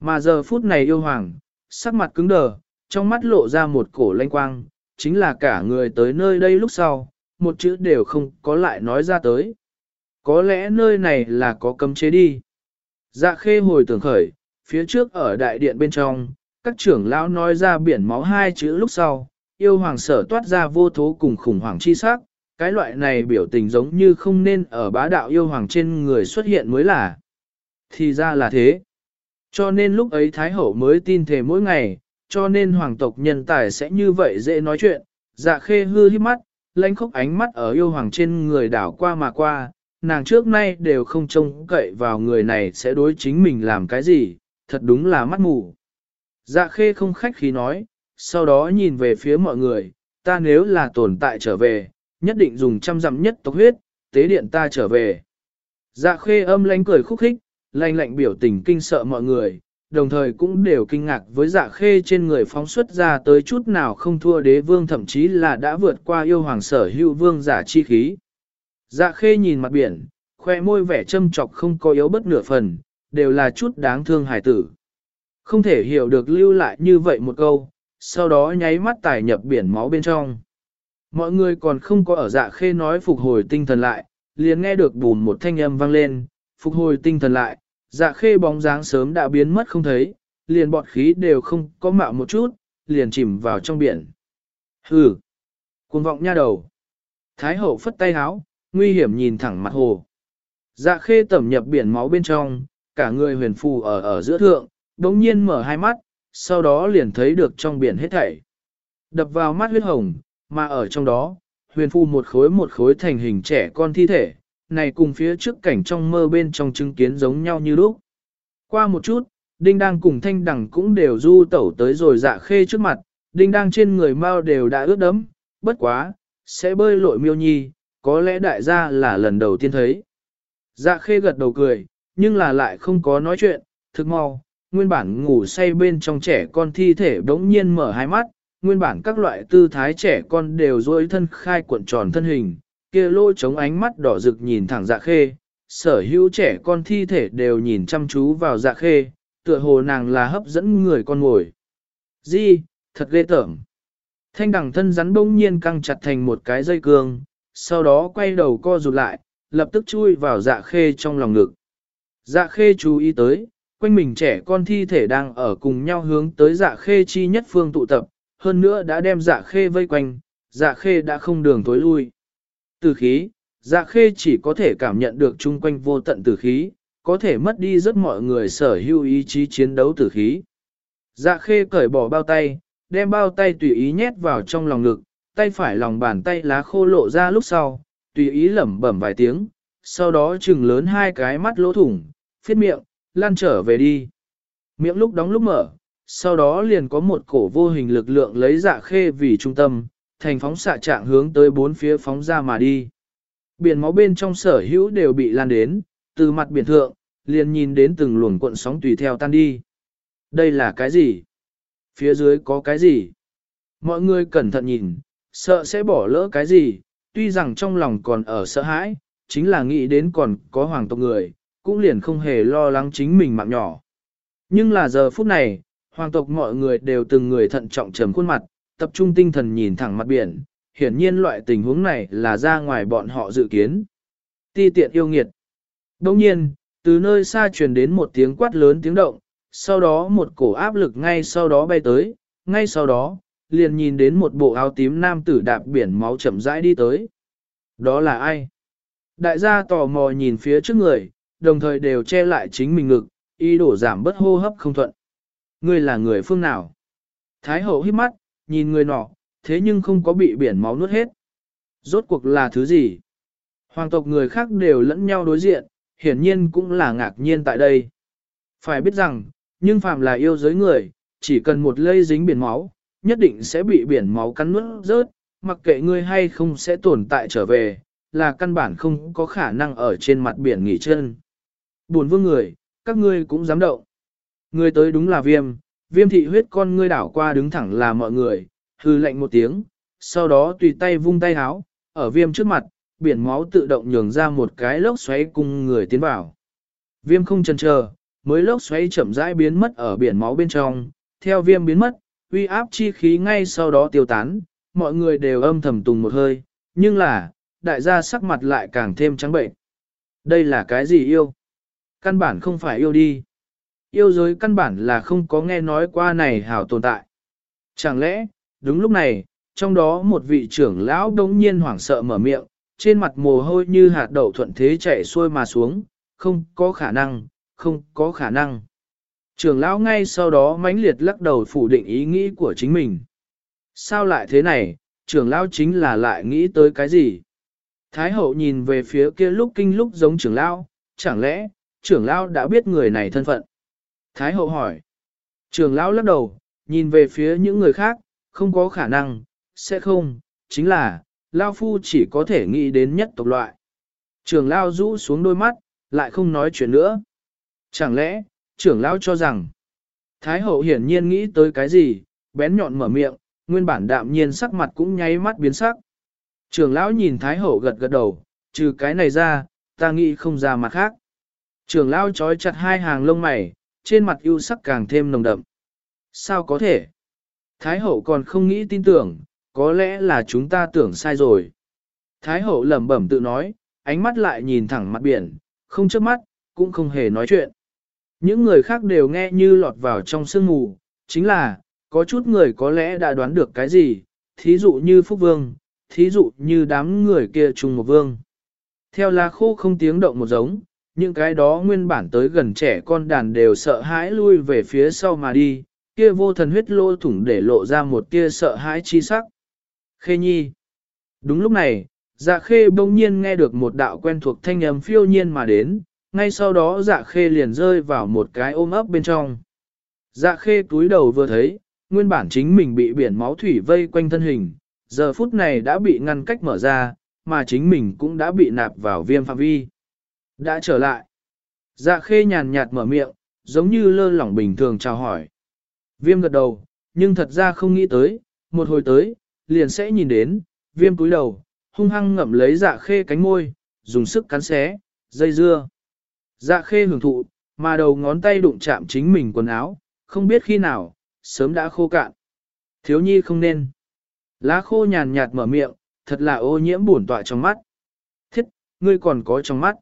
Mà giờ phút này yêu hoàng, sắc mặt cứng đờ, trong mắt lộ ra một cổ lanh quang, chính là cả người tới nơi đây lúc sau, một chữ đều không có lại nói ra tới. Có lẽ nơi này là có cấm chế đi. Dạ khê hồi tưởng khởi, phía trước ở đại điện bên trong, các trưởng lão nói ra biển máu hai chữ lúc sau, yêu hoàng sở toát ra vô thố cùng khủng hoảng chi sắc, cái loại này biểu tình giống như không nên ở bá đạo yêu hoàng trên người xuất hiện mới là. Thì ra là thế. Cho nên lúc ấy Thái Hậu mới tin thề mỗi ngày, cho nên hoàng tộc nhân tài sẽ như vậy dễ nói chuyện, dạ khê hư hít mắt, lãnh khốc ánh mắt ở yêu hoàng trên người đảo qua mà qua, nàng trước nay đều không trông cậy vào người này sẽ đối chính mình làm cái gì, thật đúng là mắt mù. Dạ khê không khách khí nói, sau đó nhìn về phía mọi người, ta nếu là tồn tại trở về, nhất định dùng trăm dặm nhất tộc huyết, tế điện ta trở về. Dạ khê âm lánh cười khúc khích, lanh lạnh biểu tình kinh sợ mọi người, đồng thời cũng đều kinh ngạc với dạ khê trên người phóng xuất ra tới chút nào không thua đế vương thậm chí là đã vượt qua yêu hoàng sở hữu vương giả chi khí. Dạ khê nhìn mặt biển, khoe môi vẻ châm trọc không có yếu bất nửa phần, đều là chút đáng thương hài tử. Không thể hiểu được lưu lại như vậy một câu, sau đó nháy mắt tải nhập biển máu bên trong. Mọi người còn không có ở dạ khê nói phục hồi tinh thần lại, liền nghe được bùn một thanh âm vang lên, phục hồi tinh thần lại, dạ khê bóng dáng sớm đã biến mất không thấy, liền bọt khí đều không có mạo một chút, liền chìm vào trong biển. Hừ! Cuồng vọng nha đầu! Thái hậu phất tay háo, nguy hiểm nhìn thẳng mặt hồ. Dạ khê tẩm nhập biển máu bên trong, cả người huyền phù ở ở giữa thượng, đống nhiên mở hai mắt, sau đó liền thấy được trong biển hết thảy. Đập vào mắt huyết hồng, mà ở trong đó, huyền phu một khối một khối thành hình trẻ con thi thể, này cùng phía trước cảnh trong mơ bên trong chứng kiến giống nhau như lúc. Qua một chút, Đinh đang cùng thanh đẳng cũng đều du tẩu tới rồi dạ khê trước mặt, Đinh đang trên người mau đều đã ướt đẫm, bất quá, sẽ bơi lội miêu nhi, có lẽ đại gia là lần đầu tiên thấy. Dạ khê gật đầu cười, nhưng là lại không có nói chuyện, thực mau, nguyên bản ngủ say bên trong trẻ con thi thể đống nhiên mở hai mắt, nguyên bản các loại tư thái trẻ con đều dối thân khai cuộn tròn thân hình, kia lôi chống ánh mắt đỏ rực nhìn thẳng dạ khê, sở hữu trẻ con thi thể đều nhìn chăm chú vào dạ khê, tựa hồ nàng là hấp dẫn người con ngồi. Di, thật ghê tởm. Thanh đẳng thân rắn bỗng nhiên căng chặt thành một cái dây cương, sau đó quay đầu co rụt lại, lập tức chui vào dạ khê trong lòng ngực. Dạ khê chú ý tới, quanh mình trẻ con thi thể đang ở cùng nhau hướng tới dạ khê chi nhất phương tụ tập, hơn nữa đã đem dạ khê vây quanh, dạ khê đã không đường tối lui. Tử khí, dạ khê chỉ có thể cảm nhận được chung quanh vô tận tử khí, có thể mất đi rất mọi người sở hữu ý chí chiến đấu tử khí. Dạ khê cởi bỏ bao tay, đem bao tay tùy ý nhét vào trong lòng ngực, tay phải lòng bàn tay lá khô lộ ra lúc sau, tùy ý lẩm bẩm vài tiếng, sau đó chừng lớn hai cái mắt lỗ thủng, phiết miệng, lan trở về đi. Miệng lúc đóng lúc mở, sau đó liền có một cổ vô hình lực lượng lấy dạ khê vì trung tâm, thành phóng xạ trạng hướng tới bốn phía phóng ra mà đi. Biển máu bên trong sở hữu đều bị lan đến, từ mặt biển thượng, liền nhìn đến từng luồng cuộn sóng tùy theo tan đi. Đây là cái gì? Phía dưới có cái gì? Mọi người cẩn thận nhìn, sợ sẽ bỏ lỡ cái gì, tuy rằng trong lòng còn ở sợ hãi, chính là nghĩ đến còn có hoàng tộc người, cũng liền không hề lo lắng chính mình mạng nhỏ. Nhưng là giờ phút này, hoàng tộc mọi người đều từng người thận trọng trầm khuôn mặt, tập trung tinh thần nhìn thẳng mặt biển, hiển nhiên loại tình huống này là ra ngoài bọn họ dự kiến. Ti tiện yêu nghiệt. Đồng nhiên, từ nơi xa truyền đến một tiếng quát lớn tiếng động, sau đó một cổ áp lực ngay sau đó bay tới, ngay sau đó, liền nhìn đến một bộ áo tím nam tử đạp biển máu chậm rãi đi tới. Đó là ai? Đại gia tò mò nhìn phía trước người, đồng thời đều che lại chính mình ngực, y đổ giảm bất hô hấp không thuận. Ngươi là người phương nào? Thái hậu hít mắt, nhìn người nọ, thế nhưng không có bị biển máu nuốt hết. Rốt cuộc là thứ gì? Hoàng tộc người khác đều lẫn nhau đối diện, hiển nhiên cũng là ngạc nhiên tại đây. Phải biết rằng, nhưng phàm là yêu giới người, chỉ cần một lây dính biển máu, nhất định sẽ bị biển máu cắn nuốt rớt, mặc kệ ngươi hay không sẽ tồn tại trở về, là căn bản không có khả năng ở trên mặt biển nghỉ chân. Buồn vương người, các ngươi cũng dám động. Người tới đúng là viêm, viêm thị huyết con ngươi đảo qua đứng thẳng là mọi người, hư lệnh một tiếng, sau đó tùy tay vung tay háo, ở viêm trước mặt, biển máu tự động nhường ra một cái lốc xoáy cùng người tiến vào. Viêm không chần chờ, mới lốc xoáy chậm rãi biến mất ở biển máu bên trong, theo viêm biến mất, uy áp chi khí ngay sau đó tiêu tán, mọi người đều âm thầm tùng một hơi, nhưng là, đại gia sắc mặt lại càng thêm trắng bệnh. Đây là cái gì yêu? Căn bản không phải yêu đi. Yêu giới căn bản là không có nghe nói qua này hảo tồn tại. Chẳng lẽ, đúng lúc này, trong đó một vị trưởng lão đống nhiên hoảng sợ mở miệng, trên mặt mồ hôi như hạt đậu thuận thế chạy xuôi mà xuống, không có khả năng, không có khả năng. Trưởng lão ngay sau đó mãnh liệt lắc đầu phủ định ý nghĩ của chính mình. Sao lại thế này, trưởng lão chính là lại nghĩ tới cái gì? Thái hậu nhìn về phía kia lúc kinh lúc giống trưởng lão, chẳng lẽ, trưởng lão đã biết người này thân phận? Thái hậu hỏi. Trưởng lão lắc đầu, nhìn về phía những người khác, không có khả năng, sẽ không, chính là, Lao Phu chỉ có thể nghĩ đến nhất tộc loại. Trưởng lão rũ xuống đôi mắt, lại không nói chuyện nữa. Chẳng lẽ, trưởng lão cho rằng, Thái hậu hiển nhiên nghĩ tới cái gì, bén nhọn mở miệng, nguyên bản đạm nhiên sắc mặt cũng nháy mắt biến sắc. Trưởng lão nhìn Thái hậu gật gật đầu, trừ cái này ra, ta nghĩ không ra mặt khác. Trưởng lao trói chặt hai hàng lông mày, trên mặt ưu sắc càng thêm nồng đậm. Sao có thể? Thái hậu còn không nghĩ tin tưởng, có lẽ là chúng ta tưởng sai rồi. Thái hậu lẩm bẩm tự nói, ánh mắt lại nhìn thẳng mặt biển, không chớp mắt, cũng không hề nói chuyện. Những người khác đều nghe như lọt vào trong sương mù, chính là, có chút người có lẽ đã đoán được cái gì, thí dụ như Phúc Vương, thí dụ như đám người kia trùng một vương. Theo lá khô không tiếng động một giống, những cái đó nguyên bản tới gần trẻ con đàn đều sợ hãi lui về phía sau mà đi, kia vô thần huyết lô thủng để lộ ra một tia sợ hãi chi sắc. Khê nhi. Đúng lúc này, dạ khê bỗng nhiên nghe được một đạo quen thuộc thanh âm phiêu nhiên mà đến, ngay sau đó dạ khê liền rơi vào một cái ôm ấp bên trong. Dạ khê túi đầu vừa thấy, nguyên bản chính mình bị biển máu thủy vây quanh thân hình, giờ phút này đã bị ngăn cách mở ra, mà chính mình cũng đã bị nạp vào viêm phạm vi. Đã trở lại. Dạ khê nhàn nhạt mở miệng, giống như lơ lỏng bình thường chào hỏi. Viêm gật đầu, nhưng thật ra không nghĩ tới, một hồi tới, liền sẽ nhìn đến, viêm cúi đầu, hung hăng ngậm lấy dạ khê cánh môi, dùng sức cắn xé, dây dưa. Dạ khê hưởng thụ, mà đầu ngón tay đụng chạm chính mình quần áo, không biết khi nào, sớm đã khô cạn. Thiếu nhi không nên. Lá khô nhàn nhạt mở miệng, thật là ô nhiễm bổn tọa trong mắt. Thiết, ngươi còn có trong mắt.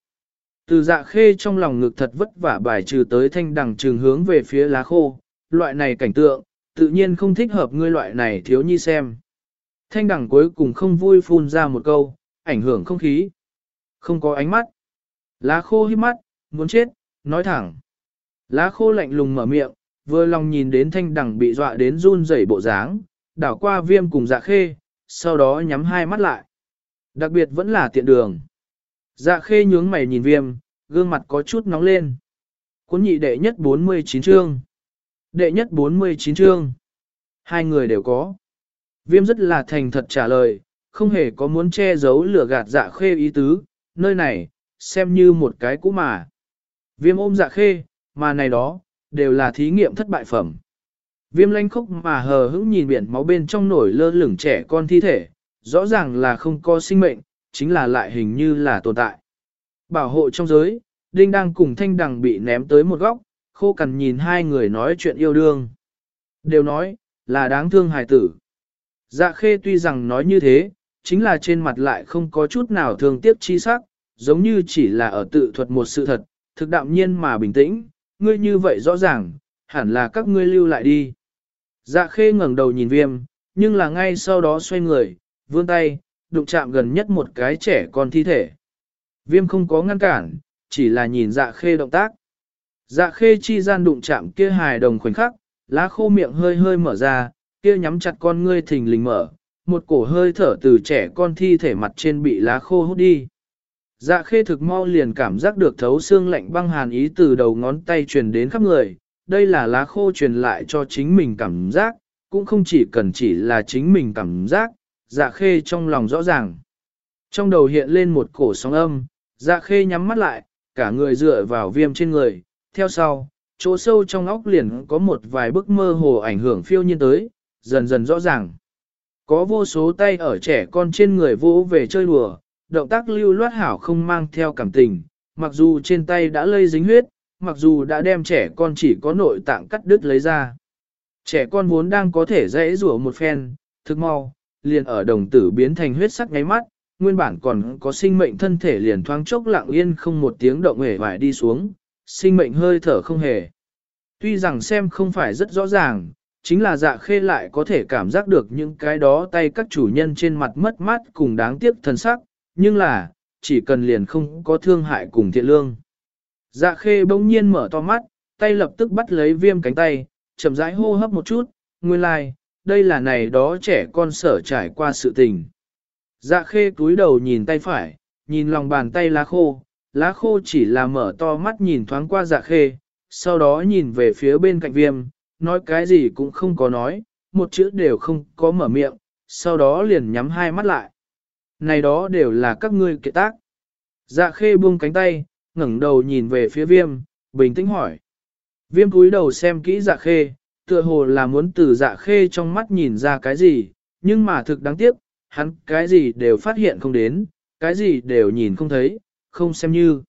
Từ dạ khê trong lòng ngực thật vất vả bài trừ tới thanh đằng trường hướng về phía lá khô, loại này cảnh tượng, tự nhiên không thích hợp ngươi loại này thiếu nhi xem. Thanh đằng cuối cùng không vui phun ra một câu, ảnh hưởng không khí. Không có ánh mắt. Lá khô hít mắt, muốn chết, nói thẳng. Lá khô lạnh lùng mở miệng, vừa lòng nhìn đến thanh đằng bị dọa đến run rẩy bộ dáng, đảo qua viêm cùng dạ khê, sau đó nhắm hai mắt lại. Đặc biệt vẫn là tiện đường. Dạ khê nhướng mày nhìn viêm, gương mặt có chút nóng lên. Cuốn nhị đệ nhất 49 chương. Đệ nhất 49 chương. Hai người đều có. Viêm rất là thành thật trả lời, không hề có muốn che giấu lửa gạt dạ khê ý tứ, nơi này, xem như một cái cũ mà. Viêm ôm dạ khê, mà này đó, đều là thí nghiệm thất bại phẩm. Viêm lanh khốc mà hờ hững nhìn biển máu bên trong nổi lơ lửng trẻ con thi thể, rõ ràng là không có sinh mệnh, chính là lại hình như là tồn tại. Bảo hộ trong giới, Đinh đang cùng thanh đằng bị ném tới một góc, khô cằn nhìn hai người nói chuyện yêu đương. Đều nói, là đáng thương hài tử. Dạ khê tuy rằng nói như thế, chính là trên mặt lại không có chút nào thương tiếc chi sắc, giống như chỉ là ở tự thuật một sự thật, thực đạm nhiên mà bình tĩnh, ngươi như vậy rõ ràng, hẳn là các ngươi lưu lại đi. Dạ khê ngẩng đầu nhìn viêm, nhưng là ngay sau đó xoay người, vươn tay, đụng chạm gần nhất một cái trẻ con thi thể. Viêm không có ngăn cản, chỉ là nhìn dạ khê động tác. Dạ khê chi gian đụng chạm kia hài đồng khoảnh khắc, lá khô miệng hơi hơi mở ra, kia nhắm chặt con ngươi thình lình mở, một cổ hơi thở từ trẻ con thi thể mặt trên bị lá khô hút đi. Dạ khê thực mau liền cảm giác được thấu xương lạnh băng hàn ý từ đầu ngón tay truyền đến khắp người, đây là lá khô truyền lại cho chính mình cảm giác, cũng không chỉ cần chỉ là chính mình cảm giác, dạ khê trong lòng rõ ràng. Trong đầu hiện lên một cổ sóng âm, dạ khê nhắm mắt lại, cả người dựa vào viêm trên người, theo sau, chỗ sâu trong óc liền có một vài bức mơ hồ ảnh hưởng phiêu nhiên tới, dần dần rõ ràng. Có vô số tay ở trẻ con trên người vỗ về chơi đùa, động tác lưu loát hảo không mang theo cảm tình, mặc dù trên tay đã lây dính huyết, mặc dù đã đem trẻ con chỉ có nội tạng cắt đứt lấy ra. Trẻ con vốn đang có thể dễ rủa một phen, thức mau, liền ở đồng tử biến thành huyết sắc ngáy mắt, nguyên bản còn có sinh mệnh thân thể liền thoáng chốc lặng yên không một tiếng động hề vải đi xuống, sinh mệnh hơi thở không hề. Tuy rằng xem không phải rất rõ ràng, chính là dạ khê lại có thể cảm giác được những cái đó tay các chủ nhân trên mặt mất mát cùng đáng tiếc thân sắc, nhưng là, chỉ cần liền không có thương hại cùng thiện lương. Dạ khê bỗng nhiên mở to mắt, tay lập tức bắt lấy viêm cánh tay, chậm rãi hô hấp một chút, nguyên lai, like, đây là này đó trẻ con sở trải qua sự tình. Dạ khê túi đầu nhìn tay phải, nhìn lòng bàn tay lá khô, lá khô chỉ là mở to mắt nhìn thoáng qua dạ khê, sau đó nhìn về phía bên cạnh viêm, nói cái gì cũng không có nói, một chữ đều không có mở miệng, sau đó liền nhắm hai mắt lại. Này đó đều là các ngươi kiệt tác. Dạ khê buông cánh tay, ngẩng đầu nhìn về phía viêm, bình tĩnh hỏi. Viêm cúi đầu xem kỹ dạ khê, tựa hồ là muốn từ dạ khê trong mắt nhìn ra cái gì, nhưng mà thực đáng tiếc, hắn cái gì đều phát hiện không đến, cái gì đều nhìn không thấy, không xem như.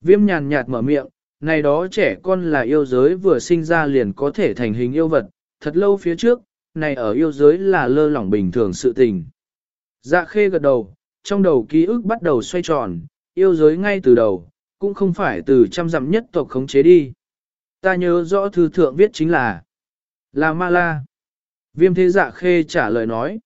Viêm nhàn nhạt mở miệng, này đó trẻ con là yêu giới vừa sinh ra liền có thể thành hình yêu vật, thật lâu phía trước, này ở yêu giới là lơ lỏng bình thường sự tình. Dạ khê gật đầu, trong đầu ký ức bắt đầu xoay tròn, yêu giới ngay từ đầu, cũng không phải từ trăm dặm nhất tộc khống chế đi. Ta nhớ rõ thư thượng viết chính là là ma la. Viêm thế dạ khê trả lời nói.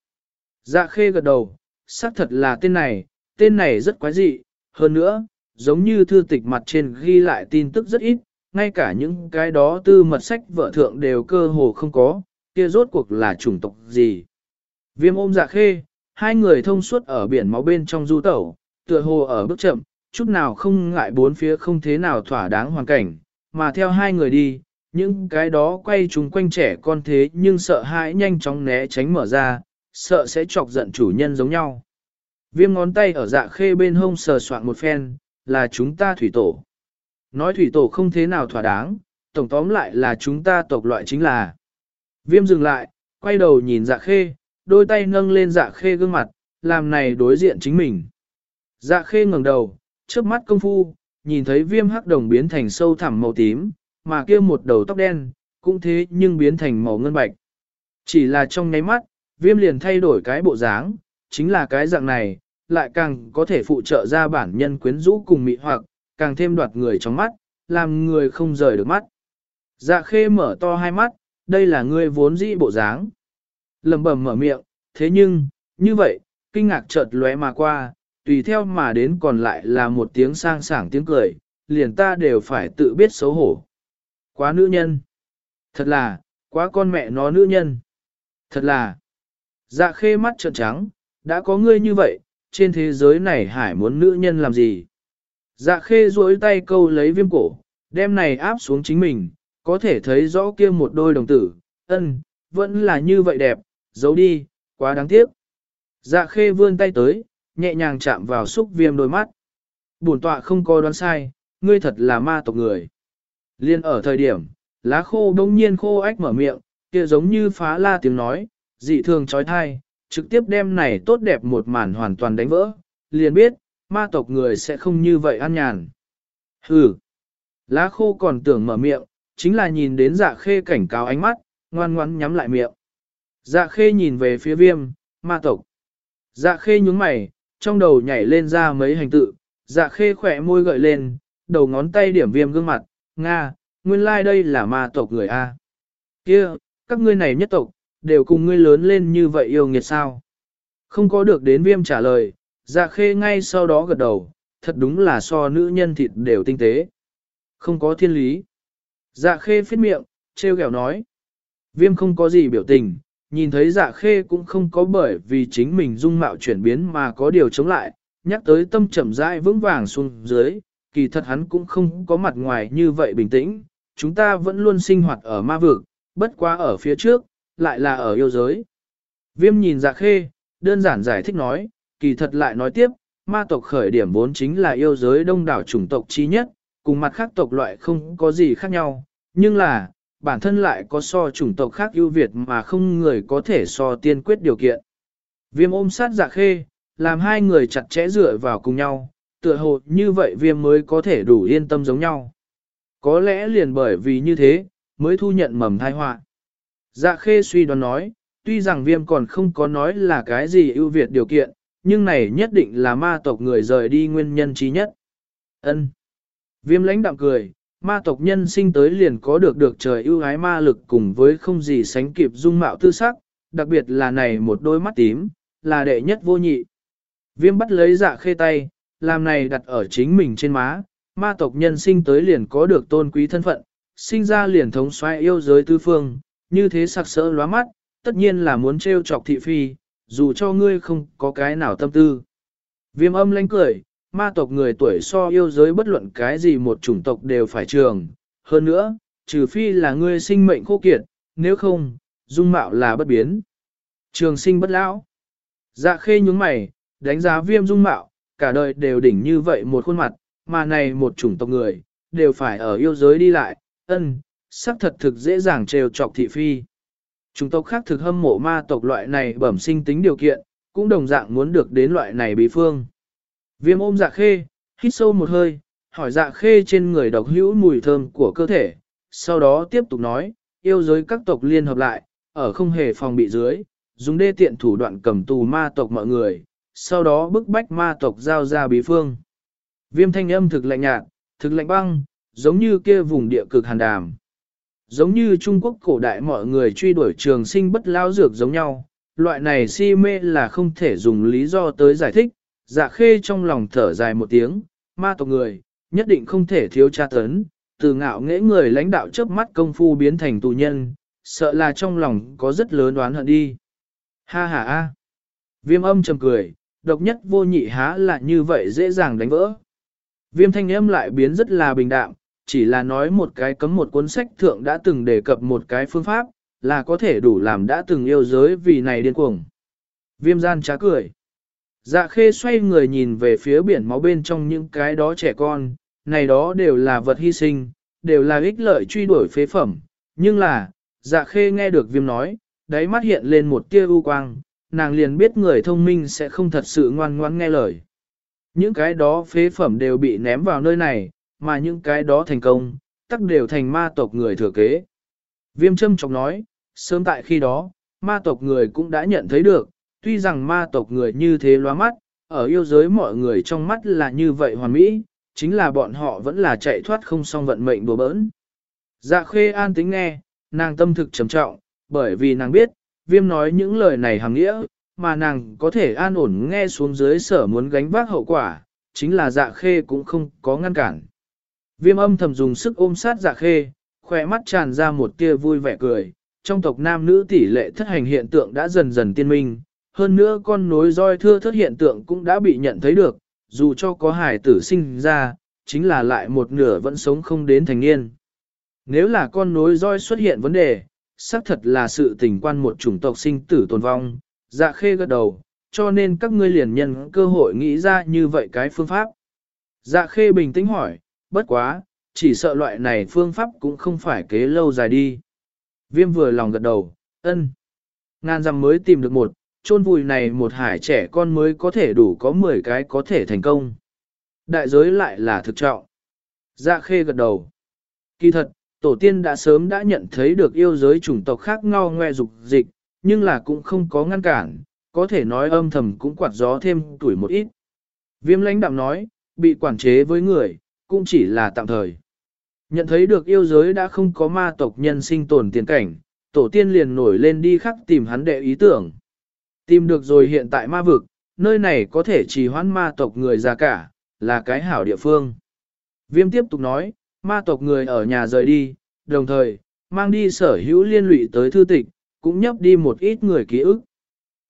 Dạ khê gật đầu, xác thật là tên này, tên này rất quái dị, hơn nữa, giống như thư tịch mặt trên ghi lại tin tức rất ít, ngay cả những cái đó tư mật sách vợ thượng đều cơ hồ không có, kia rốt cuộc là chủng tộc gì. Viêm ôm dạ khê, hai người thông suốt ở biển máu bên trong du tẩu, tựa hồ ở bước chậm, chút nào không ngại bốn phía không thế nào thỏa đáng hoàn cảnh, mà theo hai người đi, những cái đó quay chúng quanh trẻ con thế nhưng sợ hãi nhanh chóng né tránh mở ra, sợ sẽ chọc giận chủ nhân giống nhau. Viêm ngón tay ở dạ khê bên hông sờ soạn một phen, là chúng ta thủy tổ. Nói thủy tổ không thế nào thỏa đáng, tổng tóm lại là chúng ta tộc loại chính là. Viêm dừng lại, quay đầu nhìn dạ khê, đôi tay nâng lên dạ khê gương mặt, làm này đối diện chính mình. Dạ khê ngẩng đầu, trước mắt công phu, nhìn thấy viêm hắc đồng biến thành sâu thẳm màu tím, mà kia một đầu tóc đen, cũng thế nhưng biến thành màu ngân bạch. Chỉ là trong nháy mắt, viêm liền thay đổi cái bộ dáng, chính là cái dạng này, lại càng có thể phụ trợ ra bản nhân quyến rũ cùng mị hoặc, càng thêm đoạt người trong mắt, làm người không rời được mắt. Dạ khê mở to hai mắt, đây là người vốn dĩ bộ dáng. Lầm bầm mở miệng, thế nhưng, như vậy, kinh ngạc chợt lóe mà qua, tùy theo mà đến còn lại là một tiếng sang sảng tiếng cười, liền ta đều phải tự biết xấu hổ. Quá nữ nhân. Thật là, quá con mẹ nó nữ nhân. Thật là, dạ khê mắt trợn trắng, đã có ngươi như vậy, trên thế giới này hải muốn nữ nhân làm gì? Dạ khê duỗi tay câu lấy viêm cổ, đem này áp xuống chính mình, có thể thấy rõ kia một đôi đồng tử, ân, vẫn là như vậy đẹp, giấu đi, quá đáng tiếc. Dạ khê vươn tay tới, nhẹ nhàng chạm vào xúc viêm đôi mắt. Bổn tọa không có đoán sai, ngươi thật là ma tộc người. Liên ở thời điểm, lá khô đông nhiên khô ách mở miệng, kia giống như phá la tiếng nói, dị thường trói thai, trực tiếp đem này tốt đẹp một màn hoàn toàn đánh vỡ, liền biết, ma tộc người sẽ không như vậy an nhàn. Hừ. Lá khô còn tưởng mở miệng, chính là nhìn đến dạ khê cảnh cáo ánh mắt, ngoan ngoãn nhắm lại miệng. Dạ khê nhìn về phía viêm, ma tộc. Dạ khê nhúng mày, trong đầu nhảy lên ra mấy hành tự, dạ khê khỏe môi gợi lên, đầu ngón tay điểm viêm gương mặt, Nga, nguyên lai like đây là ma tộc người A. kia các ngươi này nhất tộc, đều cùng ngươi lớn lên như vậy yêu nghiệt sao. Không có được đến viêm trả lời, dạ khê ngay sau đó gật đầu, thật đúng là so nữ nhân thịt đều tinh tế. Không có thiên lý. Dạ khê phết miệng, treo kẹo nói. Viêm không có gì biểu tình, nhìn thấy dạ khê cũng không có bởi vì chính mình dung mạo chuyển biến mà có điều chống lại, nhắc tới tâm chậm rãi vững vàng xuống dưới, kỳ thật hắn cũng không có mặt ngoài như vậy bình tĩnh, chúng ta vẫn luôn sinh hoạt ở ma vực, bất quá ở phía trước, lại là ở yêu giới. Viêm nhìn dạ khê, đơn giản giải thích nói, kỳ thật lại nói tiếp, ma tộc khởi điểm vốn chính là yêu giới đông đảo chủng tộc chi nhất, cùng mặt khác tộc loại không có gì khác nhau, nhưng là, bản thân lại có so chủng tộc khác ưu việt mà không người có thể so tiên quyết điều kiện. Viêm ôm sát dạ khê, làm hai người chặt chẽ dựa vào cùng nhau, tựa hồ như vậy viêm mới có thể đủ yên tâm giống nhau. Có lẽ liền bởi vì như thế, mới thu nhận mầm thai họa. Dạ khê suy đoán nói, tuy rằng viêm còn không có nói là cái gì ưu việt điều kiện, nhưng này nhất định là ma tộc người rời đi nguyên nhân trí nhất. Ân. Viêm lãnh đạm cười, ma tộc nhân sinh tới liền có được được trời ưu ái ma lực cùng với không gì sánh kịp dung mạo tư sắc, đặc biệt là này một đôi mắt tím, là đệ nhất vô nhị. Viêm bắt lấy dạ khê tay, làm này đặt ở chính mình trên má, ma tộc nhân sinh tới liền có được tôn quý thân phận, sinh ra liền thống xoay yêu giới tư phương, như thế sặc sỡ lóa mắt, tất nhiên là muốn trêu chọc thị phi, dù cho ngươi không có cái nào tâm tư. Viêm âm lanh cười, ma tộc người tuổi so yêu giới bất luận cái gì một chủng tộc đều phải trường. Hơn nữa, trừ phi là ngươi sinh mệnh khô kiệt, nếu không, dung mạo là bất biến. Trường sinh bất lão. Dạ khê nhúng mày, đánh giá viêm dung mạo, cả đời đều đỉnh như vậy một khuôn mặt, mà này một chủng tộc người, đều phải ở yêu giới đi lại, ân, sắc thật thực dễ dàng trêu chọc thị phi. Chủng tộc khác thực hâm mộ ma tộc loại này bẩm sinh tính điều kiện, cũng đồng dạng muốn được đến loại này bí phương. Viêm ôm dạ khê, hít sâu một hơi, hỏi dạ khê trên người độc hữu mùi thơm của cơ thể, sau đó tiếp tục nói, yêu giới các tộc liên hợp lại, ở không hề phòng bị dưới, dùng đê tiện thủ đoạn cầm tù ma tộc mọi người, sau đó bức bách ma tộc giao ra bí phương. Viêm thanh âm thực lạnh nhạt, thực lạnh băng, giống như kia vùng địa cực hàn đàm. Giống như Trung Quốc cổ đại mọi người truy đuổi trường sinh bất lao dược giống nhau, loại này si mê là không thể dùng lý do tới giải thích, dạ khê trong lòng thở dài một tiếng, ma tộc người, nhất định không thể thiếu tra tấn, từ ngạo nghễ người lãnh đạo chớp mắt công phu biến thành tù nhân, sợ là trong lòng có rất lớn đoán hận đi. Ha ha ha. Viêm âm trầm cười, độc nhất vô nhị há là như vậy dễ dàng đánh vỡ. Viêm thanh âm lại biến rất là bình đạm, chỉ là nói một cái cấm một cuốn sách thượng đã từng đề cập một cái phương pháp, là có thể đủ làm đã từng yêu giới vì này điên cuồng. Viêm gian trá cười. Dạ khê xoay người nhìn về phía biển máu bên trong những cái đó trẻ con, này đó đều là vật hy sinh, đều là ích lợi truy đuổi phế phẩm. Nhưng là, dạ khê nghe được viêm nói, đáy mắt hiện lên một tia u quang, nàng liền biết người thông minh sẽ không thật sự ngoan ngoãn nghe lời. Những cái đó phế phẩm đều bị ném vào nơi này, mà những cái đó thành công, tắc đều thành ma tộc người thừa kế. Viêm châm chọc nói, sớm tại khi đó, ma tộc người cũng đã nhận thấy được, tuy rằng ma tộc người như thế loa mắt, ở yêu giới mọi người trong mắt là như vậy hoàn mỹ, chính là bọn họ vẫn là chạy thoát không xong vận mệnh đùa bỡn. Dạ khê an tính nghe, nàng tâm thực trầm trọng, bởi vì nàng biết, viêm nói những lời này hàng nghĩa, mà nàng có thể an ổn nghe xuống dưới sở muốn gánh vác hậu quả, chính là dạ khê cũng không có ngăn cản. Viêm âm thầm dùng sức ôm sát dạ khê, khỏe mắt tràn ra một tia vui vẻ cười, trong tộc nam nữ tỷ lệ thất hành hiện tượng đã dần dần tiên minh, hơn nữa con nối roi thưa thất hiện tượng cũng đã bị nhận thấy được, dù cho có hài tử sinh ra, chính là lại một nửa vẫn sống không đến thành niên. Nếu là con nối roi xuất hiện vấn đề, xác thật là sự tình quan một chủng tộc sinh tử tồn vong, dạ khê gật đầu, cho nên các ngươi liền nhân cơ hội nghĩ ra như vậy cái phương pháp. Dạ khê bình tĩnh hỏi, bất quá, chỉ sợ loại này phương pháp cũng không phải kế lâu dài đi. Viêm vừa lòng gật đầu, ân. Ngàn dặm mới tìm được một, chôn vùi này một hải trẻ con mới có thể đủ có 10 cái có thể thành công. Đại giới lại là thực trọng. Dạ khê gật đầu. Kỳ thật, tổ tiên đã sớm đã nhận thấy được yêu giới chủng tộc khác ngao ngoe dục dịch, nhưng là cũng không có ngăn cản, có thể nói âm thầm cũng quạt gió thêm tuổi một ít. Viêm lãnh đạm nói, bị quản chế với người, cũng chỉ là tạm thời. Nhận thấy được yêu giới đã không có ma tộc nhân sinh tồn tiền cảnh, tổ tiên liền nổi lên đi khắc tìm hắn đệ ý tưởng. Tìm được rồi hiện tại ma vực, nơi này có thể trì hoãn ma tộc người ra cả, là cái hảo địa phương. Viêm tiếp tục nói, ma tộc người ở nhà rời đi, đồng thời, mang đi sở hữu liên lụy tới thư tịch, cũng nhấp đi một ít người ký ức.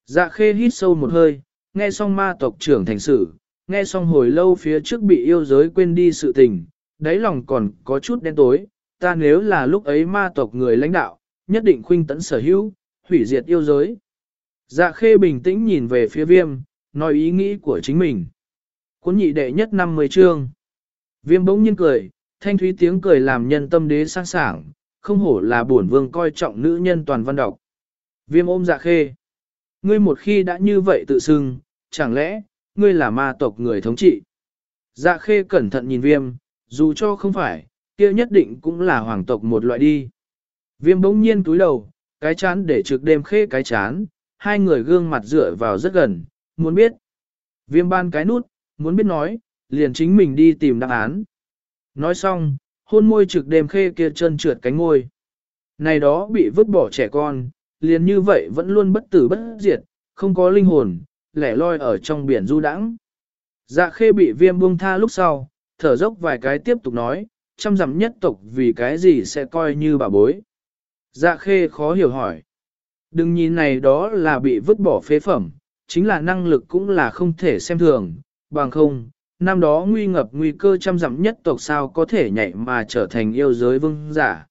Dạ khê hít sâu một hơi, nghe xong ma tộc trưởng thành sự, nghe xong hồi lâu phía trước bị yêu giới quên đi sự tình, đáy lòng còn có chút đen tối, ta nếu là lúc ấy ma tộc người lãnh đạo, nhất định khuynh tấn sở hữu, hủy diệt yêu giới. Dạ khê bình tĩnh nhìn về phía viêm, nói ý nghĩ của chính mình. Cuốn nhị đệ nhất 50 chương. Viêm bỗng nhiên cười, thanh thúy tiếng cười làm nhân tâm đế sang sảng, không hổ là bổn vương coi trọng nữ nhân toàn văn đọc. Viêm ôm dạ khê. Ngươi một khi đã như vậy tự xưng, chẳng lẽ, ngươi là ma tộc người thống trị? Dạ khê cẩn thận nhìn viêm, dù cho không phải, kia nhất định cũng là hoàng tộc một loại đi. Viêm bỗng nhiên túi đầu, cái chán để trực đêm khê cái chán, hai người gương mặt dựa vào rất gần, muốn biết. Viêm ban cái nút, muốn biết nói, liền chính mình đi tìm đáp án. Nói xong, hôn môi trực đêm khê kia chân trượt cánh ngôi. Này đó bị vứt bỏ trẻ con, liền như vậy vẫn luôn bất tử bất diệt, không có linh hồn, lẻ loi ở trong biển du đãng. Dạ khê bị viêm buông tha lúc sau, thở dốc vài cái tiếp tục nói, chăm dặm nhất tộc vì cái gì sẽ coi như bà bối. Dạ khê khó hiểu hỏi. Đừng nhìn này đó là bị vứt bỏ phế phẩm, chính là năng lực cũng là không thể xem thường, bằng không, năm đó nguy ngập nguy cơ trăm dặm nhất tộc sao có thể nhảy mà trở thành yêu giới vương giả.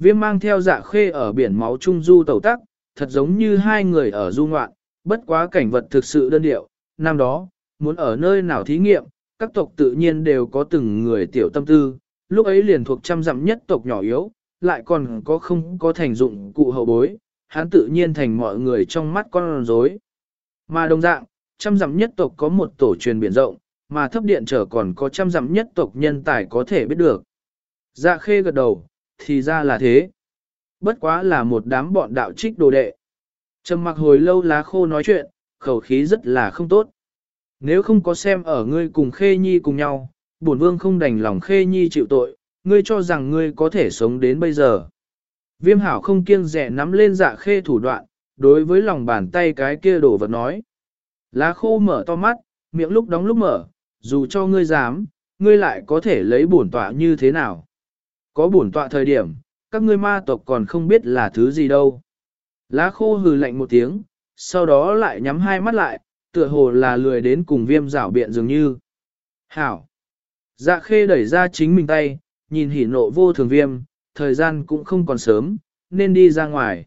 Viêm mang theo dạ khê ở biển máu trung du tẩu tắc, thật giống như hai người ở du ngoạn, bất quá cảnh vật thực sự đơn điệu, năm đó, muốn ở nơi nào thí nghiệm, các tộc tự nhiên đều có từng người tiểu tâm tư, lúc ấy liền thuộc trăm dặm nhất tộc nhỏ yếu, lại còn có không có thành dụng cụ hậu bối, hắn tự nhiên thành mọi người trong mắt con rối. Mà đồng dạng, trăm dặm nhất tộc có một tổ truyền biển rộng, mà thấp điện trở còn có trăm dặm nhất tộc nhân tài có thể biết được. Dạ khê gật đầu, thì ra là thế. Bất quá là một đám bọn đạo trích đồ đệ. Trầm mặc hồi lâu lá khô nói chuyện, khẩu khí rất là không tốt. Nếu không có xem ở ngươi cùng khê nhi cùng nhau, bổn vương không đành lòng khê nhi chịu tội, ngươi cho rằng ngươi có thể sống đến bây giờ. Viêm hảo không kiêng rẻ nắm lên dạ khê thủ đoạn, đối với lòng bàn tay cái kia đổ vật nói. Lá khô mở to mắt, miệng lúc đóng lúc mở, dù cho ngươi dám, ngươi lại có thể lấy bổn tọa như thế nào. Có bổn tọa thời điểm, các ngươi ma tộc còn không biết là thứ gì đâu. Lá khô hừ lạnh một tiếng, sau đó lại nhắm hai mắt lại, tựa hồ là lười đến cùng viêm rảo biện dường như. Hảo! Dạ khê đẩy ra chính mình tay, nhìn hỉ nộ vô thường viêm, thời gian cũng không còn sớm, nên đi ra ngoài.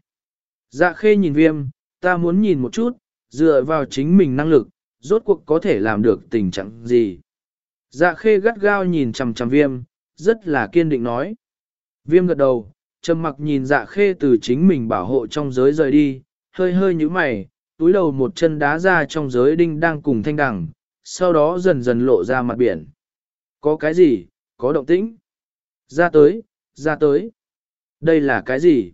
Dạ khê nhìn viêm, ta muốn nhìn một chút, dựa vào chính mình năng lực, rốt cuộc có thể làm được tình trạng gì. Dạ khê gắt gao nhìn chằm chằm viêm, rất là kiên định nói. Viêm gật đầu, trầm mặc nhìn dạ khê từ chính mình bảo hộ trong giới rời đi, hơi hơi như mày, túi đầu một chân đá ra trong giới đinh đang cùng thanh đẳng, sau đó dần dần lộ ra mặt biển. Có cái gì, có động tĩnh. Ra tới, ra tới. Đây là cái gì?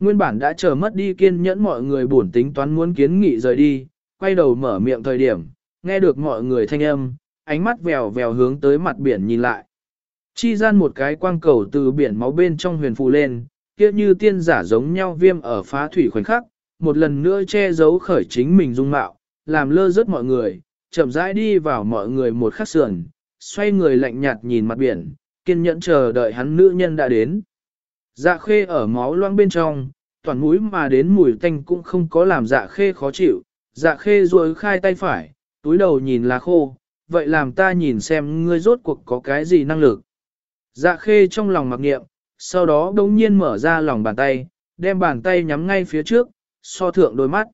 Nguyên bản đã chờ mất đi kiên nhẫn mọi người buồn tính toán muốn kiến nghị rời đi, quay đầu mở miệng thời điểm, nghe được mọi người thanh âm, ánh mắt vèo vèo hướng tới mặt biển nhìn lại. Chi gian một cái quang cầu từ biển máu bên trong huyền phù lên, kia như tiên giả giống nhau viêm ở phá thủy khoảnh khắc, một lần nữa che giấu khởi chính mình dung mạo, làm lơ rớt mọi người, chậm rãi đi vào mọi người một khắc sườn, xoay người lạnh nhạt nhìn mặt biển, kiên nhẫn chờ đợi hắn nữ nhân đã đến. Dạ khê ở máu loang bên trong, toàn mũi mà đến mùi tanh cũng không có làm dạ khê khó chịu, dạ khê ruồi khai tay phải, túi đầu nhìn lá khô, vậy làm ta nhìn xem ngươi rốt cuộc có cái gì năng lực. Dạ khê trong lòng mặc nghiệm, sau đó đống nhiên mở ra lòng bàn tay, đem bàn tay nhắm ngay phía trước, so thượng đôi mắt.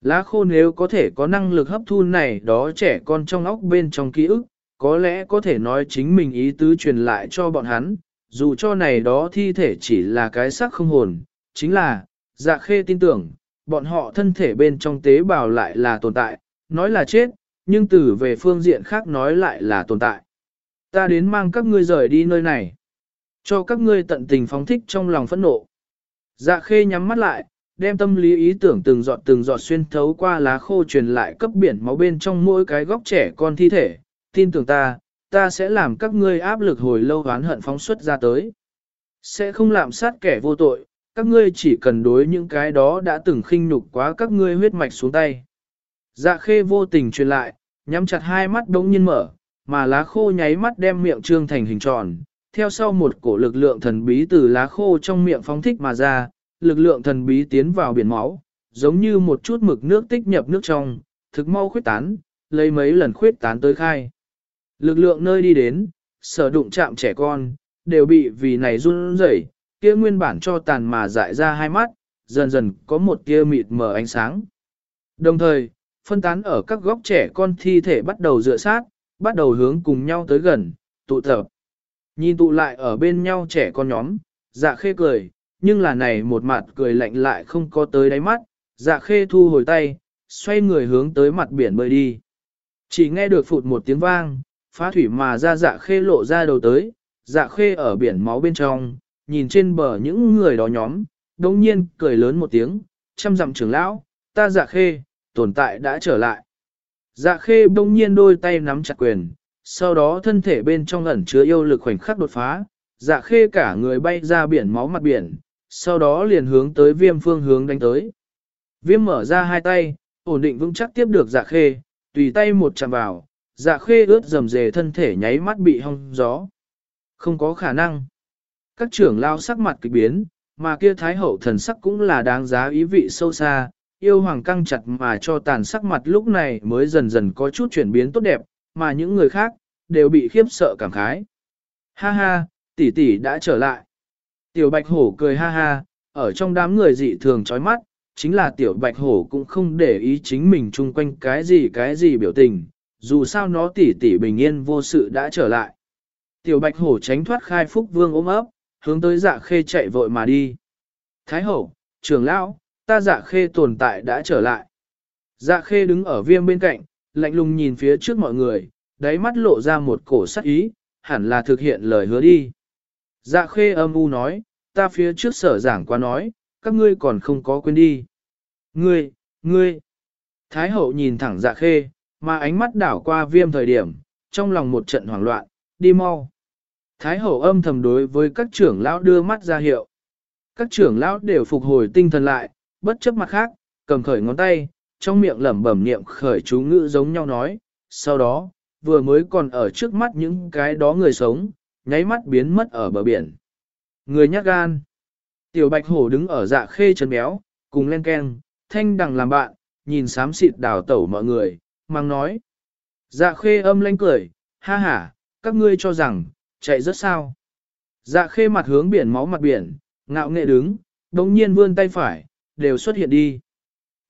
Lá khô nếu có thể có năng lực hấp thu này đó trẻ con trong óc bên trong ký ức, có lẽ có thể nói chính mình ý tứ truyền lại cho bọn hắn, dù cho này đó thi thể chỉ là cái xác không hồn, chính là, dạ khê tin tưởng, bọn họ thân thể bên trong tế bào lại là tồn tại, nói là chết, nhưng từ về phương diện khác nói lại là tồn tại. ta đến mang các ngươi rời đi nơi này. Cho các ngươi tận tình phóng thích trong lòng phẫn nộ. Dạ khê nhắm mắt lại, đem tâm lý ý tưởng từng giọt từng giọt xuyên thấu qua lá khô truyền lại cấp biển máu bên trong mỗi cái góc trẻ con thi thể. Tin tưởng ta, ta sẽ làm các ngươi áp lực hồi lâu oán hận phóng xuất ra tới. Sẽ không làm sát kẻ vô tội, các ngươi chỉ cần đối những cái đó đã từng khinh nhục quá các ngươi huyết mạch xuống tay. Dạ khê vô tình truyền lại, nhắm chặt hai mắt đống nhiên mở, mà lá khô nháy mắt đem miệng trương thành hình tròn, theo sau một cổ lực lượng thần bí từ lá khô trong miệng phóng thích mà ra, lực lượng thần bí tiến vào biển máu, giống như một chút mực nước tích nhập nước trong, thực mau khuyết tán, lấy mấy lần khuyết tán tới khai. Lực lượng nơi đi đến, sở đụng chạm trẻ con, đều bị vì này run rẩy, kia nguyên bản cho tàn mà dại ra hai mắt, dần dần có một tia mịt mờ ánh sáng. Đồng thời, phân tán ở các góc trẻ con thi thể bắt đầu dựa sát, bắt đầu hướng cùng nhau tới gần, tụ tập. Nhìn tụ lại ở bên nhau trẻ con nhóm, dạ khê cười, nhưng là này một mặt cười lạnh lại không có tới đáy mắt, dạ khê thu hồi tay, xoay người hướng tới mặt biển bơi đi. Chỉ nghe được phụt một tiếng vang, phá thủy mà ra dạ khê lộ ra đầu tới, dạ khê ở biển máu bên trong, nhìn trên bờ những người đó nhóm, đồng nhiên cười lớn một tiếng, chăm dặm trưởng lão, ta dạ khê, tồn tại đã trở lại. Dạ khê đồng nhiên đôi tay nắm chặt quyền, sau đó thân thể bên trong ẩn chứa yêu lực khoảnh khắc đột phá, dạ khê cả người bay ra biển máu mặt biển, sau đó liền hướng tới viêm phương hướng đánh tới. Viêm mở ra hai tay, ổn định vững chắc tiếp được dạ khê, tùy tay một chạm vào, dạ khê ướt dầm dề thân thể nháy mắt bị hong gió. Không có khả năng. Các trưởng lao sắc mặt kịch biến, mà kia thái hậu thần sắc cũng là đáng giá ý vị sâu xa, yêu hoàng căng chặt mà cho tàn sắc mặt lúc này mới dần dần có chút chuyển biến tốt đẹp, mà những người khác, đều bị khiếp sợ cảm khái. Ha ha, tỷ tỷ đã trở lại. Tiểu bạch hổ cười ha ha, ở trong đám người dị thường chói mắt, chính là tiểu bạch hổ cũng không để ý chính mình chung quanh cái gì cái gì biểu tình, dù sao nó tỷ tỷ bình yên vô sự đã trở lại. Tiểu bạch hổ tránh thoát khai phúc vương ôm ấp, hướng tới dạ khê chạy vội mà đi. Thái hậu, trưởng lão, ta dạ khê tồn tại đã trở lại. Dạ khê đứng ở viêm bên cạnh, lạnh lùng nhìn phía trước mọi người, đáy mắt lộ ra một cổ sắc ý, hẳn là thực hiện lời hứa đi. Dạ khê âm u nói, ta phía trước sở giảng qua nói, các ngươi còn không có quên đi. Ngươi, ngươi. Thái hậu nhìn thẳng dạ khê, mà ánh mắt đảo qua viêm thời điểm, trong lòng một trận hoảng loạn, đi mau. Thái hậu âm thầm đối với các trưởng lão đưa mắt ra hiệu. Các trưởng lão đều phục hồi tinh thần lại, bất chấp mặt khác, cầm khởi ngón tay, trong miệng lẩm bẩm niệm khởi chú ngữ giống nhau nói, sau đó, vừa mới còn ở trước mắt những cái đó người sống, nháy mắt biến mất ở bờ biển. Người nhát gan. Tiểu bạch hổ đứng ở dạ khê chân béo, cùng len ken, thanh đằng làm bạn, nhìn xám xịt đào tẩu mọi người, mang nói. Dạ khê âm lanh cười, ha ha, các ngươi cho rằng, chạy rất sao. Dạ khê mặt hướng biển máu mặt biển, ngạo nghệ đứng, đồng nhiên vươn tay phải, đều xuất hiện đi.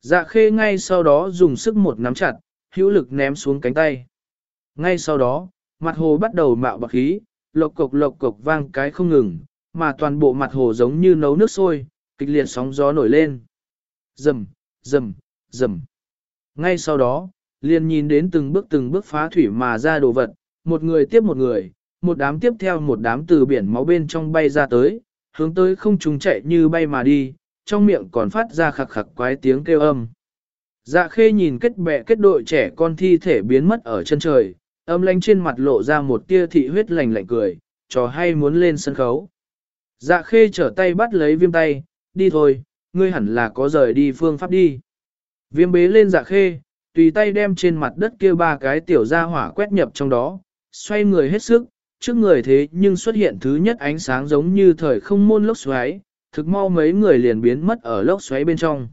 Dạ khê ngay sau đó dùng sức một nắm chặt, hữu lực ném xuống cánh tay. Ngay sau đó, mặt hồ bắt đầu mạo bạc khí, lộc cục lộc cục vang cái không ngừng, mà toàn bộ mặt hồ giống như nấu nước sôi, kịch liệt sóng gió nổi lên. Dầm dầm dầm. Ngay sau đó, liền nhìn đến từng bước từng bước phá thủy mà ra đồ vật, một người tiếp một người, một đám tiếp theo một đám từ biển máu bên trong bay ra tới, hướng tới không trùng chạy như bay mà đi, trong miệng còn phát ra khặc khặc quái tiếng kêu âm. Dạ khê nhìn kết bè kết đội trẻ con thi thể biến mất ở chân trời, âm lanh trên mặt lộ ra một tia thị huyết lành lạnh cười, trò hay muốn lên sân khấu. Dạ khê trở tay bắt lấy viêm tay, đi thôi, ngươi hẳn là có rời đi phương pháp đi. Viêm bế lên dạ khê, tùy tay đem trên mặt đất kia ba cái tiểu ra hỏa quét nhập trong đó, xoay người hết sức, trước người thế nhưng xuất hiện thứ nhất ánh sáng giống như thời không môn lốc xoáy, thực mau mấy người liền biến mất ở lốc xoáy bên trong.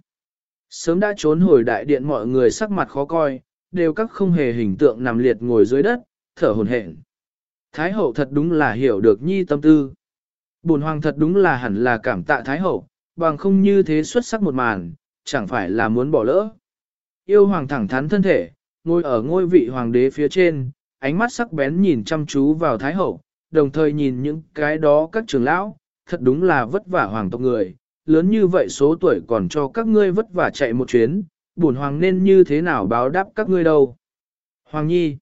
Sớm đã trốn hồi đại điện mọi người sắc mặt khó coi, đều các không hề hình tượng nằm liệt ngồi dưới đất, thở hồn hển. Thái hậu thật đúng là hiểu được nhi tâm tư. Bổn hoàng thật đúng là hẳn là cảm tạ Thái hậu, bằng không như thế xuất sắc một màn, chẳng phải là muốn bỏ lỡ. Yêu hoàng thẳng thắn thân thể, ngồi ở ngôi vị hoàng đế phía trên, ánh mắt sắc bén nhìn chăm chú vào Thái hậu, đồng thời nhìn những cái đó các trưởng lão, thật đúng là vất vả hoàng tộc người, lớn như vậy số tuổi còn cho các ngươi vất vả chạy một chuyến, bổn hoàng nên như thế nào báo đáp các ngươi đâu. Hoàng nhi,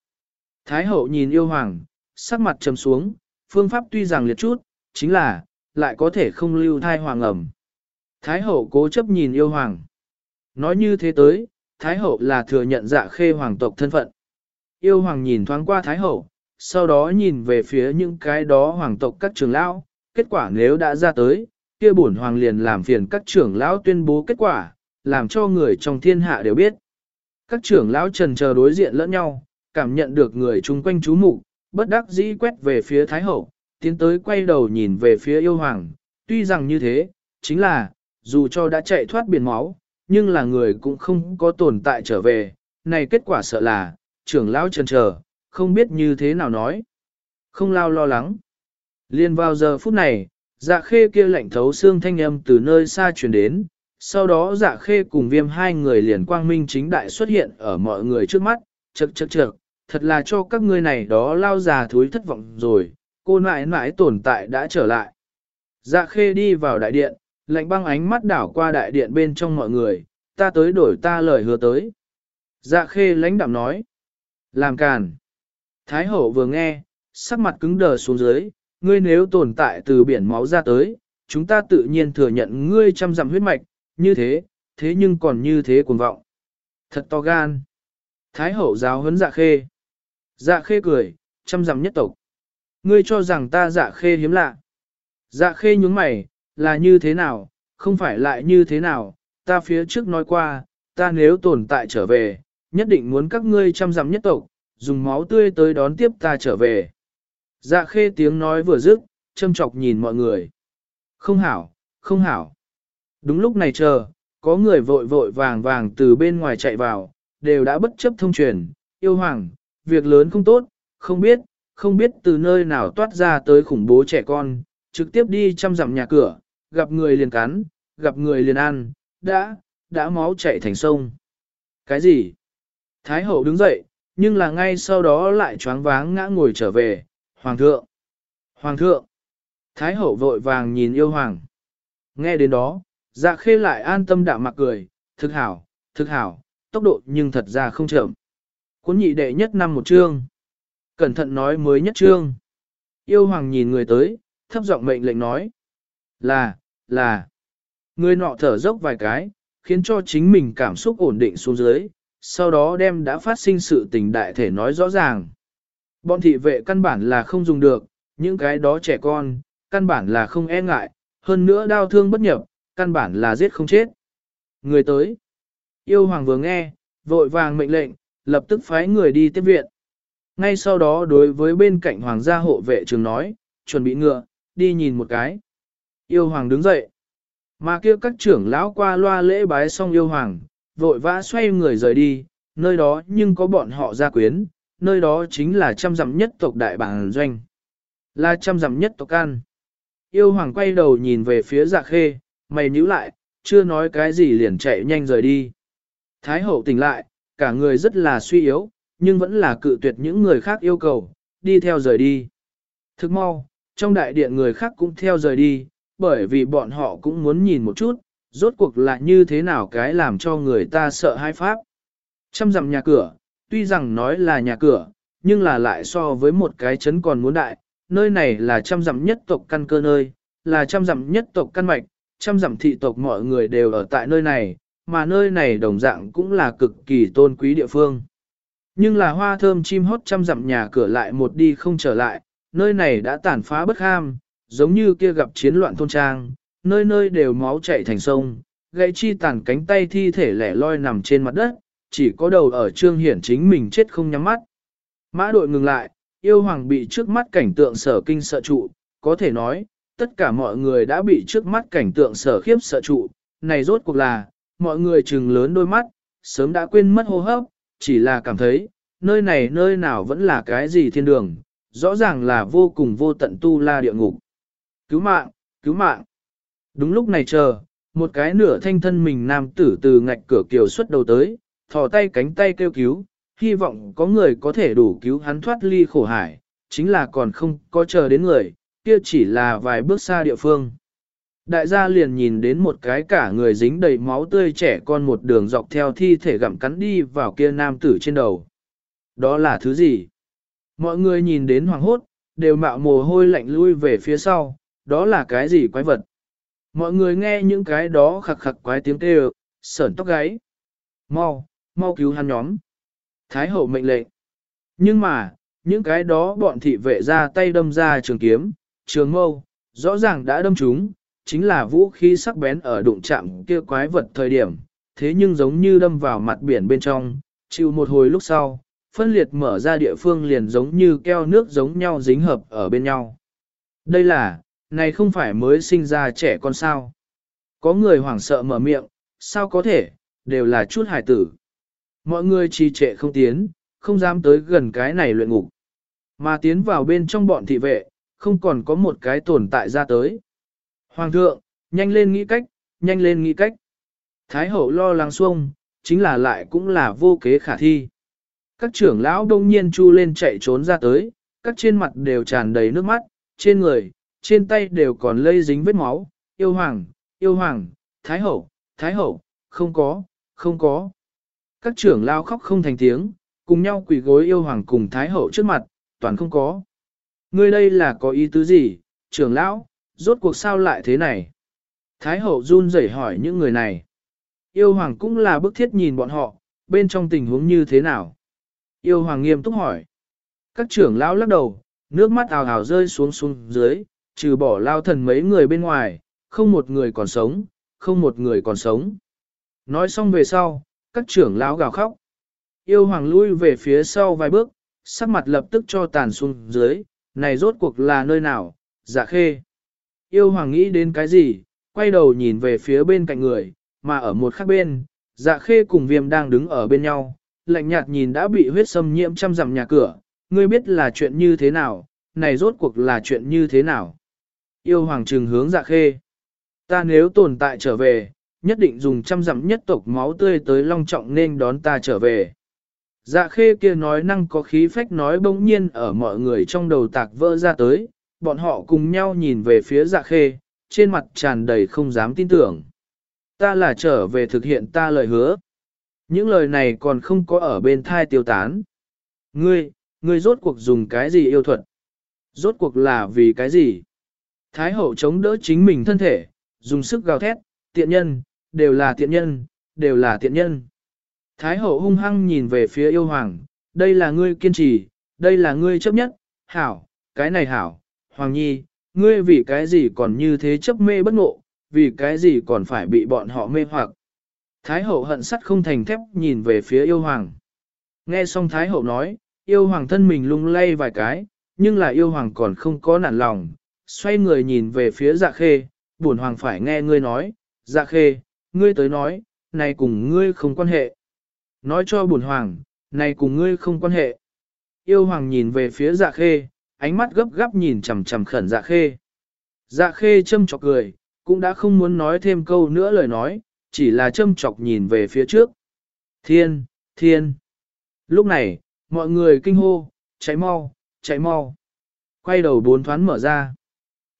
Thái hậu nhìn yêu hoàng, sắc mặt trầm xuống, phương pháp tuy rằng liệt chút, chính là, lại có thể không lưu thai hoàng ẩm. Thái hậu cố chấp nhìn yêu hoàng. Nói như thế tới, Thái hậu là thừa nhận dạ khê hoàng tộc thân phận. Yêu hoàng nhìn thoáng qua Thái hậu, sau đó nhìn về phía những cái đó hoàng tộc các trưởng lão, kết quả nếu đã ra tới, kia bổn hoàng liền làm phiền các trưởng lão tuyên bố kết quả, làm cho người trong thiên hạ đều biết. Các trưởng lão trần chờ đối diện lẫn nhau, cảm nhận được người chung quanh chú mục, bất đắc dĩ quét về phía Thái Hậu, tiến tới quay đầu nhìn về phía yêu hoàng. Tuy rằng như thế, chính là, dù cho đã chạy thoát biển máu, nhưng là người cũng không có tồn tại trở về. Này kết quả sợ là, trưởng lão trần chờ, không biết như thế nào nói. Không lao lo lắng. Liên vào giờ phút này, dạ khê kia lạnh thấu xương thanh âm từ nơi xa truyền đến, sau đó dạ khê cùng viêm hai người liền quang minh chính đại xuất hiện ở mọi người trước mắt, chật chật chật, thật là cho các ngươi này đó lao già thúi thất vọng rồi, cô mãi mãi tồn tại đã trở lại. Dạ khê đi vào đại điện, lạnh băng ánh mắt đảo qua đại điện bên trong mọi người, ta tới đổi ta lời hứa tới. Dạ khê lãnh đạm nói, làm càn. Thái hậu vừa nghe, sắc mặt cứng đờ xuống dưới, ngươi nếu tồn tại từ biển máu ra tới, chúng ta tự nhiên thừa nhận ngươi chăm dặm huyết mạch, như thế, thế nhưng còn như thế cuồng vọng. Thật to gan. Thái hậu giáo huấn dạ khê. Dạ khê cười, chăm dặm nhất tộc. Ngươi cho rằng ta dạ khê hiếm lạ. Dạ khê nhúng mày, là như thế nào, không phải lại như thế nào, ta phía trước nói qua, ta nếu tồn tại trở về, nhất định muốn các ngươi chăm dặm nhất tộc, dùng máu tươi tới đón tiếp ta trở về. Dạ khê tiếng nói vừa dứt, châm chọc nhìn mọi người. Không hảo, không hảo. Đúng lúc này chờ, có người vội vội vàng vàng từ bên ngoài chạy vào, đều đã bất chấp thông truyền, yêu hoàng, việc lớn không tốt, không biết, không biết từ nơi nào toát ra tới khủng bố trẻ con, trực tiếp đi chăm dặm nhà cửa, gặp người liền cắn, gặp người liền ăn, đã, đã máu chạy thành sông. Cái gì? Thái hậu đứng dậy, nhưng là ngay sau đó lại choáng váng ngã ngồi trở về, Hoàng thượng! Hoàng thượng! Thái hậu vội vàng nhìn yêu hoàng. Nghe đến đó, dạ khê lại an tâm đạm mặc cười, thực hảo, thực hảo, tốc độ nhưng thật ra không chậm. Cuốn nhị đệ nhất năm một chương. Cẩn thận nói mới nhất chương. Yêu hoàng nhìn người tới, thấp giọng mệnh lệnh nói. Là, là. Người nọ thở dốc vài cái, khiến cho chính mình cảm xúc ổn định xuống dưới, sau đó đem đã phát sinh sự tình đại thể nói rõ ràng. Bọn thị vệ căn bản là không dùng được, những cái đó trẻ con, căn bản là không e ngại, hơn nữa đau thương bất nhập, căn bản là giết không chết. Người tới. Yêu hoàng vừa nghe, vội vàng mệnh lệnh, lập tức phái người đi tiếp viện. Ngay sau đó đối với bên cạnh hoàng gia hộ vệ trường nói, chuẩn bị ngựa, đi nhìn một cái. Yêu hoàng đứng dậy. Mà kia các trưởng lão qua loa lễ bái xong yêu hoàng, vội vã xoay người rời đi, nơi đó nhưng có bọn họ gia quyến, nơi đó chính là trăm dặm nhất tộc đại bản doanh. Là trăm dặm nhất tộc an. Yêu hoàng quay đầu nhìn về phía dạ khê, mày nhíu lại, chưa nói cái gì liền chạy nhanh rời đi. Thái hậu tỉnh lại, cả người rất là suy yếu, nhưng vẫn là cự tuyệt những người khác yêu cầu, đi theo rời đi. Thức mau, trong đại điện người khác cũng theo rời đi, bởi vì bọn họ cũng muốn nhìn một chút, rốt cuộc là như thế nào cái làm cho người ta sợ hai pháp. Trăm dặm nhà cửa, tuy rằng nói là nhà cửa, nhưng là lại so với một cái chấn còn muốn đại, nơi này là trăm dặm nhất tộc căn cơ nơi, là trăm dặm nhất tộc căn mạch, trăm dặm thị tộc mọi người đều ở tại nơi này, mà nơi này đồng dạng cũng là cực kỳ tôn quý địa phương. Nhưng là hoa thơm chim hót trăm dặm nhà cửa lại một đi không trở lại, nơi này đã tàn phá bất ham, giống như kia gặp chiến loạn thôn trang, nơi nơi đều máu chảy thành sông, gãy chi tàn cánh tay thi thể lẻ loi nằm trên mặt đất, chỉ có đầu ở trương hiển chính mình chết không nhắm mắt. Mã đội ngừng lại, yêu hoàng bị trước mắt cảnh tượng sở kinh sợ trụ, có thể nói, tất cả mọi người đã bị trước mắt cảnh tượng sở khiếp sợ trụ, này rốt cuộc là, mọi người trừng lớn đôi mắt, sớm đã quên mất hô hấp, chỉ là cảm thấy, nơi này nơi nào vẫn là cái gì thiên đường, rõ ràng là vô cùng vô tận tu la địa ngục. Cứu mạng, cứu mạng. Đúng lúc này chờ, một cái nửa thanh thân mình nam tử từ ngạch cửa kiều xuất đầu tới, thò tay cánh tay kêu cứu, hy vọng có người có thể đủ cứu hắn thoát ly khổ hải, chính là còn không có chờ đến người, kia chỉ là vài bước xa địa phương. Đại gia liền nhìn đến một cái cả người dính đầy máu tươi trẻ con một đường dọc theo thi thể gặm cắn đi vào kia nam tử trên đầu. Đó là thứ gì? Mọi người nhìn đến hoàng hốt, đều mạo mồ hôi lạnh lui về phía sau, đó là cái gì quái vật. Mọi người nghe những cái đó khặc khặc quái tiếng kêu, sởn tóc gáy. Mau, mau cứu hắn nhóm. Thái hậu mệnh lệnh. Nhưng mà, những cái đó bọn thị vệ ra tay đâm ra trường kiếm, trường mâu, rõ ràng đã đâm chúng, chính là vũ khí sắc bén ở đụng chạm kia quái vật thời điểm, thế nhưng giống như đâm vào mặt biển bên trong, chịu một hồi lúc sau, phân liệt mở ra địa phương liền giống như keo nước giống nhau dính hợp ở bên nhau. Đây là, này không phải mới sinh ra trẻ con sao. Có người hoảng sợ mở miệng, sao có thể, đều là chút hài tử. Mọi người trì trệ không tiến, không dám tới gần cái này luyện ngục. Mà tiến vào bên trong bọn thị vệ, không còn có một cái tồn tại ra tới. Hoàng thượng, nhanh lên nghĩ cách, nhanh lên nghĩ cách. Thái hậu lo lắng xuông, chính là lại cũng là vô kế khả thi. Các trưởng lão đông nhiên chu lên chạy trốn ra tới, các trên mặt đều tràn đầy nước mắt, trên người, trên tay đều còn lây dính vết máu. Yêu hoàng, yêu hoàng, thái hậu, thái hậu, không có, không có. Các trưởng lão khóc không thành tiếng, cùng nhau quỳ gối yêu hoàng cùng thái hậu trước mặt, toàn không có. Ngươi đây là có ý tứ gì, trưởng lão, rốt cuộc sao lại thế này? Thái hậu run rẩy hỏi những người này. Yêu hoàng cũng là bức thiết nhìn bọn họ, bên trong tình huống như thế nào? Yêu hoàng nghiêm túc hỏi. Các trưởng lão lắc đầu, nước mắt ào ào rơi xuống xuống dưới, trừ bỏ lao thần mấy người bên ngoài, không một người còn sống, không một người còn sống. Nói xong về sau, các trưởng lão gào khóc. Yêu hoàng lui về phía sau vài bước, sắc mặt lập tức cho tàn xuống dưới, này rốt cuộc là nơi nào, dạ khê. Yêu hoàng nghĩ đến cái gì, quay đầu nhìn về phía bên cạnh người, mà ở một khác bên, dạ khê cùng viêm đang đứng ở bên nhau, lạnh nhạt nhìn đã bị huyết xâm nhiễm trăm dặm nhà cửa, ngươi biết là chuyện như thế nào, này rốt cuộc là chuyện như thế nào. Yêu hoàng trừng hướng dạ khê. Ta nếu tồn tại trở về, nhất định dùng trăm dặm nhất tộc máu tươi tới long trọng nên đón ta trở về. Dạ khê kia nói năng có khí phách nói bỗng nhiên ở mọi người trong đầu tạc vỡ ra tới, bọn họ cùng nhau nhìn về phía dạ khê, trên mặt tràn đầy không dám tin tưởng. Ta là trở về thực hiện ta lời hứa. Những lời này còn không có ở bên thai tiêu tán. Ngươi, ngươi rốt cuộc dùng cái gì yêu thuật? Rốt cuộc là vì cái gì? Thái hậu chống đỡ chính mình thân thể, dùng sức gào thét, tiện nhân, đều là tiện nhân, đều là tiện nhân. Thái hậu hung hăng nhìn về phía yêu hoàng, đây là ngươi kiên trì, đây là ngươi chấp nhất, hảo, cái này hảo, hoàng nhi, ngươi vì cái gì còn như thế chấp mê bất ngộ, vì cái gì còn phải bị bọn họ mê hoặc. Thái hậu hận sắt không thành thép nhìn về phía yêu hoàng. Nghe xong Thái hậu nói, yêu hoàng thân mình lung lay vài cái, nhưng là yêu hoàng còn không có nản lòng, xoay người nhìn về phía dạ khê, buồn hoàng phải nghe ngươi nói, dạ khê, ngươi tới nói, này cùng ngươi không quan hệ. Nói cho buồn hoàng, này cùng ngươi không quan hệ. Yêu hoàng nhìn về phía dạ khê, ánh mắt gấp gáp nhìn chằm chằm khẩn dạ khê. Dạ khê châm chọc cười, cũng đã không muốn nói thêm câu nữa lời nói, chỉ là châm chọc nhìn về phía trước. Thiên, thiên. Lúc này, mọi người kinh hô, cháy mau, cháy mau. Quay đầu bốn thoáng mở ra.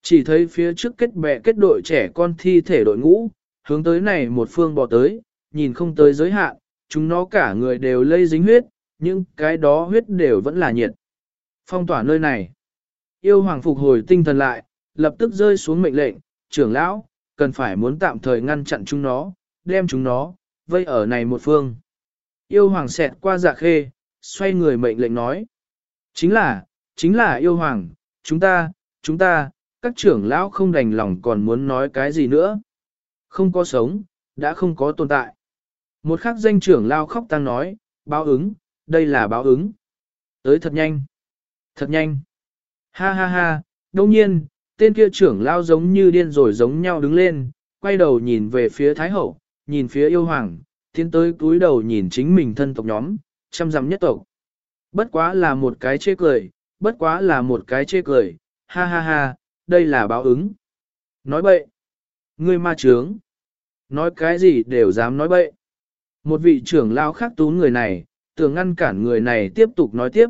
Chỉ thấy phía trước kết bè kết đội trẻ con thi thể đội ngũ, hướng tới này một phương bò tới, nhìn không tới giới hạn, chúng nó cả người đều lây dính huyết, nhưng cái đó huyết đều vẫn là nhiệt. Phong tỏa nơi này. Yêu hoàng phục hồi tinh thần lại, lập tức rơi xuống mệnh lệnh, trưởng lão, cần phải muốn tạm thời ngăn chặn chúng nó, đem chúng nó, vây ở này một phương. Yêu hoàng xẹt qua dạ khê, xoay người mệnh lệnh nói. Chính là, chính là yêu hoàng, chúng ta, chúng ta, các trưởng lão không đành lòng còn muốn nói cái gì nữa. Không có sống, đã không có tồn tại. Một khắc danh trưởng lao khóc tăng nói, báo ứng, đây là báo ứng. Tới thật nhanh, thật nhanh. Ha ha ha, đồng nhiên, tên kia trưởng lao giống như điên rồi giống nhau đứng lên, quay đầu nhìn về phía Thái Hậu, nhìn phía yêu hoàng, tiến tới túi đầu nhìn chính mình thân tộc nhóm, chăm dặm nhất tộc. Bất quá là một cái chê cười, bất quá là một cái chê cười, ha ha ha, đây là báo ứng. Nói bậy, ngươi ma trướng, nói cái gì đều dám nói bậy. Một vị trưởng lao khác tú người này, tưởng ngăn cản người này tiếp tục nói tiếp.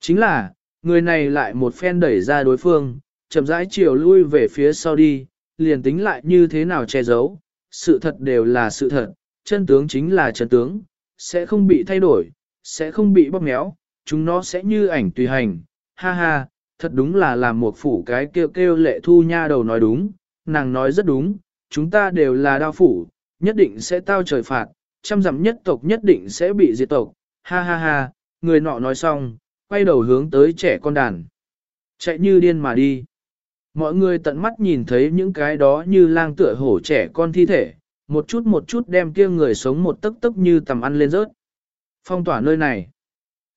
Chính là, người này lại một phen đẩy ra đối phương, chậm rãi chiều lui về phía sau đi, liền tính lại như thế nào che giấu, sự thật đều là sự thật, chân tướng chính là chân tướng, sẽ không bị thay đổi, sẽ không bị bóp méo, chúng nó sẽ như ảnh tùy hành, ha ha, thật đúng là làm một phủ cái kêu kêu lệ thu nha đầu nói đúng, nàng nói rất đúng, chúng ta đều là đao phủ, nhất định sẽ tao trời phạt, trăm dặm nhất tộc nhất định sẽ bị diệt tộc, ha ha ha, người nọ nói xong, quay đầu hướng tới trẻ con đàn. Chạy như điên mà đi. Mọi người tận mắt nhìn thấy những cái đó như lang tựa hổ trẻ con thi thể, một chút một chút đem kia người sống một tấc tấc như tầm ăn lên rớt. Phong tỏa nơi này.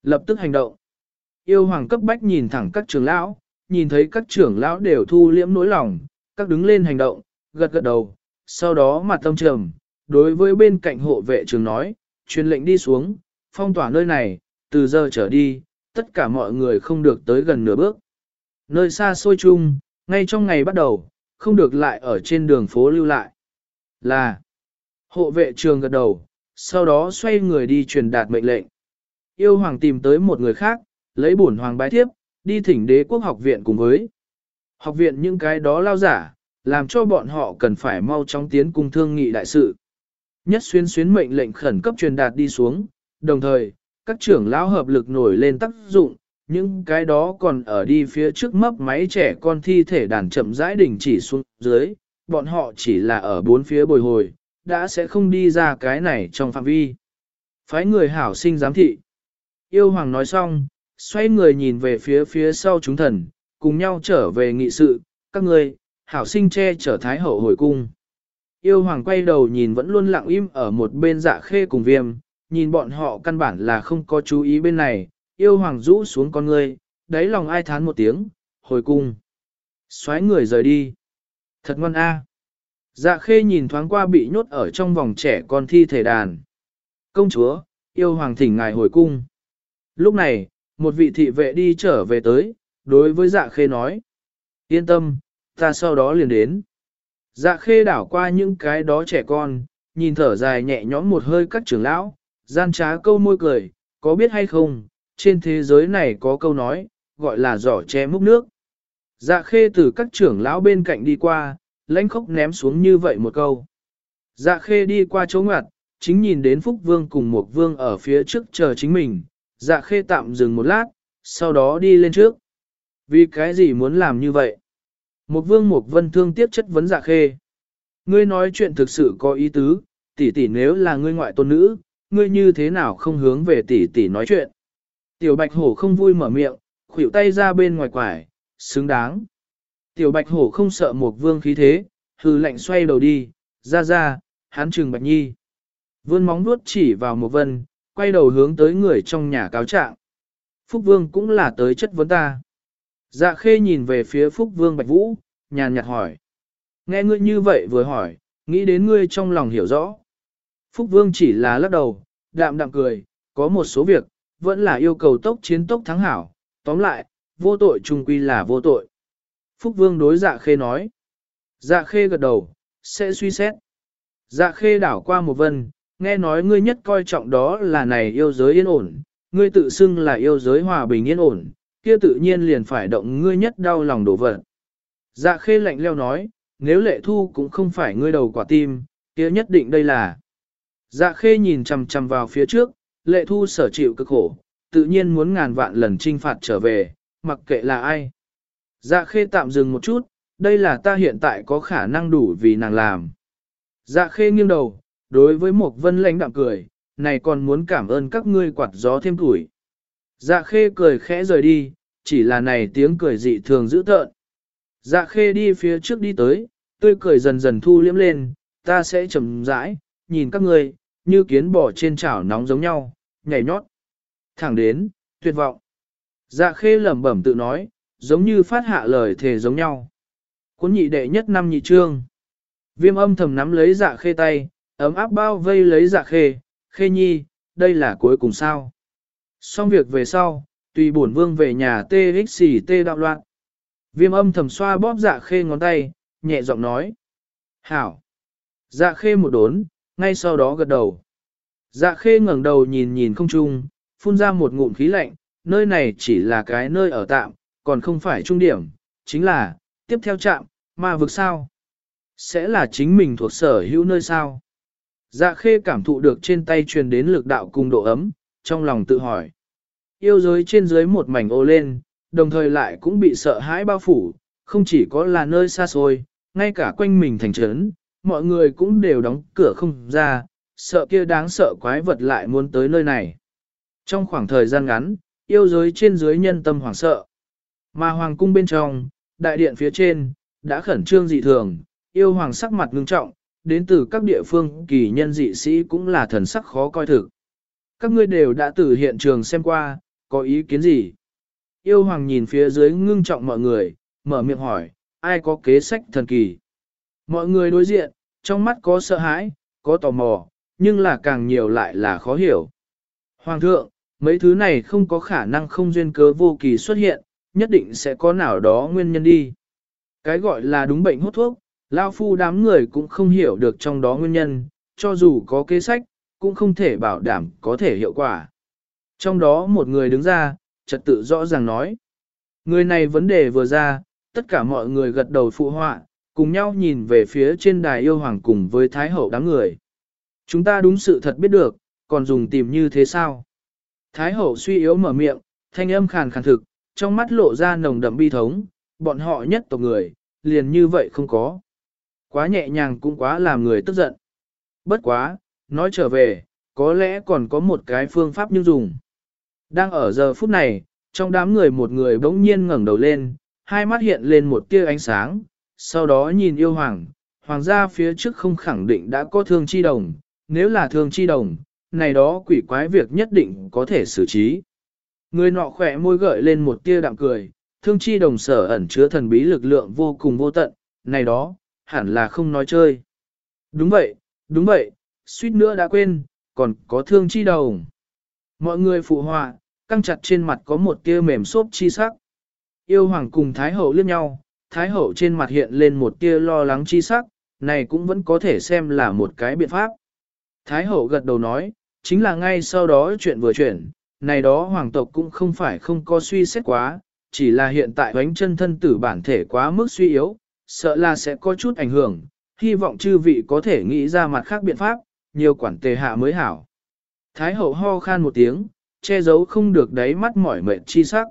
Lập tức hành động. Yêu hoàng cấp bách nhìn thẳng các trưởng lão, nhìn thấy các trưởng lão đều thu liễm nỗi lòng, các đứng lên hành động, gật gật đầu, sau đó mặt tâm trầm, đối với bên cạnh hộ vệ trường nói, truyền lệnh đi xuống, phong tỏa nơi này, từ giờ trở đi, tất cả mọi người không được tới gần nửa bước. Nơi xa xôi chung, ngay trong ngày bắt đầu, không được lại ở trên đường phố lưu lại. Là, hộ vệ trường gật đầu, sau đó xoay người đi truyền đạt mệnh lệnh. Yêu hoàng tìm tới một người khác, lấy bổn hoàng bái thiếp, đi thỉnh đế quốc học viện cùng với. Học viện những cái đó lao giả, làm cho bọn họ cần phải mau chóng tiến cung thương nghị đại sự. Nhất xuyên xuyến mệnh lệnh khẩn cấp truyền đạt đi xuống, đồng thời, các trưởng lão hợp lực nổi lên tác dụng, những cái đó còn ở đi phía trước mấp máy trẻ con thi thể đàn chậm rãi đỉnh chỉ xuống dưới, bọn họ chỉ là ở bốn phía bồi hồi, đã sẽ không đi ra cái này trong phạm vi. Phái người hảo sinh giám thị. Yêu hoàng nói xong, xoay người nhìn về phía phía sau chúng thần, cùng nhau trở về nghị sự, các người, hảo sinh che chở thái hậu hồi cung. Yêu hoàng quay đầu nhìn vẫn luôn lặng im ở một bên dạ khê cùng viêm, nhìn bọn họ căn bản là không có chú ý bên này, yêu hoàng rũ xuống con người, đáy lòng ai thán một tiếng, hồi cung. Xoáy người rời đi. Thật ngon a. Dạ khê nhìn thoáng qua bị nhốt ở trong vòng trẻ con thi thể đàn. Công chúa, yêu hoàng thỉnh ngài hồi cung. Lúc này, một vị thị vệ đi trở về tới, đối với dạ khê nói. Yên tâm, ta sau đó liền đến. Dạ khê đảo qua những cái đó trẻ con, nhìn thở dài nhẹ nhõm một hơi các trưởng lão, gian trá câu môi cười, có biết hay không, trên thế giới này có câu nói, gọi là giỏ che múc nước. Dạ khê từ các trưởng lão bên cạnh đi qua, lãnh khốc ném xuống như vậy một câu. Dạ khê đi qua chỗ ngoặt, chính nhìn đến Phúc Vương cùng một Vương ở phía trước chờ chính mình, dạ khê tạm dừng một lát, sau đó đi lên trước. Vì cái gì muốn làm như vậy? Một Vương một Vân thương tiếc chất vấn dạ khê. Ngươi nói chuyện thực sự có ý tứ, tỷ tỷ nếu là ngươi ngoại tôn nữ, ngươi như thế nào không hướng về tỷ tỷ nói chuyện. Tiểu bạch hổ không vui mở miệng, khuỷu tay ra bên ngoài quải, xứng đáng. Tiểu bạch hổ không sợ một vương khí thế, hư lạnh xoay đầu đi, ra ra, hắn trừng bạch nhi. Vươn móng vuốt chỉ vào một vân, quay đầu hướng tới người trong nhà cáo trạng. Phúc vương cũng là tới chất vấn ta. Dạ khê nhìn về phía Phúc vương bạch vũ, nhàn nhạt hỏi. Nghe ngươi như vậy vừa hỏi, nghĩ đến ngươi trong lòng hiểu rõ. Phúc vương chỉ là lắc đầu, đạm đạm cười, có một số việc, vẫn là yêu cầu tốc chiến tốc thắng hảo, tóm lại, vô tội trung quy là vô tội. Phúc Vương đối dạ khê nói. Dạ khê gật đầu, sẽ suy xét. Dạ khê đảo qua một vân, nghe nói ngươi nhất coi trọng đó là này yêu giới yên ổn, ngươi tự xưng là yêu giới hòa bình yên ổn, kia tự nhiên liền phải động ngươi nhất đau lòng đổ vật. Dạ khê lạnh leo nói, nếu lệ thu cũng không phải ngươi đầu quả tim, kia nhất định đây là. Dạ khê nhìn chằm chằm vào phía trước, lệ thu sở chịu cực khổ, tự nhiên muốn ngàn vạn lần trinh phạt trở về, mặc kệ là ai. Dạ khê tạm dừng một chút, đây là ta hiện tại có khả năng đủ vì nàng làm. Dạ khê nghiêng đầu, đối với một vân lãnh đạm cười, này còn muốn cảm ơn các ngươi quạt gió thêm tuổi. Dạ khê cười khẽ rời đi, chỉ là này tiếng cười dị thường dữ tợn. Dạ khê đi phía trước đi tới, tươi cười dần dần thu liễm lên, ta sẽ chậm rãi, nhìn các ngươi, như kiến bò trên chảo nóng giống nhau, nhảy nhót. Thẳng đến, tuyệt vọng. Dạ khê lẩm bẩm tự nói, giống như phát hạ lời thề giống nhau. Cuốn nhị đệ nhất năm nhị trương. Viêm âm thầm nắm lấy dạ khê tay, ấm áp bao vây lấy dạ khê, khê nhi, đây là cuối cùng sao. Xong việc về sau, tùy bổn vương về nhà tê xì tê đạo loạn. Viêm âm thầm xoa bóp dạ khê ngón tay, nhẹ giọng nói. Hảo. Dạ khê một đốn, ngay sau đó gật đầu. Dạ khê ngẩng đầu nhìn nhìn không trung, phun ra một ngụm khí lạnh, nơi này chỉ là cái nơi ở tạm, còn không phải trung điểm, chính là, tiếp theo trạm, ma vực sao? Sẽ là chính mình thuộc sở hữu nơi sao? Dạ khê cảm thụ được trên tay truyền đến lực đạo cùng độ ấm, trong lòng tự hỏi. Yêu giới trên dưới một mảnh ô lên, đồng thời lại cũng bị sợ hãi bao phủ, không chỉ có là nơi xa xôi, ngay cả quanh mình thành trấn, mọi người cũng đều đóng cửa không ra, sợ kia đáng sợ quái vật lại muốn tới nơi này. Trong khoảng thời gian ngắn, yêu giới trên dưới nhân tâm hoảng sợ. Mà hoàng cung bên trong, đại điện phía trên, đã khẩn trương dị thường, yêu hoàng sắc mặt ngưng trọng, đến từ các địa phương kỳ nhân dị sĩ cũng là thần sắc khó coi thực. Các ngươi đều đã từ hiện trường xem qua, có ý kiến gì? Yêu hoàng nhìn phía dưới ngưng trọng mọi người, mở miệng hỏi, ai có kế sách thần kỳ? Mọi người đối diện, trong mắt có sợ hãi, có tò mò, nhưng là càng nhiều lại là khó hiểu. Hoàng thượng, mấy thứ này không có khả năng không duyên cớ vô kỳ xuất hiện, nhất định sẽ có nào đó nguyên nhân đi. Cái gọi là đúng bệnh hút thuốc, lao phu đám người cũng không hiểu được trong đó nguyên nhân, cho dù có kế sách, cũng không thể bảo đảm có thể hiệu quả. Trong đó một người đứng ra, trật tự rõ ràng nói. Người này vấn đề vừa ra, tất cả mọi người gật đầu phụ họa, cùng nhau nhìn về phía trên đài yêu hoàng cùng với thái hậu đám người. Chúng ta đúng sự thật biết được, còn dùng tìm như thế sao? Thái hậu suy yếu mở miệng, thanh âm khàn khàn thực, trong mắt lộ ra nồng đậm bi thống, bọn họ nhất tộc người, liền như vậy không có. Quá nhẹ nhàng cũng quá làm người tức giận. Bất quá, nói trở về, có lẽ còn có một cái phương pháp như dùng. Đang ở giờ phút này, trong đám người một người bỗng nhiên ngẩng đầu lên, hai mắt hiện lên một tia ánh sáng, sau đó nhìn yêu hoàng, hoàng gia phía trước không khẳng định đã có thương chi đồng, nếu là thương chi đồng, này đó quỷ quái việc nhất định có thể xử trí. Người nọ khỏe môi gợi lên một tia đạm cười, thương chi đồng sở ẩn chứa thần bí lực lượng vô cùng vô tận, này đó, hẳn là không nói chơi. Đúng vậy, đúng vậy, suýt nữa đã quên, còn có thương chi đầu Mọi người phụ họa, căng chặt trên mặt có một tia mềm xốp chi sắc. Yêu hoàng cùng Thái hậu liếc nhau, Thái hậu trên mặt hiện lên một tia lo lắng chi sắc, này cũng vẫn có thể xem là một cái biện pháp. Thái hậu gật đầu nói, chính là ngay sau đó chuyện vừa chuyển, này đó hoàng tộc cũng không phải không có suy xét quá, chỉ là hiện tại bánh chân thân tử bản thể quá mức suy yếu, sợ là sẽ có chút ảnh hưởng, hy vọng chư vị có thể nghĩ ra mặt khác biện pháp, nhiều quản tề hạ mới hảo. Thái hậu ho khan một tiếng, che giấu không được đáy mắt mỏi mệt chi sắc.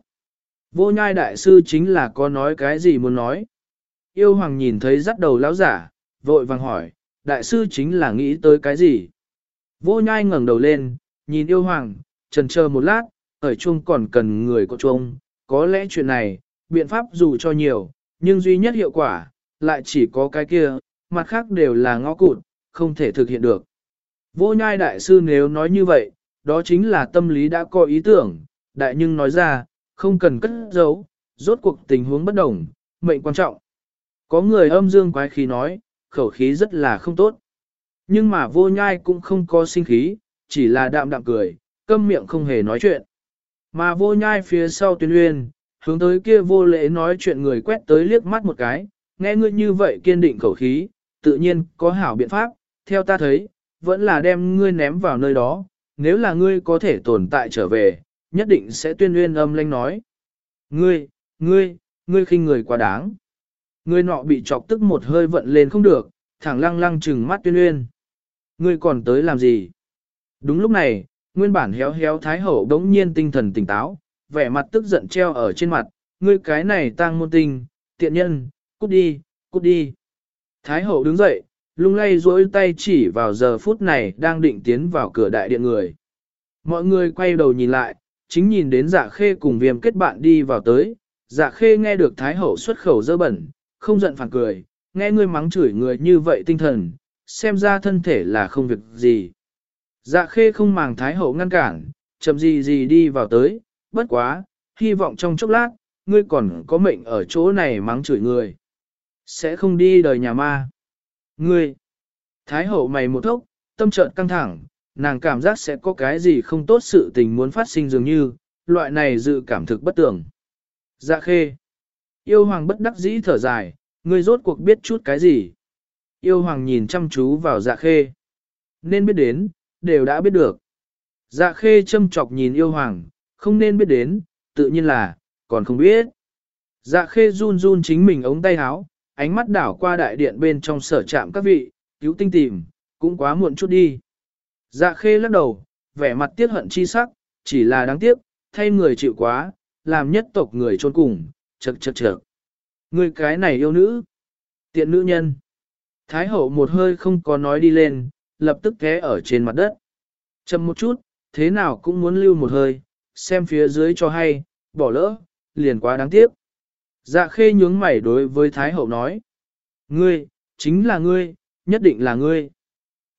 Vô nhai đại sư chính là có nói cái gì muốn nói. Yêu hoàng nhìn thấy rắt đầu lão giả, vội vàng hỏi, đại sư chính là nghĩ tới cái gì? Vô nhai ngẩng đầu lên, nhìn yêu hoàng, trần chờ một lát, ở chung còn cần người có chung, có lẽ chuyện này, biện pháp dù cho nhiều, nhưng duy nhất hiệu quả, lại chỉ có cái kia, mặt khác đều là ngõ cụt, không thể thực hiện được. Vô nhai đại sư nếu nói như vậy, đó chính là tâm lý đã có ý tưởng, đại nhưng nói ra, không cần cất giấu, rốt cuộc tình huống bất đồng, mệnh quan trọng. Có người âm dương quái khí nói, khẩu khí rất là không tốt. Nhưng mà vô nhai cũng không có sinh khí, chỉ là đạm đạm cười, câm miệng không hề nói chuyện. Mà vô nhai phía sau tuyên uyên, hướng tới kia vô lễ nói chuyện người quét tới liếc mắt một cái, nghe ngươi như vậy kiên định khẩu khí, tự nhiên có hảo biện pháp, theo ta thấy, vẫn là đem ngươi ném vào nơi đó, nếu là ngươi có thể tồn tại trở về, nhất định sẽ tuyên uyên âm lanh nói. Ngươi, ngươi, ngươi khinh người quá đáng. Ngươi nọ bị chọc tức một hơi vận lên không được, thẳng lăng lăng trừng mắt tuyên uyên. Ngươi còn tới làm gì? Đúng lúc này, nguyên bản héo héo thái hậu đống nhiên tinh thần tỉnh táo, vẻ mặt tức giận treo ở trên mặt, ngươi cái này tang môn tinh, tiện nhân, cút đi, cút đi. Thái hậu đứng dậy, lung lay duỗi tay chỉ vào giờ phút này đang định tiến vào cửa đại điện người. Mọi người quay đầu nhìn lại, chính nhìn đến dạ khê cùng viêm kết bạn đi vào tới, dạ khê nghe được thái hậu xuất khẩu dơ bẩn, không giận phản cười, nghe ngươi mắng chửi người như vậy tinh thần, xem ra thân thể là không việc gì. Dạ khê không màng thái hậu ngăn cản, chậm gì gì đi vào tới, bất quá, hy vọng trong chốc lát, ngươi còn có mệnh ở chỗ này mắng chửi người. Sẽ không đi đời nhà ma. Ngươi, thái hậu mày một thốc, tâm trợn căng thẳng, nàng cảm giác sẽ có cái gì không tốt sự tình muốn phát sinh dường như, loại này dự cảm thực bất tưởng. Dạ khê. Yêu hoàng bất đắc dĩ thở dài, ngươi rốt cuộc biết chút cái gì. Yêu hoàng nhìn chăm chú vào dạ khê. Nên biết đến, đều đã biết được. Dạ khê châm chọc nhìn yêu hoàng, không nên biết đến, tự nhiên là, còn không biết. Dạ khê run run chính mình ống tay áo, ánh mắt đảo qua đại điện bên trong sở trạm các vị, cứu tinh tìm, cũng quá muộn chút đi. Dạ khê lắc đầu, vẻ mặt tiếc hận chi sắc, chỉ là đáng tiếc, thay người chịu quá, làm nhất tộc người trôn cùng, chật chật chật. Người cái này yêu nữ, tiện nữ nhân. Thái hậu một hơi không có nói đi lên, lập tức té ở trên mặt đất. Chậm một chút, thế nào cũng muốn lưu một hơi, xem phía dưới cho hay, bỏ lỡ, liền quá đáng tiếc. Dạ khê nhướng mày đối với Thái hậu nói. Ngươi, chính là ngươi, nhất định là ngươi.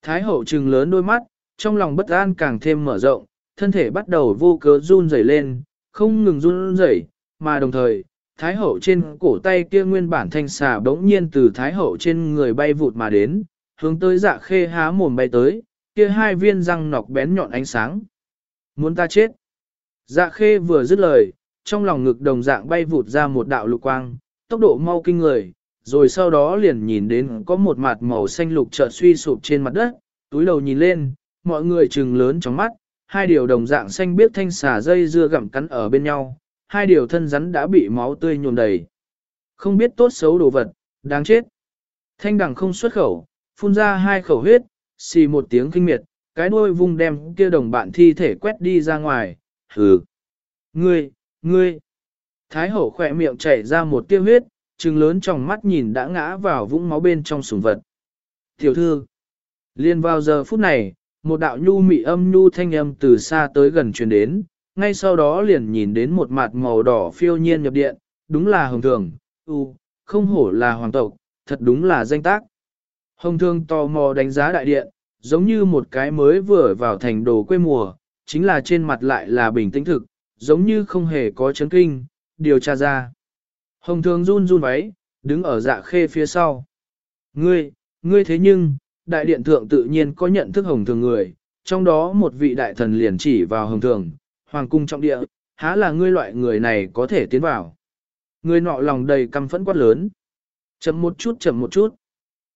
Thái hậu trừng lớn đôi mắt, trong lòng bất an càng thêm mở rộng, thân thể bắt đầu vô cớ run rẩy lên, không ngừng run rẩy, mà đồng thời, Thái hậu trên cổ tay kia nguyên bản thanh xà bỗng nhiên từ Thái hậu trên người bay vụt mà đến, hướng tới dạ khê há mồm bay tới, kia hai viên răng nọc bén nhọn ánh sáng. Muốn ta chết. Dạ khê vừa dứt lời, trong lòng ngực đồng dạng bay vụt ra một đạo lục quang, tốc độ mau kinh người, rồi sau đó liền nhìn đến có một mặt màu xanh lục chợt suy sụp trên mặt đất, túi đầu nhìn lên, mọi người trừng lớn trong mắt, hai điều đồng dạng xanh biết thanh xà dây dưa gặm cắn ở bên nhau, hai điều thân rắn đã bị máu tươi nhuộm đầy. Không biết tốt xấu đồ vật, đáng chết. Thanh đằng không xuất khẩu, phun ra hai khẩu huyết, xì một tiếng kinh miệt, cái đuôi vung đem kia đồng bạn thi thể quét đi ra ngoài, hừ. Ngươi, ngươi. Thái hậu khỏe miệng chảy ra một tiêu huyết, trừng lớn trong mắt nhìn đã ngã vào vũng máu bên trong sùng vật. Tiểu thư. Liên vào giờ phút này, một đạo nhu mị âm nhu thanh âm từ xa tới gần truyền đến, ngay sau đó liền nhìn đến một mặt màu đỏ phiêu nhiên nhập điện, đúng là hồng thường, u, không hổ là hoàng tộc, thật đúng là danh tác. Hồng thường tò mò đánh giá đại điện, giống như một cái mới vừa vào thành đồ quê mùa, chính là trên mặt lại là bình tĩnh thực, giống như không hề có chấn kinh, điều tra ra. Hồng thường run run váy, đứng ở dạ khê phía sau. Ngươi, ngươi thế nhưng, đại điện thượng tự nhiên có nhận thức hồng thường người, trong đó một vị đại thần liền chỉ vào hồng thường, hoàng cung trọng địa, há là ngươi loại người này có thể tiến vào. ngươi nọ lòng đầy căm phẫn quát lớn. Chậm một chút chậm một chút.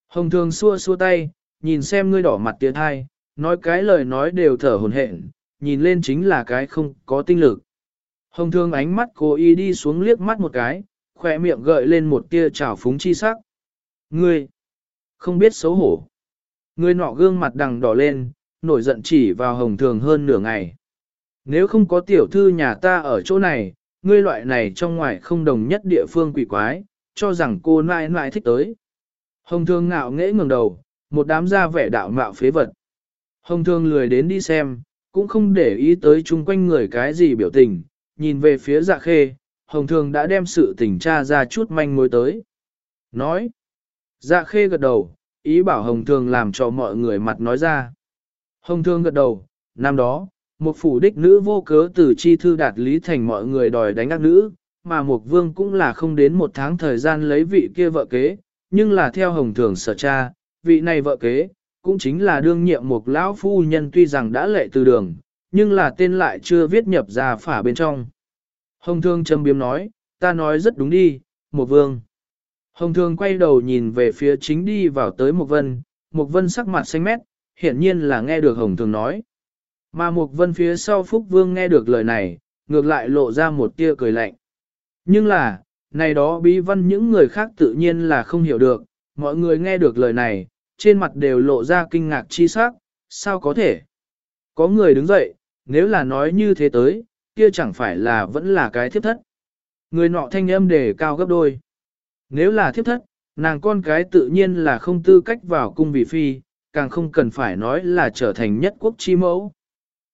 Hồng thường xua xua tay, nhìn xem ngươi đỏ mặt tiến hai, nói cái lời nói đều thở hồn hển, nhìn lên chính là cái không có tinh lực. Hồng thường ánh mắt cố ý đi xuống liếc mắt một cái, khỏe miệng gợi lên một tia trào phúng chi sắc. Ngươi, không biết xấu hổ. Ngươi nọ gương mặt đằng đỏ lên, nổi giận chỉ vào hồng thường hơn nửa ngày. Nếu không có tiểu thư nhà ta ở chỗ này, ngươi loại này trong ngoài không đồng nhất địa phương quỷ quái, cho rằng cô nãi nãi thích tới. Hồng thương ngạo nghễ ngừng đầu, một đám da vẻ đạo mạo phế vật. Hồng thương lười đến đi xem, cũng không để ý tới chung quanh người cái gì biểu tình, nhìn về phía dạ khê, hồng thường đã đem sự tình tra ra chút manh mối tới. Nói, dạ khê gật đầu, ý bảo hồng thường làm cho mọi người mặt nói ra. Hồng thường gật đầu, năm đó, một phủ đích nữ vô cớ từ chi thư đạt lý thành mọi người đòi đánh ác nữ, mà một vương cũng là không đến một tháng thời gian lấy vị kia vợ kế, nhưng là theo hồng thường sở cha, vị này vợ kế, cũng chính là đương nhiệm một lão phu nhân tuy rằng đã lệ từ đường, nhưng là tên lại chưa viết nhập ra phả bên trong. Hồng thương châm biếm nói, ta nói rất đúng đi, một vương. Hồng thương quay đầu nhìn về phía chính đi vào tới một vân, một vân sắc mặt xanh mét, hiển nhiên là nghe được hồng thương nói. Mà một vân phía sau Phúc Vương nghe được lời này, ngược lại lộ ra một tia cười lạnh. Nhưng là, này đó bí văn những người khác tự nhiên là không hiểu được, mọi người nghe được lời này, trên mặt đều lộ ra kinh ngạc chi sắc, sao có thể? Có người đứng dậy, nếu là nói như thế tới, kia chẳng phải là vẫn là cái thiếp thất. Người nọ thanh âm đề cao gấp đôi. Nếu là thiếp thất, nàng con cái tự nhiên là không tư cách vào cung vị phi, càng không cần phải nói là trở thành nhất quốc chi mẫu.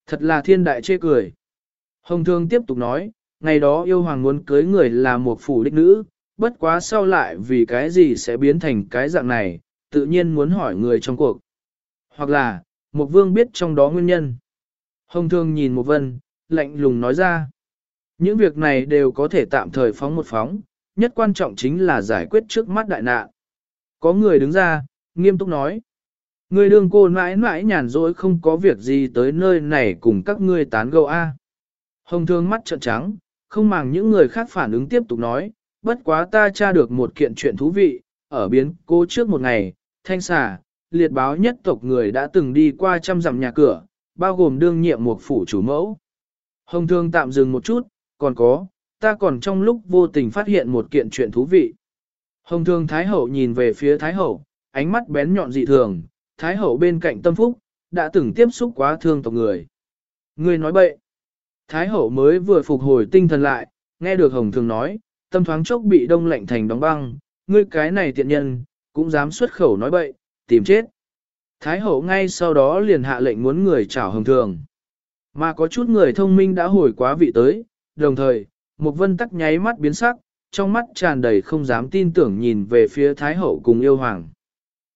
Thật là thiên đại chê cười. Hồng Thương tiếp tục nói, ngày đó yêu hoàng muốn cưới người là một phủ đích nữ, bất quá sau lại vì cái gì sẽ biến thành cái dạng này, tự nhiên muốn hỏi người trong cuộc. Hoặc là, một vương biết trong đó nguyên nhân. Hồng Thương nhìn một vân, lạnh lùng nói ra. Những việc này đều có thể tạm thời phóng một phóng, nhất quan trọng chính là giải quyết trước mắt đại nạn. Có người đứng ra, nghiêm túc nói. Người đương cô mãi mãi nhàn rỗi không có việc gì tới nơi này cùng các ngươi tán gẫu A. Hồng thương mắt trợn trắng, không màng những người khác phản ứng tiếp tục nói, bất quá ta tra được một kiện chuyện thú vị, ở biến cô trước một ngày, thanh xà, liệt báo nhất tộc người đã từng đi qua trăm dặm nhà cửa, bao gồm đương nhiệm một phủ chủ mẫu. Hồng thương tạm dừng một chút, còn có, ta còn trong lúc vô tình phát hiện một kiện chuyện thú vị. Hồng thương Thái Hậu nhìn về phía Thái Hậu, ánh mắt bén nhọn dị thường, Thái hậu bên cạnh tâm phúc, đã từng tiếp xúc quá thương tộc người. Người nói bậy. Thái hậu mới vừa phục hồi tinh thần lại, nghe được Hồng Thường nói, tâm thoáng chốc bị đông lạnh thành đóng băng, ngươi cái này tiện nhân, cũng dám xuất khẩu nói bậy, tìm chết. Thái hậu ngay sau đó liền hạ lệnh muốn người chào Hồng Thường. Mà có chút người thông minh đã hồi quá vị tới, đồng thời, một vân tắc nháy mắt biến sắc, trong mắt tràn đầy không dám tin tưởng nhìn về phía Thái hậu cùng yêu hoàng.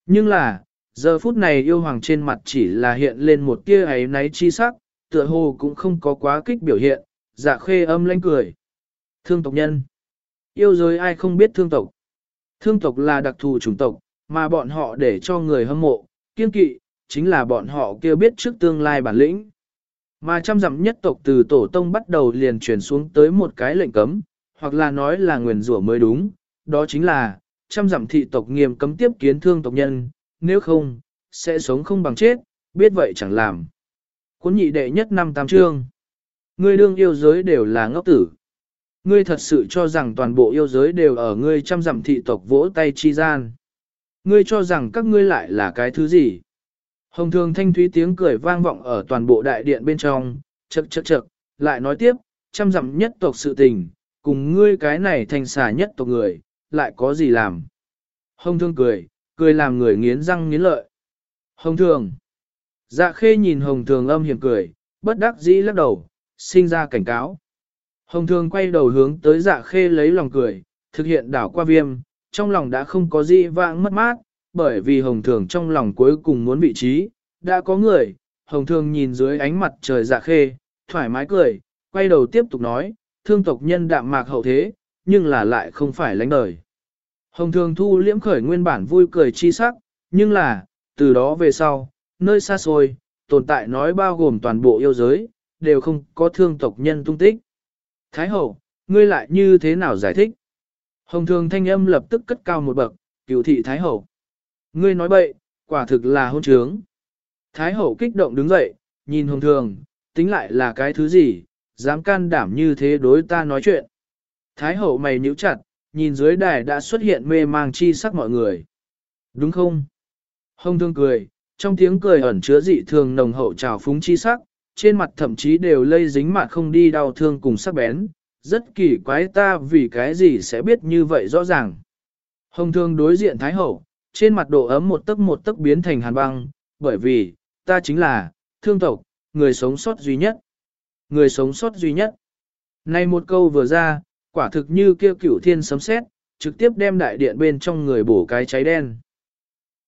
Nhưng là, giờ phút này yêu hoàng trên mặt chỉ là hiện lên một tia ấy náy chi sắc, tựa hồ cũng không có quá kích biểu hiện, dạ khê âm lanh cười. Thương tộc nhân. Yêu giới ai không biết thương tộc. Thương tộc là đặc thù chủng tộc, mà bọn họ để cho người hâm mộ, kiên kỵ, chính là bọn họ kêu biết trước tương lai bản lĩnh. Mà trăm dặm nhất tộc từ tổ tông bắt đầu liền truyền xuống tới một cái lệnh cấm, hoặc là nói là nguyền rủa mới đúng, đó chính là, trăm dặm thị tộc nghiêm cấm tiếp kiến thương tộc nhân, nếu không, sẽ sống không bằng chết, biết vậy chẳng làm. Cuốn nhị đệ nhất năm tam chương. Ngươi đương yêu giới đều là ngốc tử. Ngươi thật sự cho rằng toàn bộ yêu giới đều ở ngươi trăm dặm thị tộc vỗ tay chi gian. Ngươi cho rằng các ngươi lại là cái thứ gì? Hồng thường thanh thúy tiếng cười vang vọng ở toàn bộ đại điện bên trong, chật chật chật, lại nói tiếp, trăm dặm nhất tộc sự tình, cùng ngươi cái này thành xà nhất tộc người, lại có gì làm? Hồng thương cười, cười làm người nghiến răng nghiến lợi. Hồng thường. Dạ khê nhìn hồng thường âm hiểm cười, bất đắc dĩ lắc đầu, sinh ra cảnh cáo. Hồng thường quay đầu hướng tới dạ khê lấy lòng cười, thực hiện đảo qua viêm, trong lòng đã không có gì vãng mất mát, bởi vì hồng thường trong lòng cuối cùng muốn vị trí, đã có người, hồng thường nhìn dưới ánh mặt trời dạ khê, thoải mái cười, quay đầu tiếp tục nói, thương tộc nhân đạm mạc hậu thế, nhưng là lại không phải lãnh đời. Hồng thường thu liễm khởi nguyên bản vui cười chi sắc, nhưng là, từ đó về sau, nơi xa xôi, tồn tại nói bao gồm toàn bộ yêu giới, đều không có thương tộc nhân tung tích. Thái hậu, ngươi lại như thế nào giải thích? Hồng thường thanh âm lập tức cất cao một bậc, cửu thị Thái hậu. Ngươi nói bậy, quả thực là hôn trướng. Thái hậu kích động đứng dậy, nhìn hồng thường, tính lại là cái thứ gì, dám can đảm như thế đối ta nói chuyện. Thái hậu mày nhíu chặt, nhìn dưới đài đã xuất hiện mê mang chi sắc mọi người. Đúng không? Hồng thương cười, trong tiếng cười ẩn chứa dị thường nồng hậu trào phúng chi sắc, trên mặt thậm chí đều lây dính mặt không đi đau thương cùng sắc bén, rất kỳ quái ta vì cái gì sẽ biết như vậy rõ ràng. Hồng thương đối diện Thái Hậu, trên mặt độ ấm một tấc một tấc biến thành hàn băng, bởi vì, ta chính là, thương tộc, người sống sót duy nhất. Người sống sót duy nhất. Này một câu vừa ra, quả thực như kêu cửu thiên sấm sét, trực tiếp đem đại điện bên trong người bổ cái cháy đen.